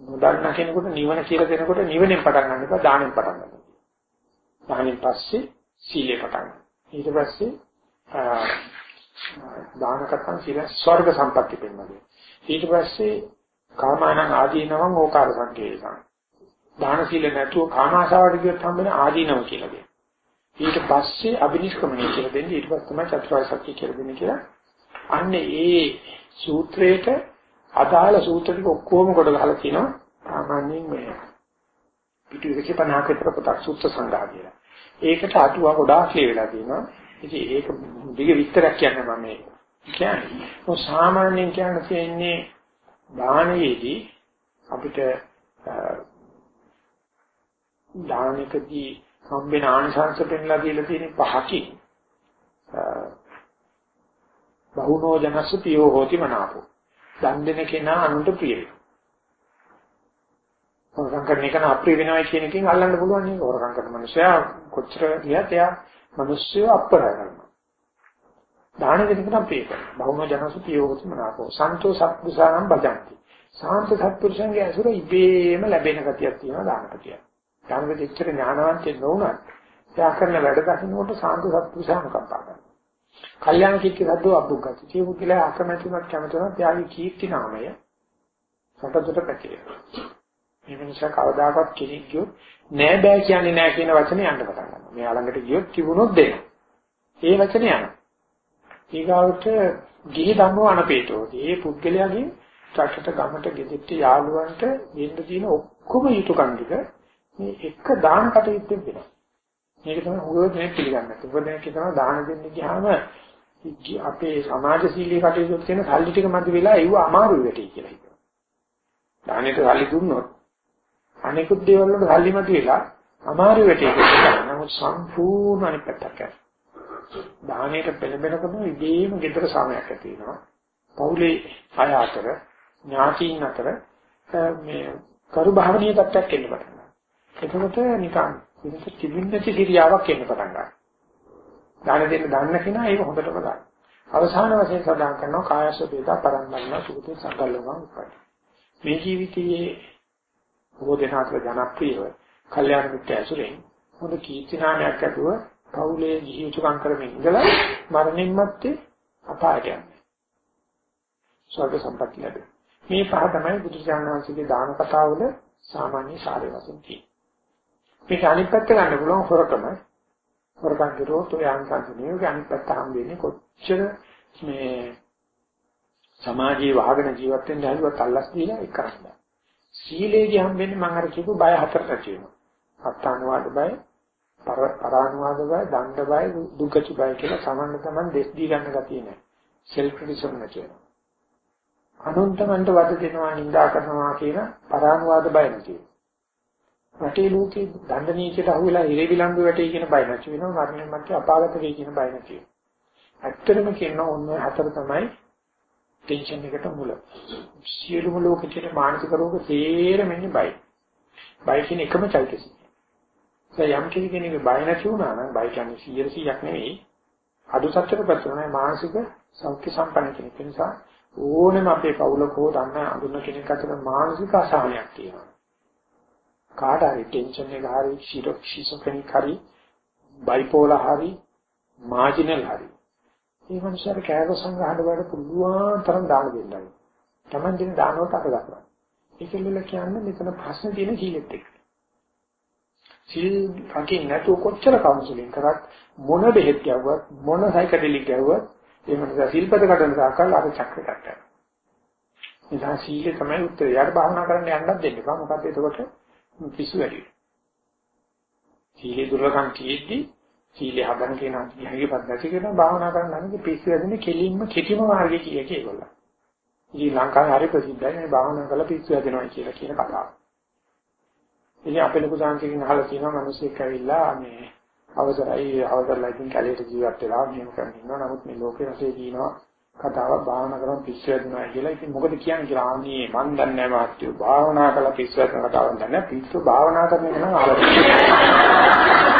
නොදන්න කෙනෙකුට නිවන කියලා දෙනකොට නිවනෙන් පටන් ගන්න එපා දානෙන් පටන් ගන්න. දානෙන් පස්සේ සීලේ පටන් ගන්න. ඊට පස්සේ දානකත්තන් සීල ස්වර්ග සම්පatti පෙන්වන්නේ. ඊට පස්සේ කාමානං ආදීනවං ඕකාර සංකේතං. දාන සීල නැතුව කාමාශාවට ගියොත් හම්බෙන ආදීනව කියලා දෙනවා. ඊට පස්සේ අබිනිෂ්ක්‍මණය කියලා දෙන්නේ ඊට පස්සේ තමයි චතුරාර්ය සත්‍ය කියලා දෙන්නේ කියලා. අන්න ඒ සූත්‍රයට අදාළ සූත්‍ර ටික ඔක්කොම කොට ගහලා තිනවා. සාමාන්‍යයෙන් මේ පිටු 150ක විතර පොතක් සූත්‍ර සංග්‍රහ කියලා. ඒකට අටුවා ගොඩාක් ලියවිලා තියෙනවා. ඉතින් ඒක දිග විස්තරයක් කියන්නේ මම මේ කියන්නේ. ඔය සාමාන්‍යයෙන් කියන්න තියෙන්නේ දානයේදී අපිට දානකදී හම්බෙන ආනිසංස පෙන්ලා දීලා තියෙන පහකින් බහුනෝ ජනස්ස පියෝ හෝති මනාපෝ. දන් දෙන කෙනා අනුන්ට ප්‍රිය වෙනවා. හොරකම් කරන එක අප්‍රිය වෙනවා කියන එකෙන් අල්ලන්න පුළුවන් නේ. හොරකම් කරන මනුස්සයා කොච්චර ගියත් එයා මිනිස්සු අප්‍රය කරනවා. දාන දෙන කෙනා ප්‍රිය කරනවා. බහුනෝ ජනස්ස පියෝ හෝති මනාපෝ. සන්තෝ සත්පුරුෂානම් බජන්ති. සාන්ත සත්පුරුෂයන්ගේ අසුර ඉබේම ලැබෙන ගතියක් තියෙනවා දානපතිය. දානපතිය එච්චර ඥානවන්තයෙක් නොවුණත් එයා කරන වැඩ දකින්නකොට සාන්ත සත්පුරුෂයන් කම්පා කරනවා. කල්යාණ කීර්ති රද්දෝ අබ්බුගති. ඒ පුද්ගලයා අකමැතිවත් කැමතිවත් යාගේ කීර්ති නාමය සතතට පැතිරෙනවා. මේ නිසා කවදාකවත් කෙනෙක් ගියොත් නෑ බෑ කියන්නේ නෑ කියන වචනේ යන්න පටන් ගන්නවා. මේ ළඟට ගියොත් කිවුනොත් දෙනවා. ඒ වචනේ යනවා. ඊගාවට ගිහි ධම්මෝ අනපේතෝ. මේ පුද්ගලයාගේ රටට ගමට ගෙදෙට්ට යාළුවන්ට දෙන්න තියෙන ඔක්කොම යුතුයකම් ටික මේ එක දාන කටයුත්තෙන් වෙනවා. මේක තමයි හොයෝ දෙනෙක් පිළිගන්නේ. උපදේශ කියනවා දාන දෙන්න ගියාම අපේ සමාජශීලී කටයුතු තියෙන සල්ලි ටික මැද වෙලා ඒව අමාරු වෙටි කියලා හිතනවා. දානෙට සල්ලි දුන්නොත් අනිකුත් දේවල් වල සල්ලි මැද වෙලා අමාරු වෙටි කියලා. නමුත් සම්පූර්ණ අනිත් පැත්තක් දානෙට පෙළඹෙනකොට ඉදීම gedara සමයක් ඇති වෙනවා. පවුලේ අය අතර ඥාතීන් අතර මේ කරු භාවනීය තත්ත්වයක් එන්න පටන් ගන්නවා. එතකොට නිකන් මේක තිබුණේ කිරියාවක් එන්න පටන් ගන්නවා. දාන දෙන්න දන්න කෙනා ඒක හොඳටම දන්නවා. අවසාන වශයෙන් සඳහන් කරනවා කායස වේදා පරම්පරණ සුගතේ සංකල්පවන් උපයි. මේ ජීවිතයේ බොහෝ දෙනාට ජනප්‍රියව කල්යාණ මිත්‍ය ඇසුරෙන් හොඳ කීර්ති නාමයක් ඇතුව පවුලේ ජීවිතකම් කරමින් ඉඳලා මරණින් මත්තේ අපායට යනවා. ස්වර්ග සම්පත් ලැබෙනවා. මේ පහ තමයි බුදුචානන්සේගේ දාන කතාවල සාමාන්‍ය සාරය වශයෙන් තියෙන්නේ. මේක අනිත් පැත්ත ගන්න පුළුවන් හොරකම. හොරකම් කරුවොත් ඔය අංකන්තනියෝගේ අනිත් පැත්ත හම් වෙන්නේ කොච්චර මේ සමාජයේ වහගෙන ජීවත් වෙන්න හැදුවත් අල්ලස් දීලා ඒක කරන්න. සීලේදී හම් වෙන්නේ මම අර කියපු බය හතරට තියෙනවා. අත්තානුවාද බය, පරානුවාද බය, දණ්ඩ බය, දුක්ඛච බය කියලා සමන්න තමන් දෙස් දී ගන්න ගතිය නෑ. Self criticism නැතිවෙනවා. අනුන්තමන්ට වද දෙනවා නිඳා කරනවා කියන පරානුවාද බය නැති රටේ ලෝකේ දඬ නීතියට අහුවෙලා ඉරේ විලංගු වැටේ කියන බය නැති වෙනවා මරණය මැද අපාගත වෙයි කියන බය නැති වෙනවා ඇත්තටම කියනවා ඔන්න හතර තමයි ටෙන්ෂන් එකට මුල සියලුම ලෝකෙට මානසික රෝග තේරෙම ඉන්නේ බය බය කියන එකම චෛතසිකය ඒ යම් කෙනෙකුගේ බය නැති වුණා නම් බය කියන්නේ 100%ක් නෙවෙයි අඩු සත්‍යක පැත්තට මානසික සෞඛ්‍ය සම්පන්න කෙනෙක් නිසා ඕනෙම අපේ පවුලක හෝ දන්න අඳුන කෙනෙක් අතර මානසික අසහනයක් තියෙනවා. කාට හරි ටෙන්ෂන් එක හරි ෂිසොෆ්‍රෙනික් හරි බයිපෝලර් හරි මාජිනල් හරි. මේ මනුස්සයර කෑග සංගහන වල පුළුවන් තරම් දාන දෙන්නයි. Taman දෙන දානවට අත ගන්නවා. ඒකෙල්ල කියන්නේ මෙතන ප්‍රශ්න තියෙන සීලෙත් එක්ක. සීල් රකින්න නැතුව කොච්චර කවුන්සලින් කරත් මොන බෙහෙත් ගැව්වත් මොන සයිකඩෙලික් ගැව්වත් ඒ මොකද සිල්පද කඩන තාකල් අර චක්‍රයක් යනවා. නිසා සීලය තමයි උත්තරය. යාට භාවනා කරන්න යන්නත් දෙන්න එපා. මොකද එතකොට පිස්සු වැඩි වෙනවා. සීලේ දුර්ලභම් කියෙද්දි සීලය හදන කෙනා කියනකපත් නැති කෙනා භාවනා කරන්න නම් පිස්සු වැදෙන්නේ කෙලින්ම කෙටිම මාර්ගය කිය කේවල. ඉතින් ලංකාවේ හරි ප්‍රසිද්ධයි මේ භාවනා කරලා පිස්සු වැදෙනවා කියලා කියන කතාව. ඉතින් අපේ ලොකු සංකේතකින් අහලා තියෙනවා මිනිස්සෙක් ඇවිල්ලා මේ අවසරයි අවසරලා ඉතින් කැලේට ජීවත් වෙලා මෙහෙම කරගෙන ඉන්නවා. නමුත් මේ ලෝකේ රටේ කියනවා කතාවක් භාවනා කරන් පිස්සු වැදෙනවා කියලා. ඉතින් මොකද කියන්නේ කියලා ආන්නේ මන් දන්නේ නැහැ මාත්‍යෝ. භාවනා කරලා පිස්සු වැදෙන කතාවක් දන්නේ නැහැ. පිස්සු භාවනා කරන එක නම් අහලා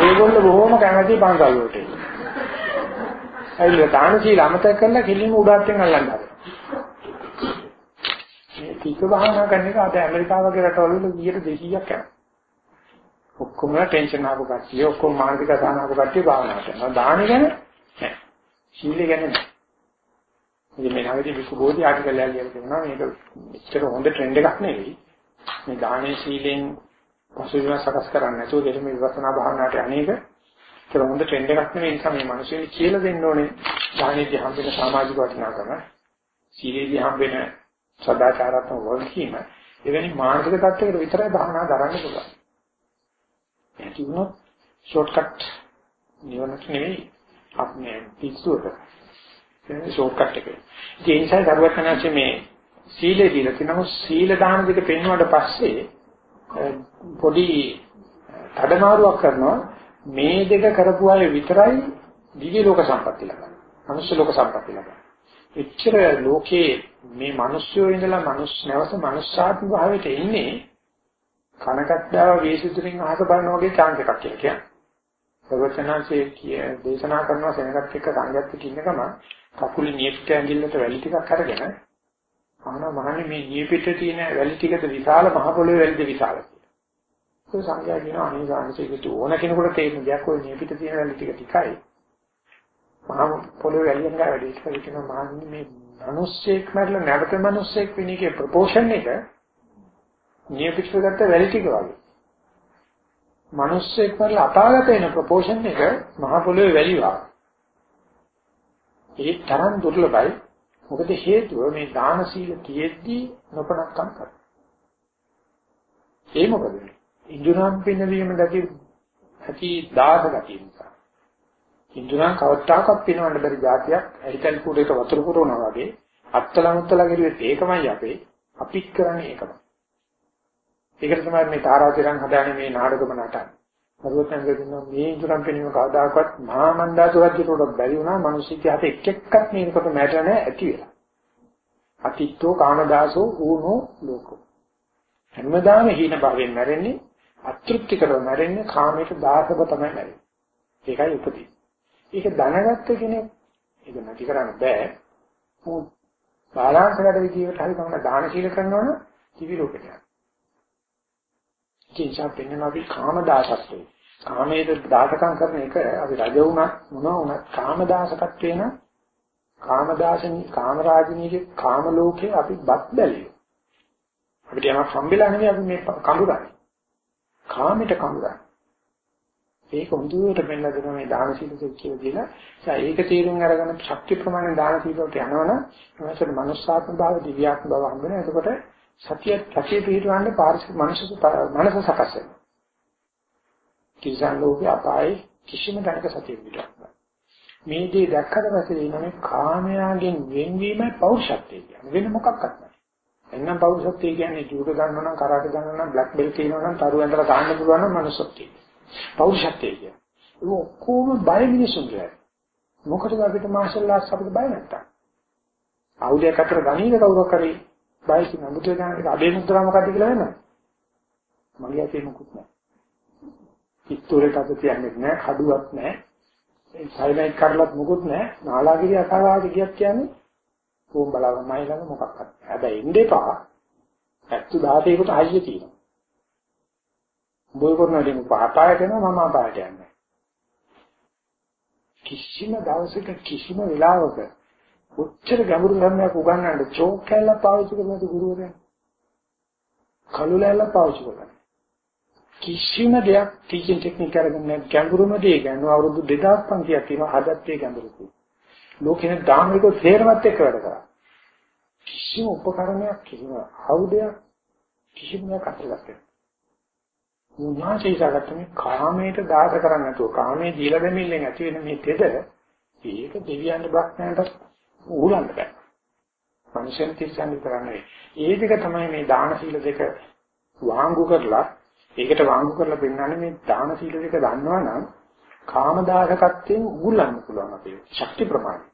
ඒගොල්ලෝ බොහොම කැමති පන්සල් වලට. ඇයිල දාන සීල අමතක කරලා කෙලින්ම උඩටෙන් අල්ලන්න හදනවා. මේ පිස්සු භාවනා කරන එක අද ඇමරිකාව වගේ රටවල 100ට 200ක් යනවා. ඔක්කොම ටෙන්ෂන් ආපු කට්ටිය ඔක්කොම මානසික අසහන ආපු කට්ටිය භාවනා කරනවා. දාන ගැන නෑ. සීල ගැන නෑ. ඉතින් මේ නැවති විසු බෝධි ආටිකල් එකක් කියනවා මේක එච්චර හොඳ ට්‍රෙන්ඩ් එකක් නෙවෙයි. මේ දානේ සීලෙන් පසුබිම සකස් කරන්නේ නැතුව දෙල මේ විපස්සනා භාවනාවට අනේක ඒක හොඳ ට්‍රෙන්ඩ් එකක් නෙවෙයි නිසා මේ මිනිස්සුන්ට කියලා දෙන්න ඕනේ දානයේදී හම්බෙන සමාජික වටිනාකම සීලේදී හම්බෙන සදාචාරාත්මක වගකීම එවැනි මානසික තත්ත්වයකට විතරයි භාවනා කරන්න පුළුවන්. ඇති වුණොත් ෂෝට්කට් නිවනට නෙවෙයි අපේ පිස්සුවට. ඒ ෂෝට්කට් එක. ඒ නිසා දරුවකනාචේ මේ සීලේ දීලා තිනම සීල දාන දෙක පෙන්වුවාට පස්සේ පොඩි තඩමාරුවක් කරනවා මේ දෙක කරපු අය විතරයි දිව්‍ය ලෝක සම්පatti ලබන්නේ. මනුෂ්‍ය ලෝක සම්පatti ලබන්නේ. එච්චර ලෝකේ මේ මිනිස්සු ඉඳලා මිනිස් නැවත මනුෂ්‍යාත්ම භාවයට එන්නේ කනකට්ටාව වේසිතුරින් අහස බලන වගේ chance එකක් කියලා කියන්නේ. ප්‍රවචනාංශයේ කිය දේශනා කරන සෙනගත් එක්ක සංගත් එක්ක ඉන්න ගමන් කකුලේ නියපිට ඇඟිල්ලට වැලි ටිකක් අරගෙන අහන මහන්නේ මේ නියපිට තියෙන වැලි ටිකද විශාල මහ පොළොවේ වැලිද විශාල කියලා. ඒ සංඥා කියන අනේ ගානසෙකට ඕන කෙනෙකුට තේරෙන දෙයක් ඔය නියපිට තියෙන වැලි ටික ටිකයි. මහ පොළොවේ වැලියෙන් ගා වැඩි ඉස්සර කියන මහන්නේ මේ මිනිස්සෙක් මරලා නැවත මිනිස්සෙක් වෙන එකේ ප්‍රොපෝෂන් එක නියපිට ගත්ත වැලි ටික වගේ. මිනිස්සෙක් වල අපාගත වෙන ප්‍රොපෝෂන් එක මහ පොළොවේ වැලි වගේ. ඒ තරම් දුර්ලභයි. මොකද හේතුව මේ දාන සීල තියෙද්දී නොපනක්කම් කරනවා. ඒ මොකද? ඉන්ද්‍රයන් පිනවීම දැකි ඇති දාස ගතිය නිසා. ඉන්ද්‍රයන් කවදාකවත් පිනවන්න බැරි જાතියක් ඇහිතල් කුඩේට වතුර පුරවනවා වගේ අත්තලමුත්තලා ගිරුවෙත් ඒකමයි අපේ අපිත් කරන්නේ ඒකමයි. ඒකට තමයි මේ තාරාතිරන් හදාන්නේ මේ නාටකම නටන. සර්වඥයන් කියනවා මේ ඉදරම් පෙනීම කවදාකවත් මහා මණ්ඩාසු රජුට බැරි වුණා මිනිස්සුන්ගේ හත එක් එක්කක් මේකට මැරෙන්නේ නැහැ ඇති වෙලා. අතිත්තෝ කාමදාසෝ ඌනෝ ලෝකෝ. හැමදාම හීන භාවයෙන් මැරෙන්නේ අතෘප්ති කරව මැරෙන්නේ කාමයට දාසව තමයි මැරෙන්නේ. ඒකයි උපදී. ඒක දැනගත්ත කෙනෙක් ඒක නැති කරන්න බෑ. මොකද බාලාංශකට විදියට හරි තමයි දාන සීල කරනවනම් කිවි ලෝකෙට යනවා. කිංසා පෙන්වන අපි කාමදාසත්වය. කාමයේ දාසකම් කරන එක අපි රජ වුණත් මොනවා වුණත් කාමදාසකත්වේ නම් කාමදාසනි කාමරාජිනීගේ කාම ලෝකේ අපි බත් බැලියෝ. අපිට යමක් හම්බෙලා නෙවෙයි අපි මේ කඳුරන්නේ. කාමයට කඳුරන්නේ. ඒක හොඳට පෙන්නලා දෙනවා මේ දාන සීල කියලා කියලා. ඒක තීරුම් අරගෙන ශක්ති ප්‍රමාණය දාන සීලට යනවනම් එවසට මනුස්සාත්ම භාව දිව්‍යාත්ම භාව හම්බ වෙනවා. එතකොට සතිය සතිය පිටවන්න පාරිශු මනස මනස සකස් වෙනවා. කිසිම ලෝකේ අපායේ කිසිම දැනක සතිය පිටවන්න. මේ දේ දැක්කට පස්සේ එනනේ කාමයාගෙන් වෙන්වීමයි පෞරුෂත්වය කියන්නේ. වෙන මොකක්වත් නැහැ. එන්නම් පෞරුෂත්වය කියන්නේ ජූඩ ගන්නවා නම් කරාට ගන්නවා නම් බ්ලැක් බෙල්ට් කියනවා නම් තරු ඇඳලා ගන්න පුළුවන් නම් මනුස්සත්වය. පෞරුෂත්වය කියන්නේ. ඒක ඔක්කොම බය මිනිසුන්ගේ. මොකටද අපිට මාෂල් ආර්ට්ස් අපිට බය නැත්තම්? ආයුධයක් අතර ගණීන කවුරක් කරේ බය කියන බුදු දහමේ අබේ මුද්‍රා මොකද්ද කියලා වෙනවද? මගේ අතේ මොකුත් නැහැ. පිටුරේ තද තියන්නේ නැහැ, කඩුවක් නැහැ. ඒ සයිලයිට් කරලත් මොකුත් නැහැ. නාලාගිරිය අසාවාද කියත් කියන්නේ කොම් බලවමයි ළඟ මොකක්වත්. හැබැයි ඉන්න එපා. 716කට හයිය තියෙනවා. බොයි කරනදී පාපායට යනවා මම අපායට යන්නේ. කිසිම දවසක කිසිම වෙලාවක ඔච්චර ගැඹුරු ධර්මයක් උගන්වන්න චෝක් කැල්ල පාවිච්චි කරනද ගුරුවරයා? කළු ලැල්ල පාවිච්චි කරනවා. කිසිම දෙයක් ටීචින් ටෙක්නික් කරගෙන ගැඹුරුම දේ ගන්න අවුරුදු 2500ක් තියෙනවා හදත් ඒ ගැඹුරු. ලෝකෙන ධාර්මික තේරවත් එක්ක වැඩ කරා. කිසිම උපකරණයක් කිසිම ආයුධයක් කිසිම දෙයක් අත්දැකලා උන්වහන්සේ ඉස්සරහට මේ කාමයට දාස කරන්නේ නැතුව කාමයේ දීලා දෙමිල්ලෙන් ඇති වෙන මේ තෙද ඒක දෙවියන් බ්‍රහ්මයන්ට උගලන්න බෑ. මනුෂ්‍යන් තිස්සන් විතරන්නේ. ඒ දෙක තමයි මේ දාන සීල දෙක වාංගු කරලා ඒකට වාංගු කරලා පෙන්නන්නේ මේ දාන සීල දෙක දන්නවනම් කාමදායකත්වයෙන් උගලන්න පුළුවන් අපේ ශක්ති ප්‍රමාණය.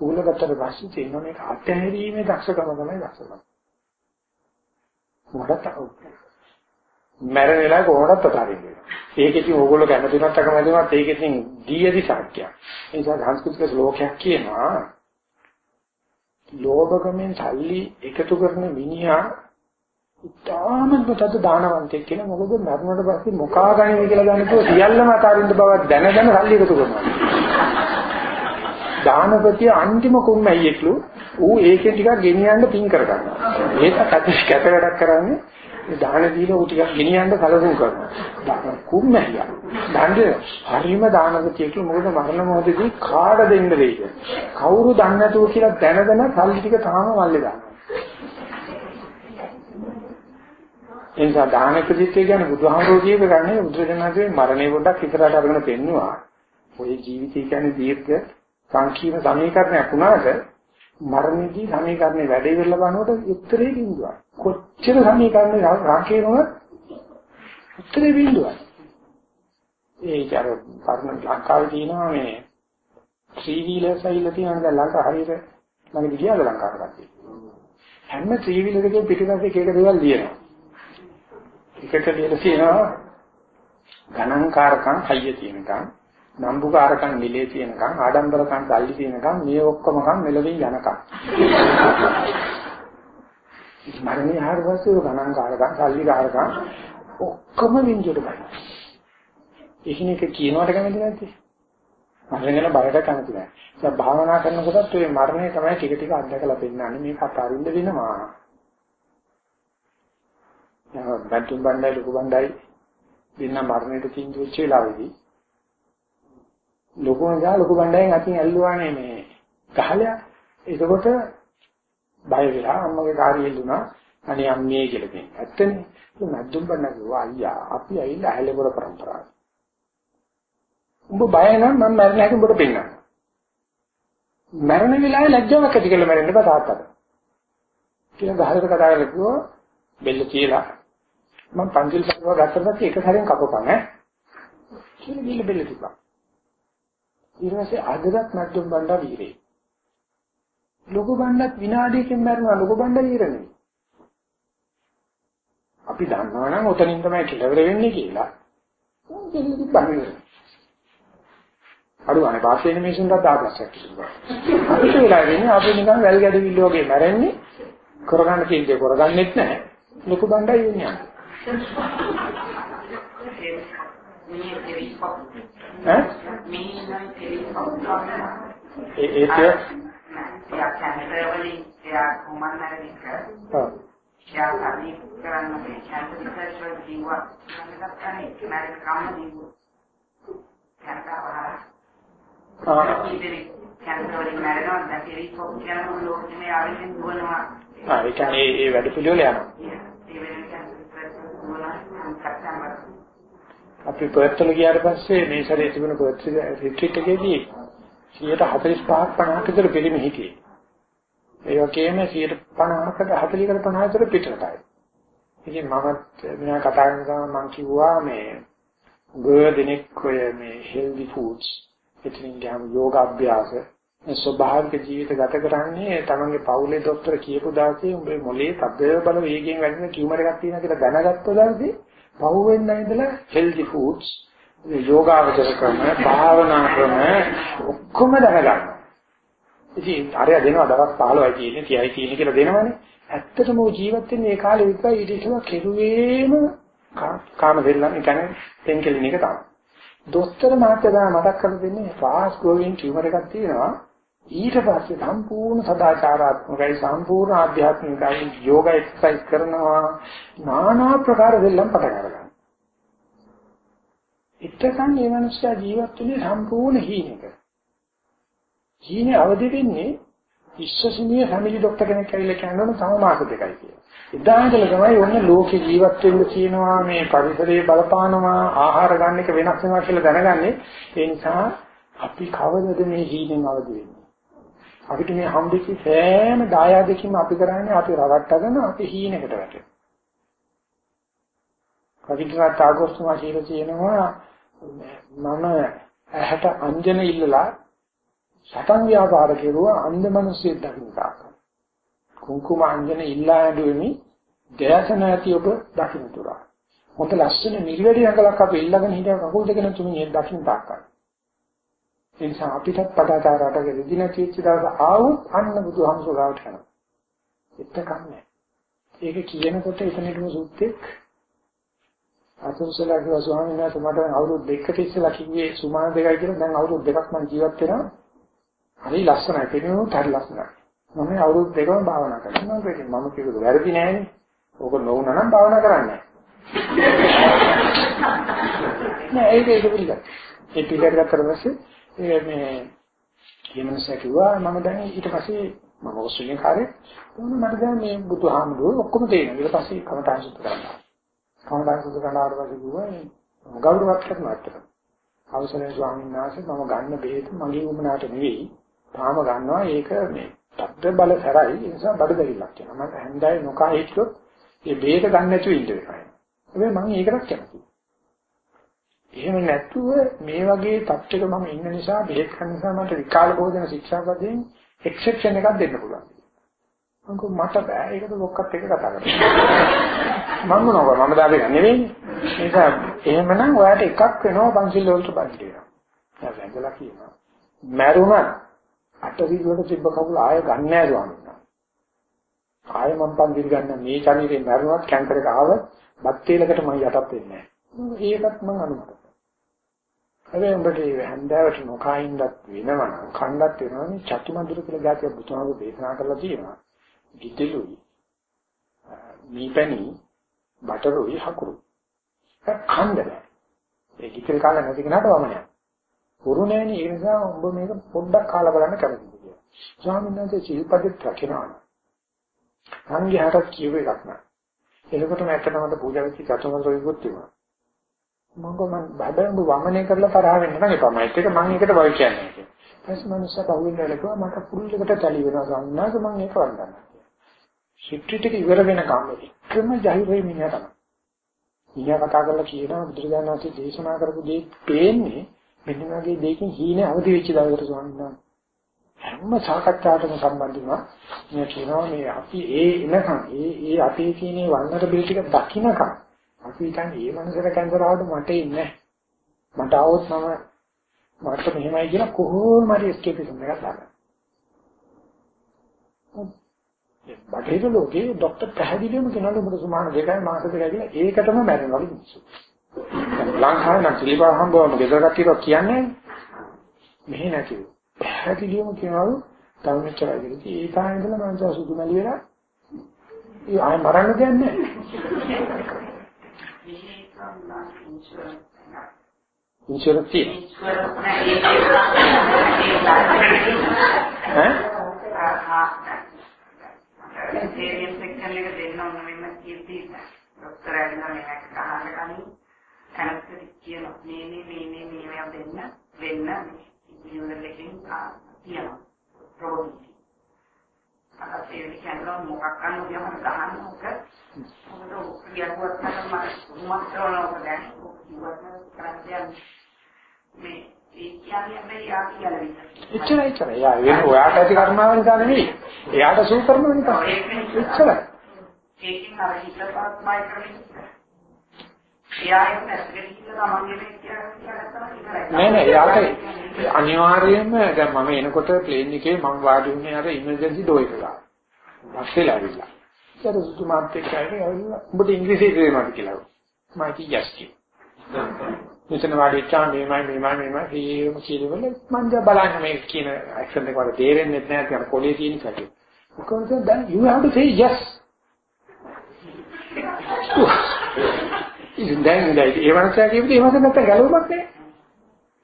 උගලගත්තට පස්සේ තියෙන මේක අත්හැරීමේ දක්ෂකම තමයි දක්ෂකම. මොකටද මැරෙන වෙලාවේ කොහොමදත් අතාරින්නේ. ඒක ඉතින් ඕගොල්ලෝ කැමති නැත් අකමැති නැත් ඒක ඉතින් දීයදි සාක්කයක්. ඒ නිසා සංස්කෘතික ශ්ලෝකයක් කියනවා ලෝභකමෙන් සල්ලි එකතු කරන මිනිහා ඉතාමත් තද දානවන්තයෙක් කියලා මොකද මරණයට පස්සේ මොකා ගන්නේ කියලා දන්නතෝ සියල්ලම අතාරින්න බව දැන දැන සල්ලි එකතු කරනවා. දානපතිය අන්තිම කුම්මැයියෙක්ලු ඌ ඒකෙන් ටිකක් ගෙනියන්න පින් කර ගන්නවා. ඒක කැත වැඩක් කරන්නේ දාන දීලා ඌ ටිකක් ගෙනියන්න කලසුම් කරනවා. දාන කුම්මැහියා. දන්නේ හරිම දානපතියෙක් මොකද මරණ මොහොතදී කාට දෙන්න වෙයිද? කවුරු දන්නේ නැතුව කියලා දැනගෙන සල්ලි ටික තාම වල්ලේ දානවා. එනිසා දාන කෘත්‍ය ගැන බුදුහාමුදුරුවෝ කියප ගන්නේ බුදුරජාණන්ගේ මරණය පොඩ්ඩක් ඉතරට අරගෙන පෙන්නවා. ඔය ජීවිතය කියන්නේ දීර්ඝ සංකීර්ණ සමීකරණයක් වුණාට මරණයේදී සමීකරණේ වැඩේ වෙලා බලනකොට උත්තරේ බිඳුවක්. කොච්චර සමීකරණේ රාකේනවත් උත්තරේ බිඳුවක්. ඒක අර පරණ ලංකාවේ තියෙනවා මේ ත්‍රී වීලර්ස් ඇවිල්ලා තියෙනවා දැන් ලංකාව හරියට ළඟදී ගියාද ලංකාවට කට්ටිය. හැම ත්‍රී වීලර් එකේ පිටිපස්සේ එක එක දේවල් ලියනවා. එකට ලියලා තියෙනවා ගණන්කාරකම් හයිය තියෙනකම් නම්බුකාරකම් නිලේ තියෙනකම් ආඩම්බරකම් සල්ලි තියෙනකම් මේ ඔක්කොමකම් මෙලවින් යනකම් මරණය ආරවසු ගණන්කාරකම් සල්ලිකාරකම් ඔක්කොම වින්ජුට ගන්න. ඒකිනෙක කියනවට කැමති නැද්ද? මරණයන බයට කැමති නැහැ. දැන් භාවනා කරනකොටත් ඔය මරණය තමයි ටික ටික අත්දකලා පෙන්නන්නේ මේක අතාරින්න වෙනවා. බැටුම් බණ්ඩයි ලොකු බණ්ඩයි දෙන්න මරණයට කිංජු වෙච්ච වෙලාවේදී ලොකු මංගා ලොකු බණ්ඩයෙන් අතින් ඇල්ලුවානේ මේ ගහලයා එතකොට බය වෙලා අම්මගේ කාරිය එල්ලුණා අනේ අම්මේ කියලා කියන්නේ ඇත්තනේ. මැද්දුම් බණ්ඩා කිව්වා අයියා අපි ඇවිල්ලා ඇහැලේපොර પરම්පරාව උඹ බය නම් මම මරණ හැටි උඹට පෙන්නන්න. මරණ වෙලාවේ ලැජ්ජාවක් ඇති කරලා මරන්න බෑ තාත්තට කියලා ගහකට කතා කරලා කිව්වා බෙල්ල කියලා. මම පන්සිල් සතුවා ගත්තට පස්සේ එක සැරෙන් කපපන් ඈ. කියලා ගිහලා බෙල්ල තිබ්බා. ඊට පස්සේ අදවත් නැද්දුම් බණ්ඩා වීරේ ලොකු බණ්ඩත් විනාඩියකින් මරනවා ලොකු බණ්ඩා වීර නෙවෙයි අපි දන්නවා නම් උතනින් තමයි කෙලවර වෙන්නේ කියලා. දෙලි තිබ්බන්නේ අරුවානේ වාසයේ මිනිසුන්ට දාපස්සක් කිව්වා අපිට වෙලා වෙන්නේ අපි නිකන් වැල් ගැඩවිල්ල වගේ මැරෙන්නේ කරගන්න තියෙන දේ කරගන්නෙත් නැහැ. ලොකු බණ්ඩා යන්නේ ඈ? ඒ ඒක යා කැමරේ වලින් යා කොමන්නරික යා හරි කරන්න මේ කැමරේ විතරක් දිවුවා මම ගන්නනේ මම කම්ම දිවුවා කරකවහා ආ කැමරේ වලින් මරනවා දැන් ටෙලිස්කෝප් කියන ලෝකෙම ආවෙන් දුවනවා ආ ඒ කියන්නේ ඒ වැඩ පිළිවෙල යනවා අපි පර්ත්වල ගියාට පස්සේ මේ සැරේ තිබුණ පර්ත් රිට්‍රීට් එකේදී 145ක් 50ක් විතර පිළිම හිටියේ. ඒ වගේම 150කට 40කට 50 විතර පිටරටයි. ඉතින් මම මෙයා කතා කරන ගමන් මම කිව්වා මේ ගොඩ දිනෙක ඔය මේ හෙල්දි ෆුඩ්ස් එතනින් ගියාම යෝග අභ්‍යාස ස්වභාවික ජීවිත ගත කරන්නේ තමන්ගේ පවුලේ ડોක්ටර් කියපු දාසේ උඹේ මොලේ තද බල වේගයෙන් වැඩෙන ටියුමර් එකක් තියෙනවා කියලා දැනගත්ත දාසේ පහුවෙන් ඉඳලා හෙල්දි ෆුඩ්ස් යෝගාවචර ක්‍රම භාවනා ක්‍රම ඔක්කොම දැනගන්න. ඉතින් අරය දෙනවා දවස් 15යි තියෙන්නේ 30යි තියෙන්නේ කියලා දෙනවනේ. ඇත්තටම ජීවත් වෙන්නේ මේ කාලේ විතරයි ඊට ඉස්සෙල්ලා කෙරුවේම කාම දෙල්ලන් කියන්නේ තෙන්කෙලින් එක තමයි. දොස්තර මහත්තයා මතක් කරලා දෙන්නේ ෆාස්ට් ග්‍රෝවිං ටියුමර් එකක් තියෙනවා ඊට පස්සේ සම්පූර්ණ සදාචාරාත්මකයි සම්පූර්ණ ආධ්‍යාත්මිකයි යෝග එක්සර්සයිස් කරනවා নানা ප්‍රකාර දෙල්ලම් පටන් ගන්නවා. එතකන් මේ මනුස්සයා ජීවත් වෙන්නේ සම්පූර්ණ හීනක. හීනේ අවදි වෙන්නේ විශ්වසනීය ෆැමිලි ડોක්ටර් කෙනෙක් ඇවිල්ලා කියනවා තම මාස දෙකයි කියලා. එදා ඉඳලා තමයි ඔන්න ලෝකේ ජීවත් වෙන්න කියනවා මේ පරිසරයේ බලපානවා ආහාර ගන්න එක වෙනස් වෙනවා කියලා දැනගන්නේ. ඒ නිසා අපි කවදද මේ හීනෙන් අවදි වෙන්නේ? අපිට මේ හම්බෙච්ච සෑම දායාදකින්ම අපි කරන්නේ අපි රවට්ටගෙන අපි හීනකට වැටෙනවා කවිකරත් ආගෝස්තු මාසයේ කියනවා මම ඇහැට අංජන ඉල්ලලා සතන් ව්‍යාපාර කෙරුවා අන්ධ මිනිස්සෙක් දකින්න තාක්ක. කුංකුම අංජන ඉල්ලා ඇඬුවෙමි දැස නැති ඔබ දකින්න තුරා. මොකද ලස්සන මිරිවැඩි අඟලක් අපි ඉල්ලගෙන හිටිය කකුල් දෙකන තුමින් ඒ දකින්න තාක්ක. ඒ නිසා අපිටත් පදාචාරයට ගෙදි නැති වෙච්ච දවස ආවොත් අන්න බුදුහමසෝගාවට යනවා. එතකම් නෑ. ඒක කියනකොට එතනටම සුත්තෙක් අතුරුසලා කිව්වා ස්වාමීන් වහන්සේ මට අවුරුදු දෙකකට ඉස්සෙල්ලා කිව්වේ සුමාන දෙකයි කියලා දැන් අවුරුදු දෙකක් මම ජීවත් වෙනවා. හරි ලස්සනයි පෙනුනොත් හරි ලස්සනයි. මම අවුරුදු දෙකම භාවනා කරනවා. මම කිව්වද වැරදි නෑනේ. ඕක නොවුනා නම් භාවනා කරන්නේ නෑ. ඒක ඒක පිළිගන්න. ඒ පිළිගත්තට පස්සේ මේ කියමනස කිව්වා මම දැන් ඊට පස්සේ මම ඔස්ට්‍රේලියානු කාර්යය මට දැන් මේ බුදුහාමුදුරුවෝ ඔක්කොම තේරෙනවා. ඊට පස්සේ කමටහන් සුද්ධ කරනවා. කමඩන් සුදු කරනාට පස්සේ කිව්වා ගෞරවවත් කරනවා ඇත්තට. අවසරයි ස්වාමීන් වහන්සේ මම ගන්න බෙහෙත මගේ උමනාට නෙවෙයි. තාම ගන්නවා ඒක මේ තත්ත්ව බල සැරයි ඒ නිසා බඩ දෙවිලක් වෙනවා. මම හැන්දෑවේ නොකා හිටියොත් ඒ බෙහෙත ගන්න නැතුව ඉන්න වෙනවා. හැබැයි මම ඒකටත් කැමතියි. එහෙම නැතුව මේ වගේ තත්ත්වයක මම ඉන්න නිසා බෙහෙත් ගන්න නිසා මට විකාල භෝජන ශික්ෂාපදයෙන් එක්සෙප්ෂන් එකක් දෙන්න පුළුවන්. මම කිව්වා මට බෑ ඒකට ලොක්කත් එක කතා කරන්න. මම මොනවා මම දාගෙන නෙවෙයි. ඒක එහෙමනම් ඔයාලට එකක් වෙනවා පන්සිල් වලට බද්ධ වෙනවා. දැන් වැඳලා කියනවා. මැරුණා අටවිල් වලට තිබ්බ කකුල ආය ගන්න නෑ ස්වාමීන් ආය මම පන්සිල් ගන්න මේ ශරීරේ මැරුණාත් කැන්සර් එක ආව බත් තේලකට මම යටත් වෙන්නේ නෑ. ඒකත් මම අනුමත හැබැයි උඹට මේ හැන්දාවට නොකයින්වත් වෙනවනම් කණ්ඩත් වෙනවනේ චතුමදුර කියලා જાතිය බුදුහාමුදුරු දේශනා කරලා තියෙනවා. ගිතෙලුයි මීපැණි බටරුයි හකුරු. ඒක කන්ද නෑ. ඒ ගිතෙල් කාලා නැති කෙනාට වමනයක්. හුරු නෑනේ ඒ නිසා ඔබ මේක පොඩ්ඩක් කාලා බලන්න කැමතිද කියලා. ස්වාමීන් වහන්සේ සිල්පදෙත් රකිනවා සංඝයාට කියව එකක් නෑ. එතකොට මම ඇත්තටම පූජා වෙච්ච චතුමන් රොයිකුත් තිබුණා මම කොහොමද බඩඹ වමනේ කරලා තරහ වෙන්න නම් එපා මම ඒක මම ඒකට වයි කියන්නේ ඊපස්සේ මනුස්සයා පහුවෙන් ඉලකුවා මට පුරුල් එකට තලි වෙනවා සම්නාස මම ඒක වන්දනවා සික්ටි ටික ඉවර වෙනකම් එකම ජහිරේ මිනිහා තමයි. මිනිහා කතා කරලා කියනවා බුදුරජාණන් වහන්සේ දේශනා කරපු දේ පේන්නේ මෙන්න වගේ දෙයකින් හීනේ අවදි වෙච්ච දවසට ස්වාමීන් වහන්සේ. හැම සාකච්ඡාවකටම සම්බන්ධ වුණා. මේ කියනවා මේ අපි ඒ එනකම් ඒ ඒ අපේ තියෙන වන්නර බිල් ටික දකින්නකම් අපි හිතන්නේ මේ මනසට කැන්සර් ආවට මට ඉන්නේ මට આવොත් මම මට මෙහෙමයි කියලා කොහොම හරි එස්කේපිසම් එකක් දාගන්න. බටහිර ලෝකේ ડોක්ටර් පැහැදිලිවම කියනවා ඔබට සුමාන දෙකයි මාස දෙකයි කියලා ඒකටම මැරෙනවා මිනිස්සු. ලංකාවේ නම් පිළිපාව හම්බවම ගෙදරකට කියලා කියන්නේ මෙහෙ නැතිව. පැහැදිලිවම කියනවලු තව මෙච්චරයි කියලා. ඒ තාම ඉඳලා මම සුදු මැලි වෙලා ඒ ආය මරන්න දෙන්නේ නැහැ. කීර්ති ડોක්ටර් ඇවිල්ලා මේක අහන්න කලින් ඇනස්තෙටික් කියන මේ මේ මේ මේ මේවා දෙන්න වෙන්න නියුරල් එකකින් කියනවා ප්‍රොබිලිටි අර ඒ කියන්නේ මොකක් කරන්න කියවම ගහන්න ඕක මොකද කියවුවත් නම් මම මොකක් කරනවද දැන් කිව්වත් කරන්නේ මේ එච්චරයි එච්චරයි. යා වෙන ඔයාට ඇති කරුණාව නිසා නෙවෙයි. එයාට සූ කරනවා නිසා. එච්චරයි. ඒකෙන් අර හිතපත්මයි කරන්නේ. එයා ඒක ඇත්තට තමන්ගේ මේ කියන්නේ නෑ නෑ එයාට අනිවාර්යයෙන්ම දැන් මම එනකොට ප්ලේන් එකේ මම වාඩි වුණේ අර ඉමර්ජන්සි ඩෝ එක ගාව. බස්සෙලා ඇවිල්ලා. ඊට සුදු මාත් එක්ක ඇවිල්ලා උඹට ඉංග්‍රීසි තේරෙනවද කියලා. මම කිව්වා යස් කිව්වා. මෙතන වාඩිච්චා මේමයි මේමයි මේමයි ඒම කියනවල මම දැන් බලන්න මේ කියන ඇක්සන් එක වල තේරෙන්නේ නැහැ කියන කොලේ තියෙන කටේ. මොකද දැන් you have to say yes. ඉතින් දැන් නේද ඒ වන්සයා කියපිට ඒ වන්සයා නැත්නම් ගැලවෙමක් නැහැ.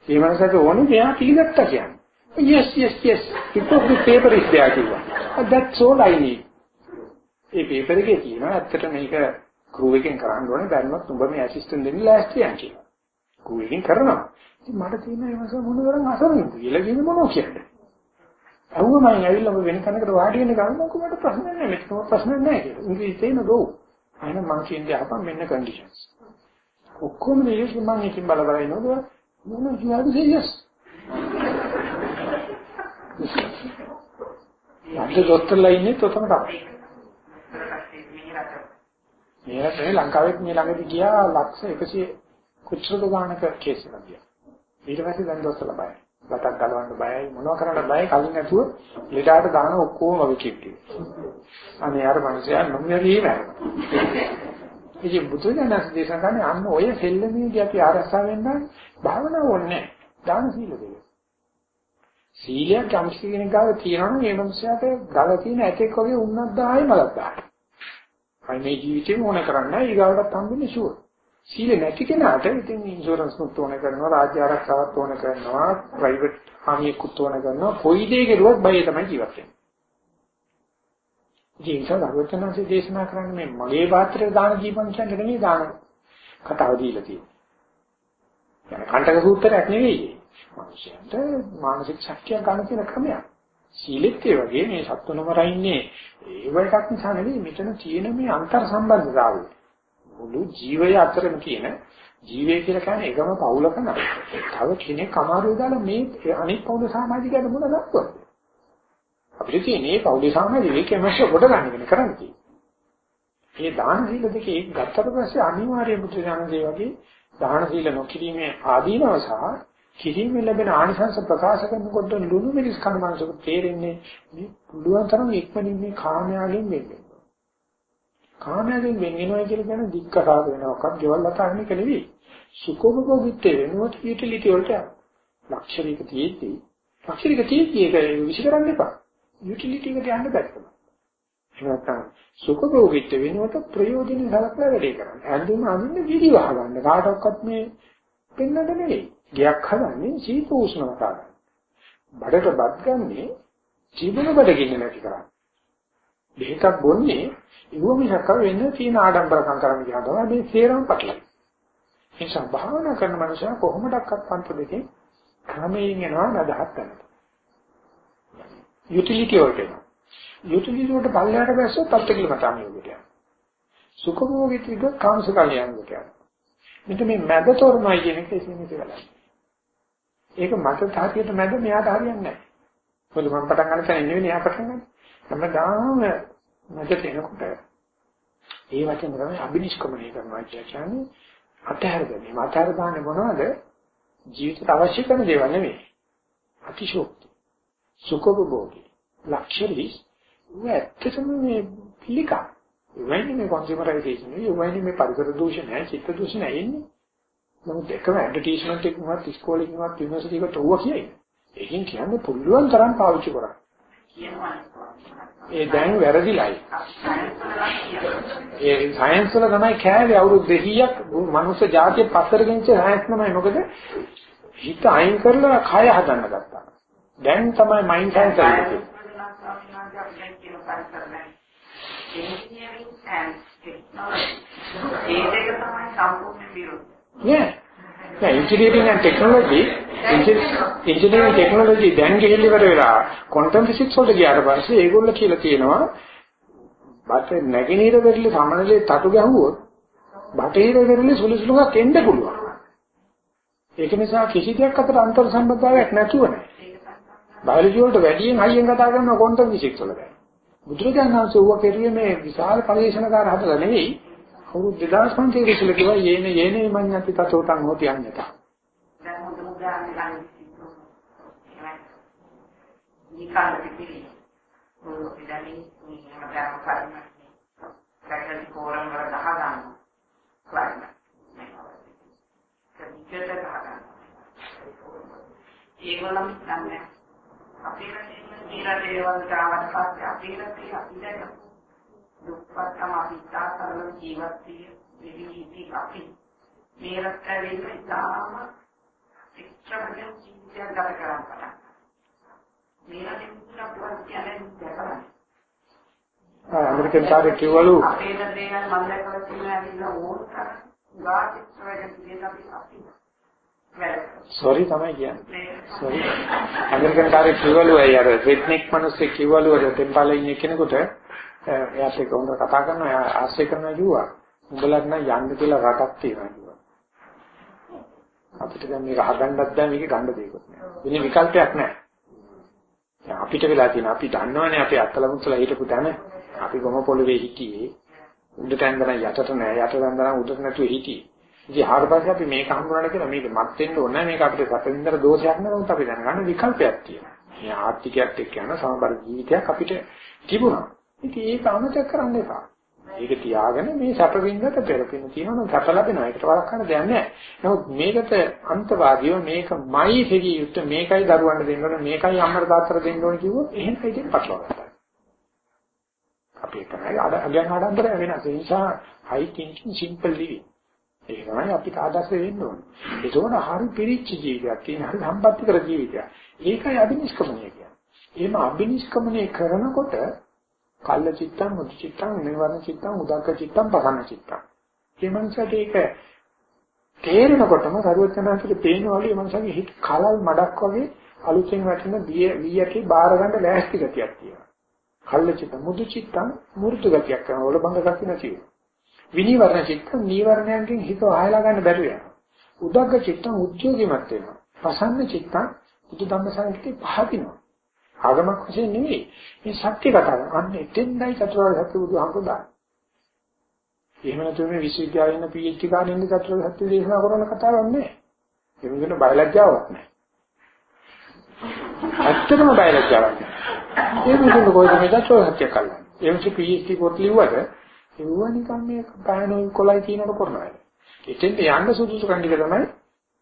ඒ වන්සයාට ඕනේ මෙයා පිළිගත්තා කියන්නේ. Yes, yes, yes. Because the paper is there කිව්වා. That's all I need. A paper එකේ තියෙනවා ඇත්තට මේක crew එකෙන් කරන්න ඕනේ බැලුවත් උඹ මේ assistant දෙන්න ලෑස්තියන් කියලා. crew එකෙන් කරනවා. ඉතින් මට තියෙන ඒ මාස මොනතරම් අසරණද කියලා කියන්නේ මොනෝ කියන්නේ. අහුවම මම ඇවිල්ලා ඔබ වෙන කෙනෙකුට වාඩි වෙන්න ගමන් කොහොමද ප්‍රශ්න නැහැ මෙතන ප්‍රශ්න නැහැ කියලා. ඉංග්‍රීසි තේන දෝ. අයින මං කියන්නේ අපන් මෙන්න conditions. ඔක්කොම දෙයක් මම එකකින් බල බල ඉනවද මොන කියලාද yes. අද දොස්තරලා ඉන්නේ තොතම තමයි. මේ රටේ ලංකාවේ මේ ළඟදී ගියා ලක්ෂ 100 කුච්චරද ගානක කේස් එකක් ගියා. ඊට පස්සේ දැන් දොස්තරලා බයයි. බතක් ගලවන්න බයයි මොනවා කරන්න බයයි කලින් නැතුව ලෙඩාට දාන ඔක්කොම වගේ කිව්ටි. අනේ අර මනුස්සයා නොමියදී නෑ. ඉතින් බුදුදහම දේශනා කරන්නේ අන්න ඔය සෙල්ලමේ ගැටි ආරසා වෙන්න භාවනාව ඕනේ නෑ. දාන සීල දෙක. සීලයක් කම්සි කෙනෙක් ගාව තියෙනවනම් මේ මනුස්සයාට ගල තියෙන ඇතෙක් වගේ උන්නක් 10යි මලක් 10යි. අයි මේ ජීවිතේම ඕන කරන්නේ ඊගාවටත් හම්බෙන්නේ ෂුවර්. සීල නැති කෙනාට ඉතින් ඉන්ෂුරන්ස් උත් ඕන කරනවා රාජ්‍ය ආරක්ෂාවත් ඕන කරනවා ප්‍රයිවට් ආමියෙකුත් ඕන කරනවා කොයි දෙයක කරුවත් බය තමයි ජීවත් වෙන්නේ. ජීවිත ධර්මචනන්සේ දේශනා කරන්නේ මේ මගේ පාත්‍රය දාන දීපන් කියන්නේ නෙමෙයි දාන කතාව දීලා තියෙන්නේ. يعني කණ්ඩක සූත්‍රයක් නෙවෙයි. මිනිසයන්ට මානසික ශක්තිය ගන්න තියෙන ක්‍රමයක්. සීලෙත් ඒ වගේ මේ සත්වනමරයින්නේ ඒව එකක් නිසා නෙවෙයි මෙතන තියෙන මේ අන්තර් සම්බන්ධතාවය. මුළු ජීවය අතරම තියෙන ජීවය කියලා කියන්නේ එකම පවුලක නෑ. තව කෙනෙක් අමාරුයි දාලා මේ අනිත් පවුල සමාජිකයට මොන දක්වද? අපිට තියෙන්නේ පවුලේ සමාජිකයෙක් එමස්ස කොට ගන්න වෙන කරන්නේ. මේ දාන සීල දෙකේ එක ගත්තට පස්සේ අනිවාර්ය බුද්ධ ඥානදී වගේ දාන සීල නොකිරීමේ ආදීනව සහ කිරීමෙන් ලැබෙන ආනිසංස ප්‍රකාශ කරනකොට ලුණු මිරිස් කන මනසට තේරෙන්නේ මේ පුළුවන් තරම් ඉක්මනින් මේ කාමයාගෙන් වෙන්නේ. කාමයෙන් වෙන් වෙනවා කියලා කියන්නේ දික්කසාද වෙනවක්වත් ගෙවල් අතහරින එක නෙවෙයි. සුඛෝපභෝගීත්වය වෙනුවට යුටිලිටි වලට යනවා. ලක්ෂරික තියෙද්දි ලක්ෂරික තියෙද්දි ඒක විශ්කරන්න එපා. යුටිලිටි එකට යන්න බැහැ. ඒක නැත්නම් සුඛෝපභෝගීත්වය වෙනුවට ප්‍රයෝජනෙ සලකලා වැඩේ කරන්න. හැන්දෙම අඳින්න විදි වහ ගන්න. කාටවත් මේ පෙන්නන්න නෙවෙයි. ගයක් හදන්නේ සීත උෂ්ණ වතාවක්. බඩට බත් ගන්නේ ජීවන බඩගින්න නැති කරන්නේ. බෙහෙතක් බොන්නේ ඉව මිසක වෙන තියෙන ආඩම්බරකම් කරන්න ගියා තමයි මේ සේරම පටලයි. ඒ නිසා භාවනා කරන මනුස්සයා කොහොමඩක්වත් පන්ත දෙකේ ක්‍රමයෙන් යනවා නදහත් කරනවා. යුටිලිටි වලට එනවා. යුටිලිටි වලට පල්ලයට බැස්සොත් අත්කලමතාම යෝගයට යනවා. සුඛභෝගීත්වික කාංශකල්යයන්ට යනවා. මෙන්න මේ මැද තොරමයි කියන එක ඉතින් වෙලා. ඒක මට තාතියට මැද මෙයාට හරියන්නේ නැහැ. මොකද මම පටන් ගන්න තැන නෙවෙයි එයා පටන් ගන්නේ. හැමදාම මැදට එනකොට ඒ වචන තමයි අබිනිෂ්ක්‍මණය කරනවා කියන්නේ අතහැර ගැනීම. අතහැර දාන්නේ මොනවද? ජීවිතයට අවශ්‍ය කරන දේවල් නෙමෙයි. අතිශෝක්ති. සුඛභෝගී. ලක්ෂරි. ඇත්තටම මේ පිළිකා. වෙන්නේ මේ කන්සියුමරයිසේෂන් නේ. වෙන්නේ මේ පරිසර දූෂණය, චිත්ත දූෂණය එන්නේ. නමුත් එකම ඇඩ්වර්ටයිස්මන්ට් එකකවත් ඉස්කෝලේ එකකවත් යුනිවර්සිටි එකකට ඕවා කියයි. ඒකෙන් කියන්නේ පුළුවන් තරම් පාවිච්චි කරන්න. ඒ දැන් වැරදිලයි. ඒ සයන්ස් වල තමයි කෑවේ අවුරුදු 200ක් මනුස්ස జాතිය පස්සට ගෙනිච්ච සයන්ස් තමයි මොකද හිත අයින් කරලා කය හදන්න ගත්තා. දැන් තමයි මයින්ඩ් සයන්ස් එක. engineering and technology. ඒ දෙක තමයි සම්පූර්ණ විරුද්ධ. Yeah. Yeah, engineering and technology engineering technology දැන් ගෙහිල්ල ඉවර වෙලා ක්වොන්ටම් ෆිසික්ස් වලට ගියාට පස්සේ ඒගොල්ලෝ කියලා තියෙනවා බට නැගිනීර වෙරළේ සමනලේ තටු ගැහුවොත් බටහිර වෙරළේ සුළුසුළුක් එන්න පුළුවන්. ඒක නිසා කිසි දෙයක් අතර අන්තර් සම්බන්ධතාවයක් නැතුව නෑ. බයොලොජි වලට වැඩියෙන් හයියෙන් කතා කරන ක්වොන්ටම් ෆිසික්ස් වල දැන්. බුදුරජාණන් වහන්සේ ඌව කෙරුවේ මේ විශාල පරිශනාකාර හදලා නෙවෙයි. අවුරුදු 2500 ඉස්සෙල්ලා කිව්වා යේන යේනේ මඤ්ඤති තතෝතං හෝති අඤ්ඤතා. උදාහරණ ගන්න නිකාල පිටිවි මොන පිටාලි මේ මදාම කරන රැකල් කෝරම් වල දහ ගන්න ක්ලයින් කනිකට දහ ගන්න ඒගොල්ලන් ගන්න අපේ රටේ කියලා දේවල් තාවට පස්සේ අපේ රටේ අපිට දුක්පත්කම අපි තාසරල ජීවත් වී අපි මේ රටේ ඉන්න ඉතාලම එක්ස්ට්‍රා ජීවිතයක් ගත කරන්න පටන් මේ රටේ අපිට කියන්නේ දැකලා. ඇමරිකන් කාර්ය කිව්වලු අපේ දේ නම් මම දැකලා තියෙනවා ඇවිල්ලා ඕන තරම් ගාටි වැඩ පිළිවෙල අපි අපි වැඩ සෝරි තමයි කියන්නේ. සෝරි ඇමරිකන් කාර්ය කිව්වලු අය අර රිට්නික් මිනිස්සු කිව්වලු අර ටෙම්පල් ඉන්න කෙනෙකුට එයාට ඒක උන්ට කතා කරනවා එයා ආශ්‍රය කරනවා කිව්වා. උඹලට නම් යන්න කියලා රටක් තියෙනවා කිව්වා. අපිට දැන් මේක හදන්නත් බෑ මේක ගන්න දෙයක්වත් නෑ. වෙන විකල්පයක් නෑ. දැන් අපිට වෙලා තියෙන අපි දන්නවනේ අපි අත්තලමුත්තලා හිටපු තැන. අපි ගොම පොළවේ හිටියේ. උඩට ඇඳලා යටට නෑ. යට ඇඳලා උඩට නැතුව හිටියේ ඉතින් ආවට පස්සේ අපි මේක හම්බුනාට කියලා මේක මත් වෙන්න ඕනේ මේක අපිට සැපින්දර දෝෂයක් නෙවෙයි අපි දැනගන්න විකල්පයක් තියෙනවා. මේ ආර්ථිකයත් එක්ක යන සමබර ජීවිතයක් අපිට තිබුණා. ඉතින් ඒක අමතක කරන්න එපා. ඒක තියාගෙන මේ සැප වින්දට පෙරපින තියෙනවා සැප ලැබෙනවා. ඒකට වළක්වන්න දෙයක් නැහැ. නමුත් මේකට අන්තවාදීව මේකමයි හෙවි යුත් මේකයි දරුවන්ට දෙන්න ඕනේ. මේකයි අම්මට තාත්තට දෙන්න ඕනේ කිව්වොත් එහෙම ඉතින් පටලවා ගන්නවා අපි තමයි අගයන් ආඩම්බර වෙනස්. ඒ නිසා high thinking simple living. ඒක තමයි අපිට ආදර්ශ වෙන්න ඕනේ. ඒකෝන හරි පිරිච්ච ජීවිතයක් තියෙන හරි සම්පත්‍ති කර ජීවිතයක්. ඒකයි අභිනිෂ්ක්‍මණය කියන්නේ. එහෙම අභිනිෂ්ක්‍මණය කරනකොට කල්ල චිත්තං මුච චිත්තං නිවර්ණ චිත්තං උදක්ක චිත්තං පහන චිත්තං. මේ මනසට ඒක තේරෙනකොටම සරුවචනාංශයේ පේනවලු මේ මනසගේ හිත කලල් මඩක් වගේ අලුතෙන් වැටෙන බිය වීයකේ බාර ගන්න ලෑස්ති ගතියක් තියෙනවා. කල්ල චිත්ත මුදු චිත්තං මෘදු ගතියක් කරන වල බංග ගති නැති වෙනවා විනිවර්ණ චිත්ත නීවරණයන්ගෙන් හිත ආයලා ගන්න බැරුව යනවා උදක්ක චිත්තං උද්‍යෝගිමත් වෙනවා පසන්න චිත්තං බුදු ධම්ම සංකේතේ පහදිනවා ආගමක් වශයෙන් නෙවෙයි මේ සත්‍ය කතාව. අන්න එතෙන්දයි චතුරාර්ය සත්‍ය බුදුහාමුදුරුවෝ එහෙම නැතුව මේ විශ්වවිද්‍යාලේ ඉන්න PhD කාරණේ ඉන්න චතුරාර්ය සත්‍ය දේශනා කරන කතාවක් නෑ. ඒක වෙන බයලජ්ජාවක් නෑ. ඇත්තටම බයලජ්ජාවක් නෑ. ඒ මොකද කොයිද මේ චතුරාර්ය සත්‍ය කල්ලා. ඒ මොකද PhD පොත් ලිව්වට ඒවා නිකන් මේ බයනෝ කොලයි කියනකොට කරනවා. එතෙන්ට යන්න සුදුසු කණ්ඩික තමයි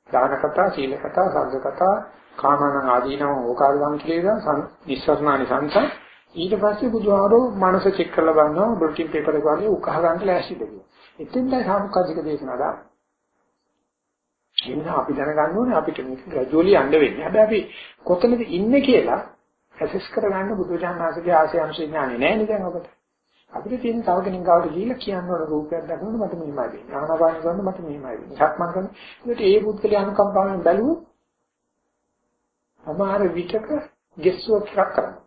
දාන කතා, සීල කතා, සංඝ කතා, කාමන ආදීනව ඕකාරගම් කියලා නිස්සරණානි සංස ඊට පස්සේ බුදුහාරෝ මනස චෙක් කරලා බලනවා බුලටින් පේපර් එක වගේ උකහ ගන්න ලෑස්තිද කියලා. එතෙන්දයි සාමුකාධික දේශනා දාන්නේ. ඒ නිසා අපි දැනගන්න ඕනේ අපිට මේක ග්‍රැජුවලි යන්න වෙන්නේ. හැබැයි අපි කොතනද ඉන්නේ කියලා ඇසස් කරගන්න බුදුජානනාථගේ ආශය අනුසය ඥානෙ නැහැ නේද දැන් ඔබට. අපිට තියෙන තව කෙනෙක් ගාවට ගිහිල්ලා කියන්න ඕන රූපයක් දකිනකොට මට මෙහෙමයි වෙන්නේ. ආනාපාන කරනකොට මට මෙහෙමයි වෙන්නේ. සක්මන් කරනකොට ඒකට ඒ පුද්ගලයා අනුකම්පාවෙන් බැලුවොත් සමහර විටක ගෙස්සුවක් එකක් කරනවා.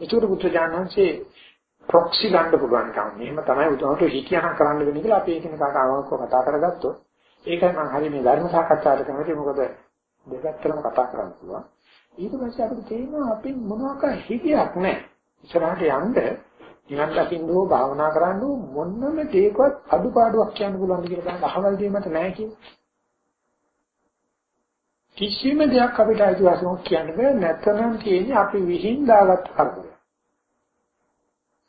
ඒකට බුදුජානන්සේ ප්‍රොක්සි ගන්න පුළුවන් කම. එහෙම තමයි උදාහරණට හිතියන කරන්න වෙන්නේ කියලා අපි ඒකින කාට අවංකව කතා කරගත්තොත් ඒකයි මම හරි මේ ධර්ම සාකච්ඡාවට කැමති මොකද දෙපැත්තටම කතා කරන්න පුළුවන්. ඊට පස්සේ අපිට තේරෙනවා අපි මොනවාක හිතියක් නැහැ. ඉස්සරහට යන්න නිවන් දකින්න ඕ භාවනා කරන්න මොනම දෙයකවත් අඩුපාඩුවක් කියන්න පුළුවන් කියලා බලන්න අහවල් දෙයක් නැහැ කියන්නේ. කිසිම දෙයක් අපිට අයිතිවාසිකමක් කියන්න බෑ නැත්නම් තියෙන්නේ අපි විහිං දාගත් කරදර.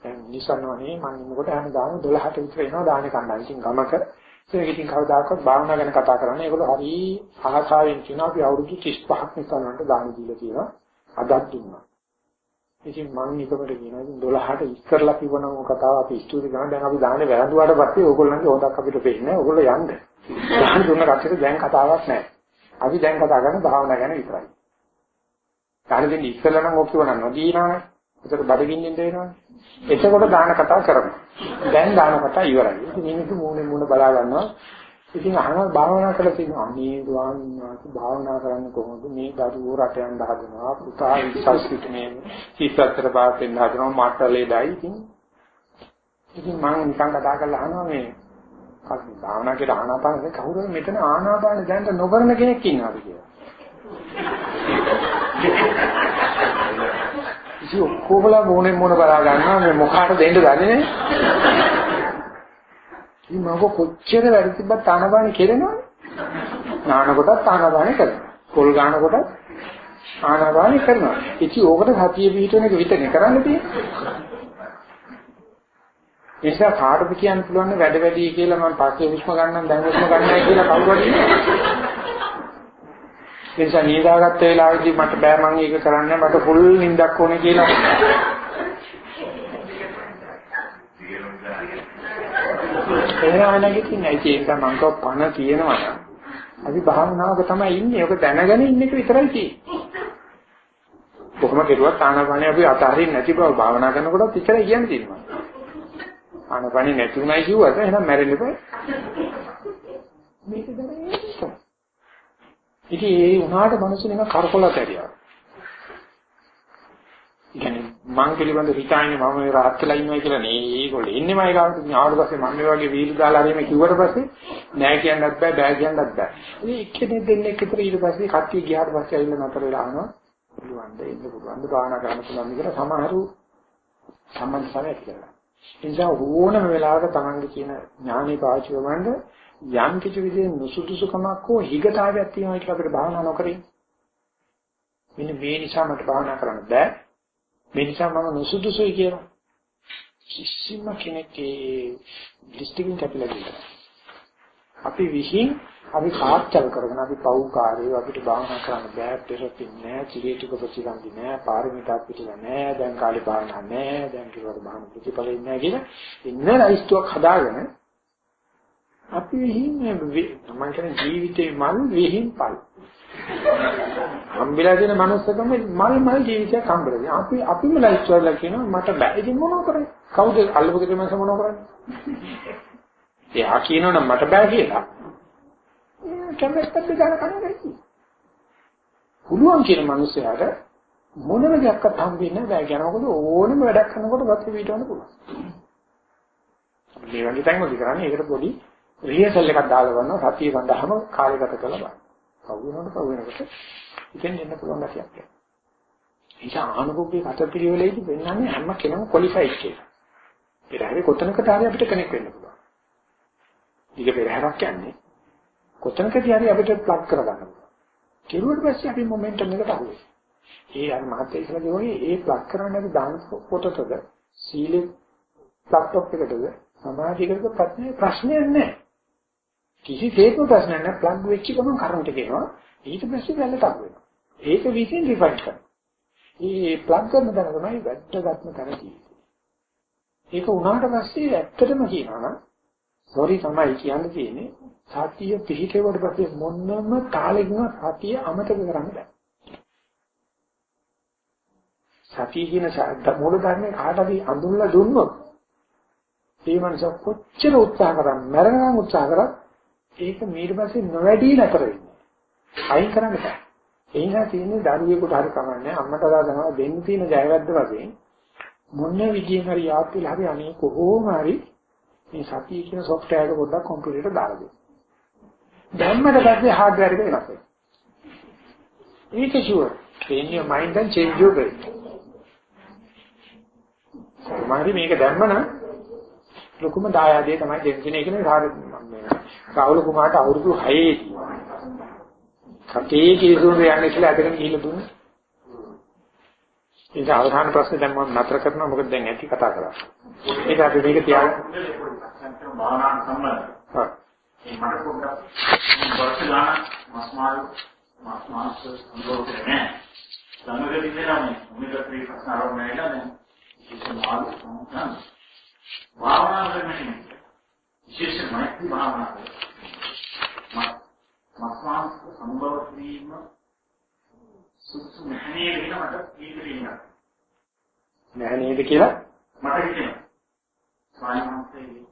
දැන් නිසන්වනේ මම ඉන්නකොට හැමදාම 12ට විතර එනවා දානේ කණ්ඩායම්. ඉතින් ගමක ඒක ඉතින් කවදාකවත් භාවනා ගැන කතා කරන්නේ. ඒගොල්ලෝ හරි ආසාවෙන් කියනවා අපි අවුරුදු 35ක් නිසන්වන්ට දාන දීලා තියෙනවා. අදත් දුන්නා. ඉතින් මම එකකට කියනවා ඉතින් 12ට ඉස්සරලා කිව්වනම් ඔය කතාව අපි ස්ටුඩියෝ ගන්න දැන් අපි දානේ වැරදුවාට පස්සේ ඕගොල්ලන්ගේ හොදක් අපිට පේන්නේ නැහැ. ඕගොල්ලෝ යන්න. දාන දුන්න කට්ටියට දැන් කතාවක් නැහැ. අපි දැන් කතා කරන්නේ භාවනා ගැන විතරයි. දාන දෙන්නේ ඉස්සෙල්ලා නම් ඔක් කියවන නොදීනවනේ. ඒකට බඩගින්නින් දෙනවනේ. එතකොට දාන කතා කරනවා. දැන් දාන කතා ඉවරයි. ඉතින් මිනිස්සු මූණේ මූණ බලා ගන්නවා. ඉතින් අහනවා භාවනා කරලා තියෙනවා. අනේ ස්වාමීන් වහන්සේ භාවනා කරන්නේ කොහොමද? මේ දරුවෝ රට යන්න හදනවා. පුතා විශ්වාසිත මේ සිස්සතර පාත් වෙන්න හදනවා. මට ලෙඩයි. ඉතින් ඉතින් මම නිකන් කතා කරලා අහනවා මේ අපි භාවනා කියලා ආනාපානෙ කවුරුද මෙතන ආනාපානෙ දැනට නොකරන කෙනෙක් ඉන්නවද කියලා. ඉතින් ඔක්කොමලා මොනේ මොන බලා ගන්නවා මේ මොකාට දෙන්න දන්නේ නැහැ. ඉතින් මම කොච්චර වැඩි තිබ්බත් ආනාපානෙ කෙරෙනවනේ. නාන කොටත් ආනාපානෙ කරනවා. පොල් ගාන කොටත් ආනාපානෙ කරනවා. ඉතින් ඕකට සතිය පිටවෙන එක විතරනේ කරන්න තියෙන්නේ. ඒ නිසා කාටද කියන්න පුළුවන් වැඩ වැඩි කියලා මම පස්සේ හුස්ම ගන්නම් දැන් හුස්ම ගන්නයි කියලා කවුරු හරි ඒ නිසා නිදාගත්ත වෙලාවේදී මට බෑ මම ඒක කරන්න මට ෆුල් නිින්දක් ඕනේ කියලා එහෙම නැගිටින්නේ නැහැ ඒක මම කව පණ තියෙනවා නම් අපි භාවනාවක තමයි ඉන්නේ. ඔක දැනගෙන ඉන්න එක විතරයි තියෙන්නේ. කොහොම කෙරුවත් ආනාපානිය අපි අතහරින්න නැති බව භාවනා කරනකොටත් ඉතරයි කියන්නේ තියෙනවා. ආනාපානිය නැති උනායි කිව්වට එහෙනම් මැරෙන්න බෑ. මේක දැනෙන්නේ. ඉතින් ඒ උනාට මිනිස්සු නිකන් කරකොලත් ඇරියා. කියන්නේ මං පිළිබඳ හිතාන්නේ මම මේ rahat වෙලා ඉන්නවා කියලා නේ. ඒගොල්ලෝ ඉන්නේ මම ඒකට ආවට පස්සේ මම මේ වගේ වීල් දාලා හරි මේ කිව්වට පස්සේ නෑ කියන්නත් බෑ බෑ කියන්නත් බෑ. ඉතින් එක්කෙනෙක් දෙන්නෙක් විතර ඊට පස්සේ කට්ටිය ගියාට පස්සේ ඇවිල්ලා නතර වෙලා අහනවා පුළුවන්ද? ඉන්න පුළුවන්ද? භාවනා කරන්න පුළුවන්ද? කියලා සමහරු සම්බන්ධතාවය ඇති කරගන්නවා ඒ නිසා ඕනම වෙලාවක Tamange කියන ඥානෙ පාවිච්චි කරවන්න යම් කිසි විදිහේ නුසුදුසුකමක් හෝ හිගතාවයක් තියෙනවා කියලා අපිට භාවනා නොකරින් මෙන්න මේ නිසා මට භාවනා කරන්න බෑ. මේ නිසා මම නුසුදුසුයි කියලා කිසිම කෙනෙක් ඒ දෘෂ්ටිකින් කැපිලා ගියා. අපි විහිං අපි කාර්යචල කරගෙන අපි පෞකාරය අපිට භාවනා කරන්න බෑ පෙරපින් නෑ චිරේතුක ප්‍රතිසන්දි නෑ පාරමිතා පිටිලා නෑ දැන් කාලේ භාවනා නෑ දැන් කිව්වට භාවනා ප්‍රතිඵල ඉන්නේ කියලා ඉන්න ලයිස්තුවක් හදාගෙන අපි විහිං මම කියන්නේ ජීවිතේ මල් විහිං පල් හම්බෙලා තියෙන මනුස්සකම මල් මල් ජීවිතයක් හම්බෙලා. අපි අපිම ලයිෆ් වල කියනවා මට බෑ. ඉතින් මොනව කරන්නේ? කවුද අල්ලපු ගෙදර මනස මොනව කරන්නේ? එයා කියනවනම් මට බෑ කියලා. කැමැත්තක් දාන කන්නේ. පුළුවන් කියන මනුස්සයාට මොනම දෙයක්වත් හම්බෙන්නේ නැහැ. බෑ කියනකොට ඕනම වැඩක් කරනකොට ගත පිටවන්න පුළුවන්. මේ වගේ තැන් වලදී කරන්නේ ඒකට පොඩි රිහර්සල් එකක් දාලා ගන්නවා සතිය සඳහාම කාලය ගත කළා බලන්න. පව් වෙනකොට පව් වෙනකොට ඉතින් එන්න පුළුවන් ගැටියක් තියෙනවා. ඒක ආනුභෝගී කටපිළිවෙලේදී වෙන්නන්නේ හැම කෙනෙම ක්වොලිෆයිඩ් කියලා. පෙරහැරේ කොතනකට හරි අපිට කනෙක්ට් වෙන්න පුළුවන්. ඊට පෙරහැරක් කියන්නේ කොතනකදී හරි අපිට ප්ලග් කරගන්න පුළුවන්. කෙරුවට පස්සේ අපි මොමන්ටම් එකට අහුවේ. ඒ අර මහත්ය ඉස්සලා කිව්වේ ඒ ප්ලග් කරන්නේ අපි දාන පොතටද සීලේ ප්ලග් ටොප් එකටද සමාධියකට ප්‍රශ්නේ ප්‍රශ්නයක් නැහැ. කිසිසේත්ම ප්‍රශ්නයක් නැහැ ප්ලග් වෙච්ච ගමන් කරන්ට් එක එනවා ඊට පස්සේ වැල්ල තක් වෙනවා ඒක විසින් රිෆයින් කරනවා මේ ප්ලග් කරන දන තමයි වැටගත්ම තැන තියෙන්නේ ඒක උනාට පස්සේ ඇත්තටම කියනවා නම් සෝරි තමයි කියන්න තියෙන්නේ සතිය පිහිටේවට පස්සේ මොන්නම තාලෙකින් සතිය අමතක කරන්න බෑ සතිය කියන මූල ධර්මයේ කාට හරි අඳුන්ලා දුන්නොත් ඒ මනස කොච්චර උත්සාහ කරා මරණම් උත්සාහ කරා ඒක ඊට පස්සේ නොවැඩී නැතර වෙන්නේ. අයින් කරන්න බෑ. ඒ නිසා තියෙන්නේ දරුවෙකුට හරි කමන්නේ අම්මට දානවා දෙන්න තියෙන ජයවැද්ද වශයෙන් මොන විදියෙන් හරි යාත්‍රිලා හරි අනේ කොහොම හරි මේ සතිය කියන software එක පොඩ්ඩක් කම්පියුටරේට දාලා දෙන්න. දැම්මට පස්සේ hardware එක වෙනස් වෙනවා. ඒක sure. train your mind and change your brain. සමහරි මේක දැම්මම ලොකුම දායාදේ තමයි දෙන්නේ. ඒක නේ රාහුල කුමාරට අවුරුදු 6 දී කටේ කීසුන් යන්නේ කියලා අදගෙන ගිහිල්ලා දුන්නා. ඒක අවසාන ප්‍රශ්නේ දැන් මම නතර කරනවා මොකද දැන් ඇති කතා කරා. ඒක අපි මේක තියාගන්න. භාවනාවට සම්බන්ධ. හා. මට පොඩ්ඩක් වර්ෂ ගන්න මාස්මාල් මාස්මාල් අනුභව කරන්නේ. ළඟදී ඉඳලා මේ මොනිටර් ත්‍රි ප්‍රශ්න ආරම්භ වෙලා දැන් ඒක මාළු සම්පූර්ණ. භාවනා කරන්නේ විශේෂ මෛත්‍රී භාවනා කරනවා. මස්මාංශ සම්භව වීම සුසු නැහැ නේද මට තීරණයක්. නැහැ නේද කියලා මට හිතෙනවා. ස්වාමීන්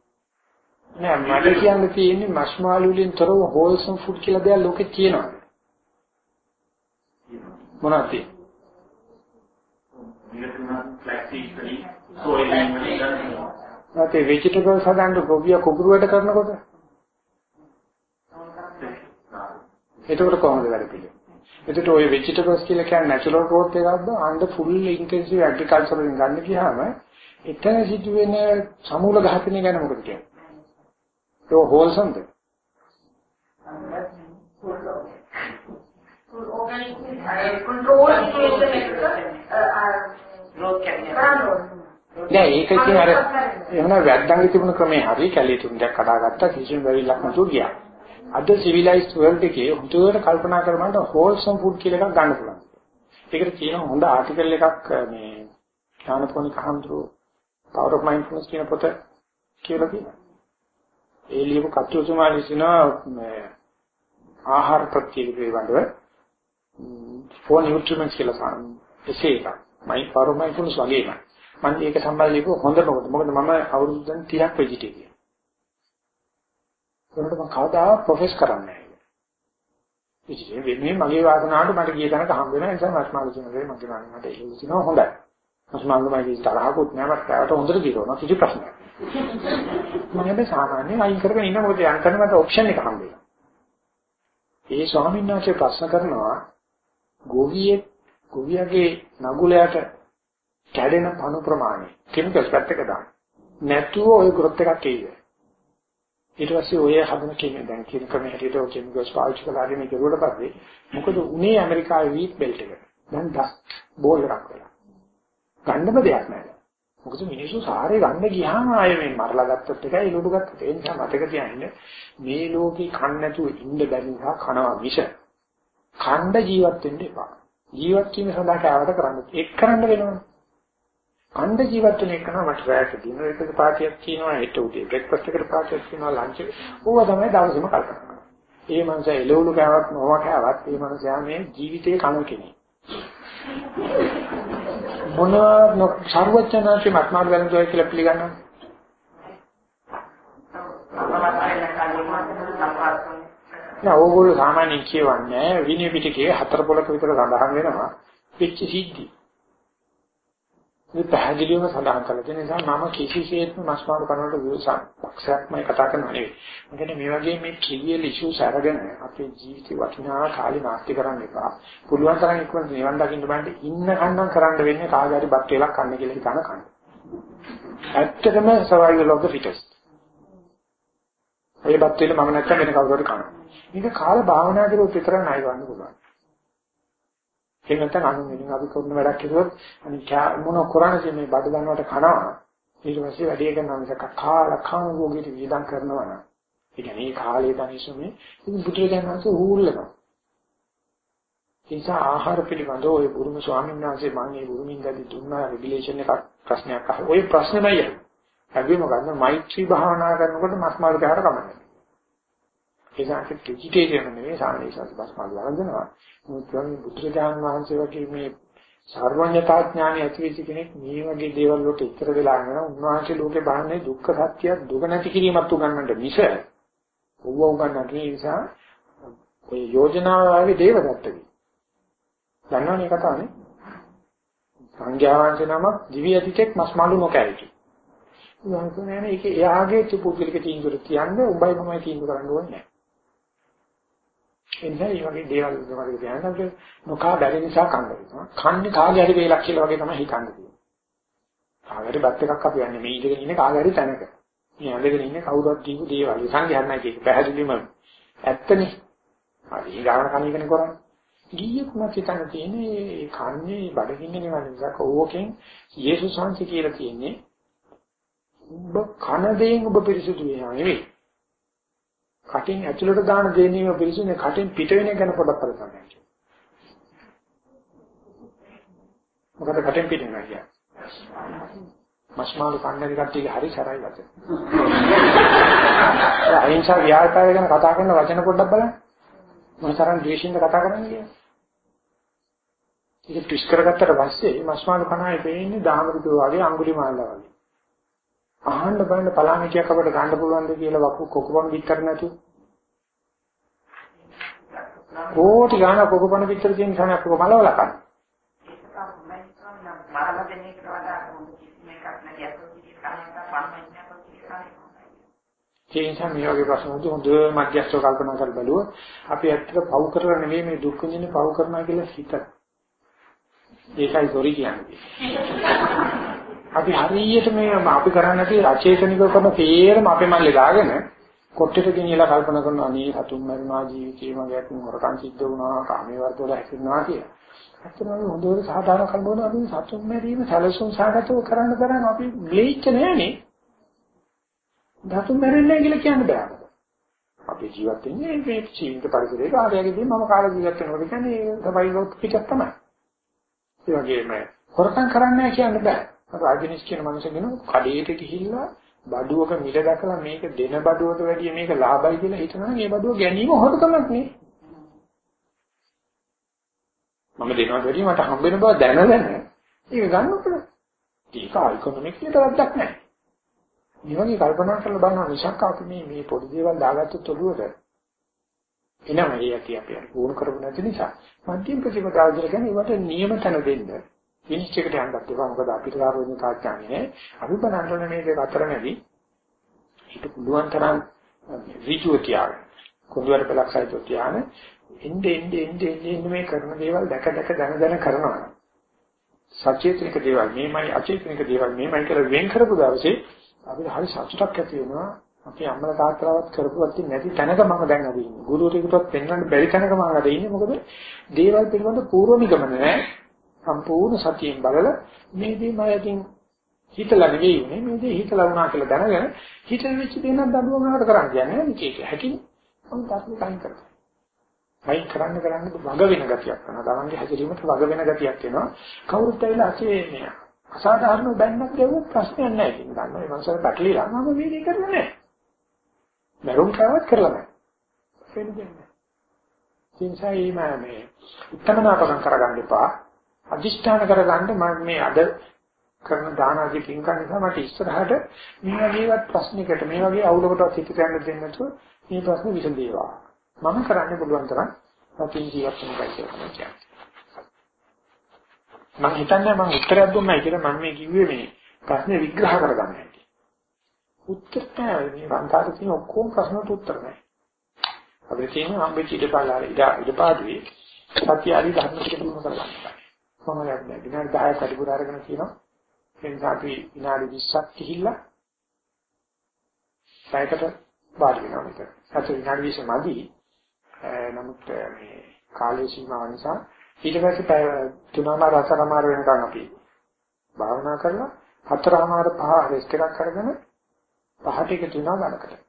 නෑ මට කියන්න තියෙන්නේ මස්මාළු වලින් තොරව හෝල්සම් ෆුඩ් කියලා දෙයක් ලෝකේ තියෙනවා. මොනවද තියෙන්නේ? නැත්නම් ভেජිටබල්ස් හදන්න ගොවිය කුඹුරු වැඩ කරනකොට එතකොට කොහොමද වැඩ පිළිවෙල? එතකොට ඔය ভেජිටබල්ස් කියලා කියන්නේ නැචරල් ග්‍රෝත් එකක්ද? අන්න ෆුල් ඉන්ටෙන්සිව් ඇග්රිකල්චර් එකෙන් ගන්න ගියාම එතන සිදුවෙන සමූල ඝාතනය ගැන මොකද කියන්නේ? ඒක හෝල්සම්ද? ඕගනික් කන්ට්‍රෝල් ඉක්වේෂන් එක නෑ ඒක ඉතින් අර එහෙම වැද්දන්ගේ තිබුණ ක්‍රමේ හරි කැලිය තුන්දක් කඩාගත්තා කිසිම වෙවිලක් නැතුව ගියා. අද සිවිලයිස්ඩ් වර්ල්ඩ් එකේ හුදුවට කල්පනා කරනකොට හෝල්සම් ෆුඩ් කියලා එකක් ගන්න පුළුවන්. ඒකට තියෙන හොඳ ආටිකල් එකක් මේ ඥානපෝනික හඳුරු Power of Mindfulness කියන පොත කියලා තියෙනවා. ඒ ලියපු කතුතුමා විසිනා මේ ආහාර ප්‍රතිපිළිවෙල පිළිබඳව ෆෝන් නියුට්‍රියන්ට්ස් කියලා එසේ එකක්. මයි පරමයි කුණුස් වගේම. මම ඒක සම්බන්ධව හොඳ මොකද? මොකද මම අවුරුදු 30ක් වෙජිටේරියන්. ඒකට මම කවදා ප්‍රොෆෙස් කරන්නේ නැහැ. ඉතින් වෙන්නේ මගේ වාසනාවට මට ගිය තැනක හම් වෙන නිසා මස් මාළු තුනේ මගේ මාළු මට ඒක විසිනවා හොඳයි. මස් මාළු මගේ තරහකුත් නෑ මට කාට හොඳට දිරවනවා කිසි ප්‍රශ්නයක්. මම හැබැයි සාමාන්‍යයෙන් අයින් කරගෙන ඉන්න මොකද යන්තම් මට ඔප්ෂන් එක හම් වෙනවා. ඒ ස්වාමීන් වහන්සේ ප්‍රශ්න කරනවා ගෝවියේ ගෝවියගේ නගුලයට කැඩෙන පණු ප්‍රමාණය කිමිකල්ස් පැත්තක දාන්න. නැතුව ওই ග්‍රොත් එකක් එන්නේ. ඊට පස්සේ ඔය හදන කෙනෙක් දැන් කියන ක්‍රමයට හැටියට ඔය කෙමිකල්ස් පාවිච්චි කළාගෙන මේක කරුවට පස්සේ මොකද උනේ ඇමරිකාවේ වීට් බෙල්ට් එක. දැන් ඩස්ට් බෝල් එකක් වෙලා. ගන්නම දෙයක් නැහැ. මොකද මිනිස්සු සාරේ ගන්න ගියාම ආයේ මේ මරලා ගත්තත් එකයි ලුඩු ගත්තත් ඒ නිසා මතක තියාගන්න මේ ලෝකේ කන්න නැතුව ඉන්න බැරි නිසා කනවා මිස ඛණ්ඩ ජීවත් වෙන්න එපා. ජීවත් වීම සඳහා කෑවට කරන්න. ඒක කරන්න වෙනවා. අණ්ඩ ජීවත් වෙන එක නම් මට රැයට දින එකක පාටියක් කියනවා හෙට උදේ බ්‍රෙක්ෆාස්ට් එකට පාටියක් කියනවා ලන්ච් ඕවා තමයි දවසේම කල්පනා කරන්නේ. ඒ මනස එළවලු කෑවත් මොනවා කෑවත් ඒ මනසයා මේ ජීවිතේ කන කෙනෙක්. මොන සර්වඥාන්සේ මත්මාර වැළඳුවා කියලා පිළිගන්නවා. නෑ ඕගොල්ලෝ සාමාන්‍යයෙන් කියවන්නේ විනය පිටකයේ හතර පොලක විතර සඳහන් වෙනවා පිච්ච සිද්ධි. මේ පැහැදිලිවම සඳහන් කරලා තියෙන නිසා මම කිසිසේත්ම මස්පාඩු කරනකොට විශ්වාස පක්ෂයක්මයි කතා කරනවා නෙවෙයි. මම කියන්නේ මේ වගේ මේ ක්ලියර් ඉෂුස් අරගෙන අපේ ජීවිතේ වටිනා කාලේ නාස්ති කරන්න එපා. පුළුවන් තරම් ඉක්මනට නිවන් දකින්න බෑන්ට ඉන්න කන්නම් කරන්න වෙන්නේ කාගාරි බත් වේලක් කන්න කියලා හිතන කන්න. ඇත්තටම survival of the fittest. ඒ බත් වේල මම නැත්තම් වෙන කවුරුහරි කනවා. මේක කාල භාවනා කරුවොත් විතරක් ණය ගන්න පුළුවන්. ඒක නැත්නම් අනු වෙනින් අපි කරන වැඩක් කිව්වොත් අනික මොන කරන්නේ මේ බඩ ගන්නවට කනවා. ඊට පස්සේ වැඩි කරනවා මිසක් කාලා කන රෝගීට විඳන් කරනවා නම්. ඒ කියන්නේ මේ කාලේ තනිසුමේ ඉතින් බුදුරජාණන් වහන්සේ ඌල්ලනවා. ඒ නිසා ආහාර පිළිබඳව ඔය බුරුම ස්වාමීන් වහන්සේ මම මේ බුරුමින් දැදි දුන්නා රෙගියුලේෂන් එකක් ප්‍රශ්නයක් අහලා. ඔය ප්‍රශ්නෙමයි හැබැයි මොකද්ද? මෛත්‍රී භාවනා කරනකොට මස් මාළු කහර කමන්නේ. ඒ සංකේත කිචිතේරියම නෙවෙයි සාමනීසස් බස්මාල් වරඳනවා. මොකද මේ බුදුරජාණන් වහන්සේ වගේ මේ සර්වඥතා ඥානය ඇතිවෙච්ච කෙනෙක් මේ වගේ දේවල් වලට ඉතර වෙලා යනවා. උන්වහන්සේ ලෝකේ බාන්නේ දුක්ඛ සත්‍ය දුක නැති කිරීමත් උගන්වන්නට මිස ඔව්ව උගන්වන්න නිසා ඔය යෝජනාව ආවේ දේවදත්තගේ. දන්නවනේ කතාවනේ. සංඝයා වහන්සේ නම දිවි අධිකෙක් මස්මාළු නොකෑවිති. උන්වහන්සේ නෑනේ ඒක එයාගේ පුද්ගලික තීන්දුවට කියන්නේ උඹයි මමයි තීන්දුව කරන්න ඕනේ නෑ. ඒ නිසා මේ වගේ දේවල් වලට කියනකොට නොකා බැරි නිසා කන්න වෙනවා. කන්නේ කාගේ හරි වේලක් කියලා වගේ තමයි හිතන්නේ තියෙන්නේ. කාගේ බත් එකක් අපි යන්නේ මේ ඉඳගෙන ඉන්නේ කාගේ හරි තැනක. මේ ඇඳගෙන ඉන්නේ කවුරුත් දීපු දේවල්. සංඝයාණයි කියක පැහැදිලිම ඇත්තනේ. හරි ගාන කණ එකනේ කරන්නේ. ගියෙකුමත් හිතන්න තියෙන්නේ කන්නේ බඩගින්නේ නෙවෙයි නිසා කෝකෙන් යේසුස් වහන්සේ කියලා තියෙන්නේ ඔබ කන දෙයින් ඔබ පිරිසුදු වෙනවා නෙවෙයි. කටින් ඇතුළට දාන දෙන්නේම පිරිසුනේ කටින් පිට වෙන එක ගැන පොඩක් කතා කරන්න. මොකද කටින් පිට වෙනවා කියන්නේ. මස්මාළු කන්නරි කට්ටියගේ හරි සරයි වචන. ඒ අහිංසා ව්‍යාපාරය ගැන කතා කරන වචන පොඩ්ඩක් බලන්න. මොනතරම් ද්වේෂින්ද කතා කරන්නේ කියලා. ඒක ට්විස්ට් කරගත්තට පස්සේ මස්මාළු කනාවේ පේන්නේ දාමරුදු වගේ අඟුලිමාලා වගේ. අහන්න බලන්න පලාමිටියක් අපිට ගන්න පුළුවන්ද කියලා වකු කොකපන් විතර නැතු. කෝටි ගාන කොකපන් විතර තියෙන සම අපිට මලවල ගන්න. ඒ නිසා මේ වගේ ප්‍රශ්න වලදී හොඳ මධ්‍යස්ථව කල්පනා කරලා බලුවොත් අපි ඇත්තට පව් කරලා නෙවෙයි මේ දුක් විඳින්නේ පව් කරනවා කියලා හිත. ඒකයි සොරි කියන්නේ. අපි හරියට මේ අපි කරන්නේ නැති රචේතනිකව කරන තේරම අපේ මල්ලේ දාගෙන කොට්ටෙට ගෙනියලා කල්පනා කරනවා අනේ සතුන් මරනවා ජීවිතේ මගේ අතින් හොරකම් සිද්ධ වුණා කාමයේ වර්ධවල හැසිරෙනවා කියලා. ඇත්තටම හොඳට සාධාරණ කල්පන අපි සතුන් මරීම සැලසුම් සාගතව කරන්න කරන් අපි ග්ලේච්ච නෑනේ. සතුන් මරන්නේ කියලා කියන්න බෑ. අපි ජීවත් වෙන්නේ මේ ජීවිත පරිසරයක ආරයකදී මම කාල ජීවත් වෙනකොට කියන්නේ සබයිලොත් පිටක් තමයි. ඒ වගේම හොරකම් කරන්නේ නැහැ කියන්න බෑ. රාජනිස් කියන මනුස්සගෙන කඩේට ගිහිල්ලා බඩුවක මිල දැකලා මේක දෙන බඩුවට වැඩිය මේක ලාභයි කියලා හිතනවා මේ බඩුව ගැනීම හොරකමක් නේ. මම දෙනවට වැඩිය මට හම්බ වෙන බව දැනගෙන ඒක ගන්නකොට ඒක ඉකොනොමික් එකට වැරද්දක් නැහැ. මේ වගේ කල්පනා කරලා බලනවා මිසක් අපි මේ මේ පොඩි දේවල් දාගත්තොත් ඔළුවට එනම ඒ ඇති අපි වුණ කරපු නැති නිසා මධ්‍යම ප්‍රතිපදාව කියලා කියන්නේ ඒවට නියම තැන දෙන්න. විනිශ්චයකට යන්නත් ඒවා මොකද අපිට කාර්යයෙන් තාක්ෂණේ නේ. අපි බලන්න මේ දෙක අතර නැති හිත පුළුවන් තරම් ඍජුව තියාගන්න. කුඳුවර බලක් සහිතව තියාගෙන එnde එnde එnde එnde මේ කරන දේවල් දැක දැක දන දන කරනවා. සචේතනික දේවල් මේමයි අචේතනික දේවල් මේමයි කියලා වෙන් කරපු දවසේ අපිට හරි සතුටක් ඇති වෙනවා. අපි අම්මලා තාත්තලාවත් කරපුවත් නැති තැනක මම දැන් අද ඉන්නේ. ගුරුවරයෙකුටවත් පෙන්වන්න බැරි තැනක මම අද ඉන්නේ. මොකද දේවල් පිළිබඳ පූර්ව නිගමන නැහැ. සම්පූර්ණ සතියෙන් බලලා මේ දේ මම යකින් හිතලා නෙවෙයි උනේ මේ දේ හිතලා වුණා කියලා දැනගෙන හිතන වෙච්ච දේ නම් දඬුවමකට කරන්න කියන්නේ මේක හැකියි. මම තාක්ෂණික අයින් කරනවා. අයින් කරන්න කරන්න වග වෙන ගතියක් කරනවා. තමන්ගේ හැසිරීමට වග වෙන ගතියක් එනවා. කවුරුත් ඇවිල්ලා අසේ මේ අසාධාරණ බැන්නක් ගැවුවොත් ප්‍රශ්නයක් නැහැ. ඉතින් ගන්නවා. ඒ මනසට පැටලිලා මම මේ දේ කරන්නේ නැහැ. මරුන් කරවත් කරලා නැහැ. වෙන්නේ නැහැ. සින්සයි මේ උත්තමනාපකම් කරගන්න එපා. අදිෂ්ඨාන කරගන්න මම මේ අද කරන දාන ආදී පින්කම් නිසා මට ඉස්සරහට මේ වගේවත් ප්‍රශ්නයකට මේ වගේ අවුලකටවත් හිත ගන්න දෙන්නේ නැතුව මේ ප්‍රශ්න විසඳේවා. මම කරන්න පුළුවන් තරම් සතිය ජීවත් වෙන එකයි කියලා කියන්නේ. මම හිතන්නේ මම උත්තරයක් දුන්නයි කියලා මම මේ කිව්වේ මේ ප්‍රශ්නේ විග්‍රහ කරගන්න හැටි. උත්තර නැහැ මේ වන්තාර තියෙන ඔක්කොම ප්‍රශ්නට උත්තර නැහැ. අපිට තියෙන හම්බෙච්ච ඉඩපාලා ඉඩ ඉඩපාදුවේ සත්‍ය ආදී ධර්ම ටික තුන කරගන්න. කොහොමද නැහැ. විනාඩි 10ක් අඩිපුර අරගෙන තියෙනවා. ඒ නිසා අපි විනාඩි 20ක් ගිහිල්ලා පැයකට වාඩි වෙනවා මෙතන. සත්‍ය විනාඩි 20 මදි. නමුත් මේ කාලය සීමාව නිසා ඊට පස්සේ පැය තුනමාර හතරමාර වෙනකන් අපි භාවනා කරලා හතරමාර පහ රෙස්ට් එකක් අරගෙන පහට එකතු වෙනවා ගණකට.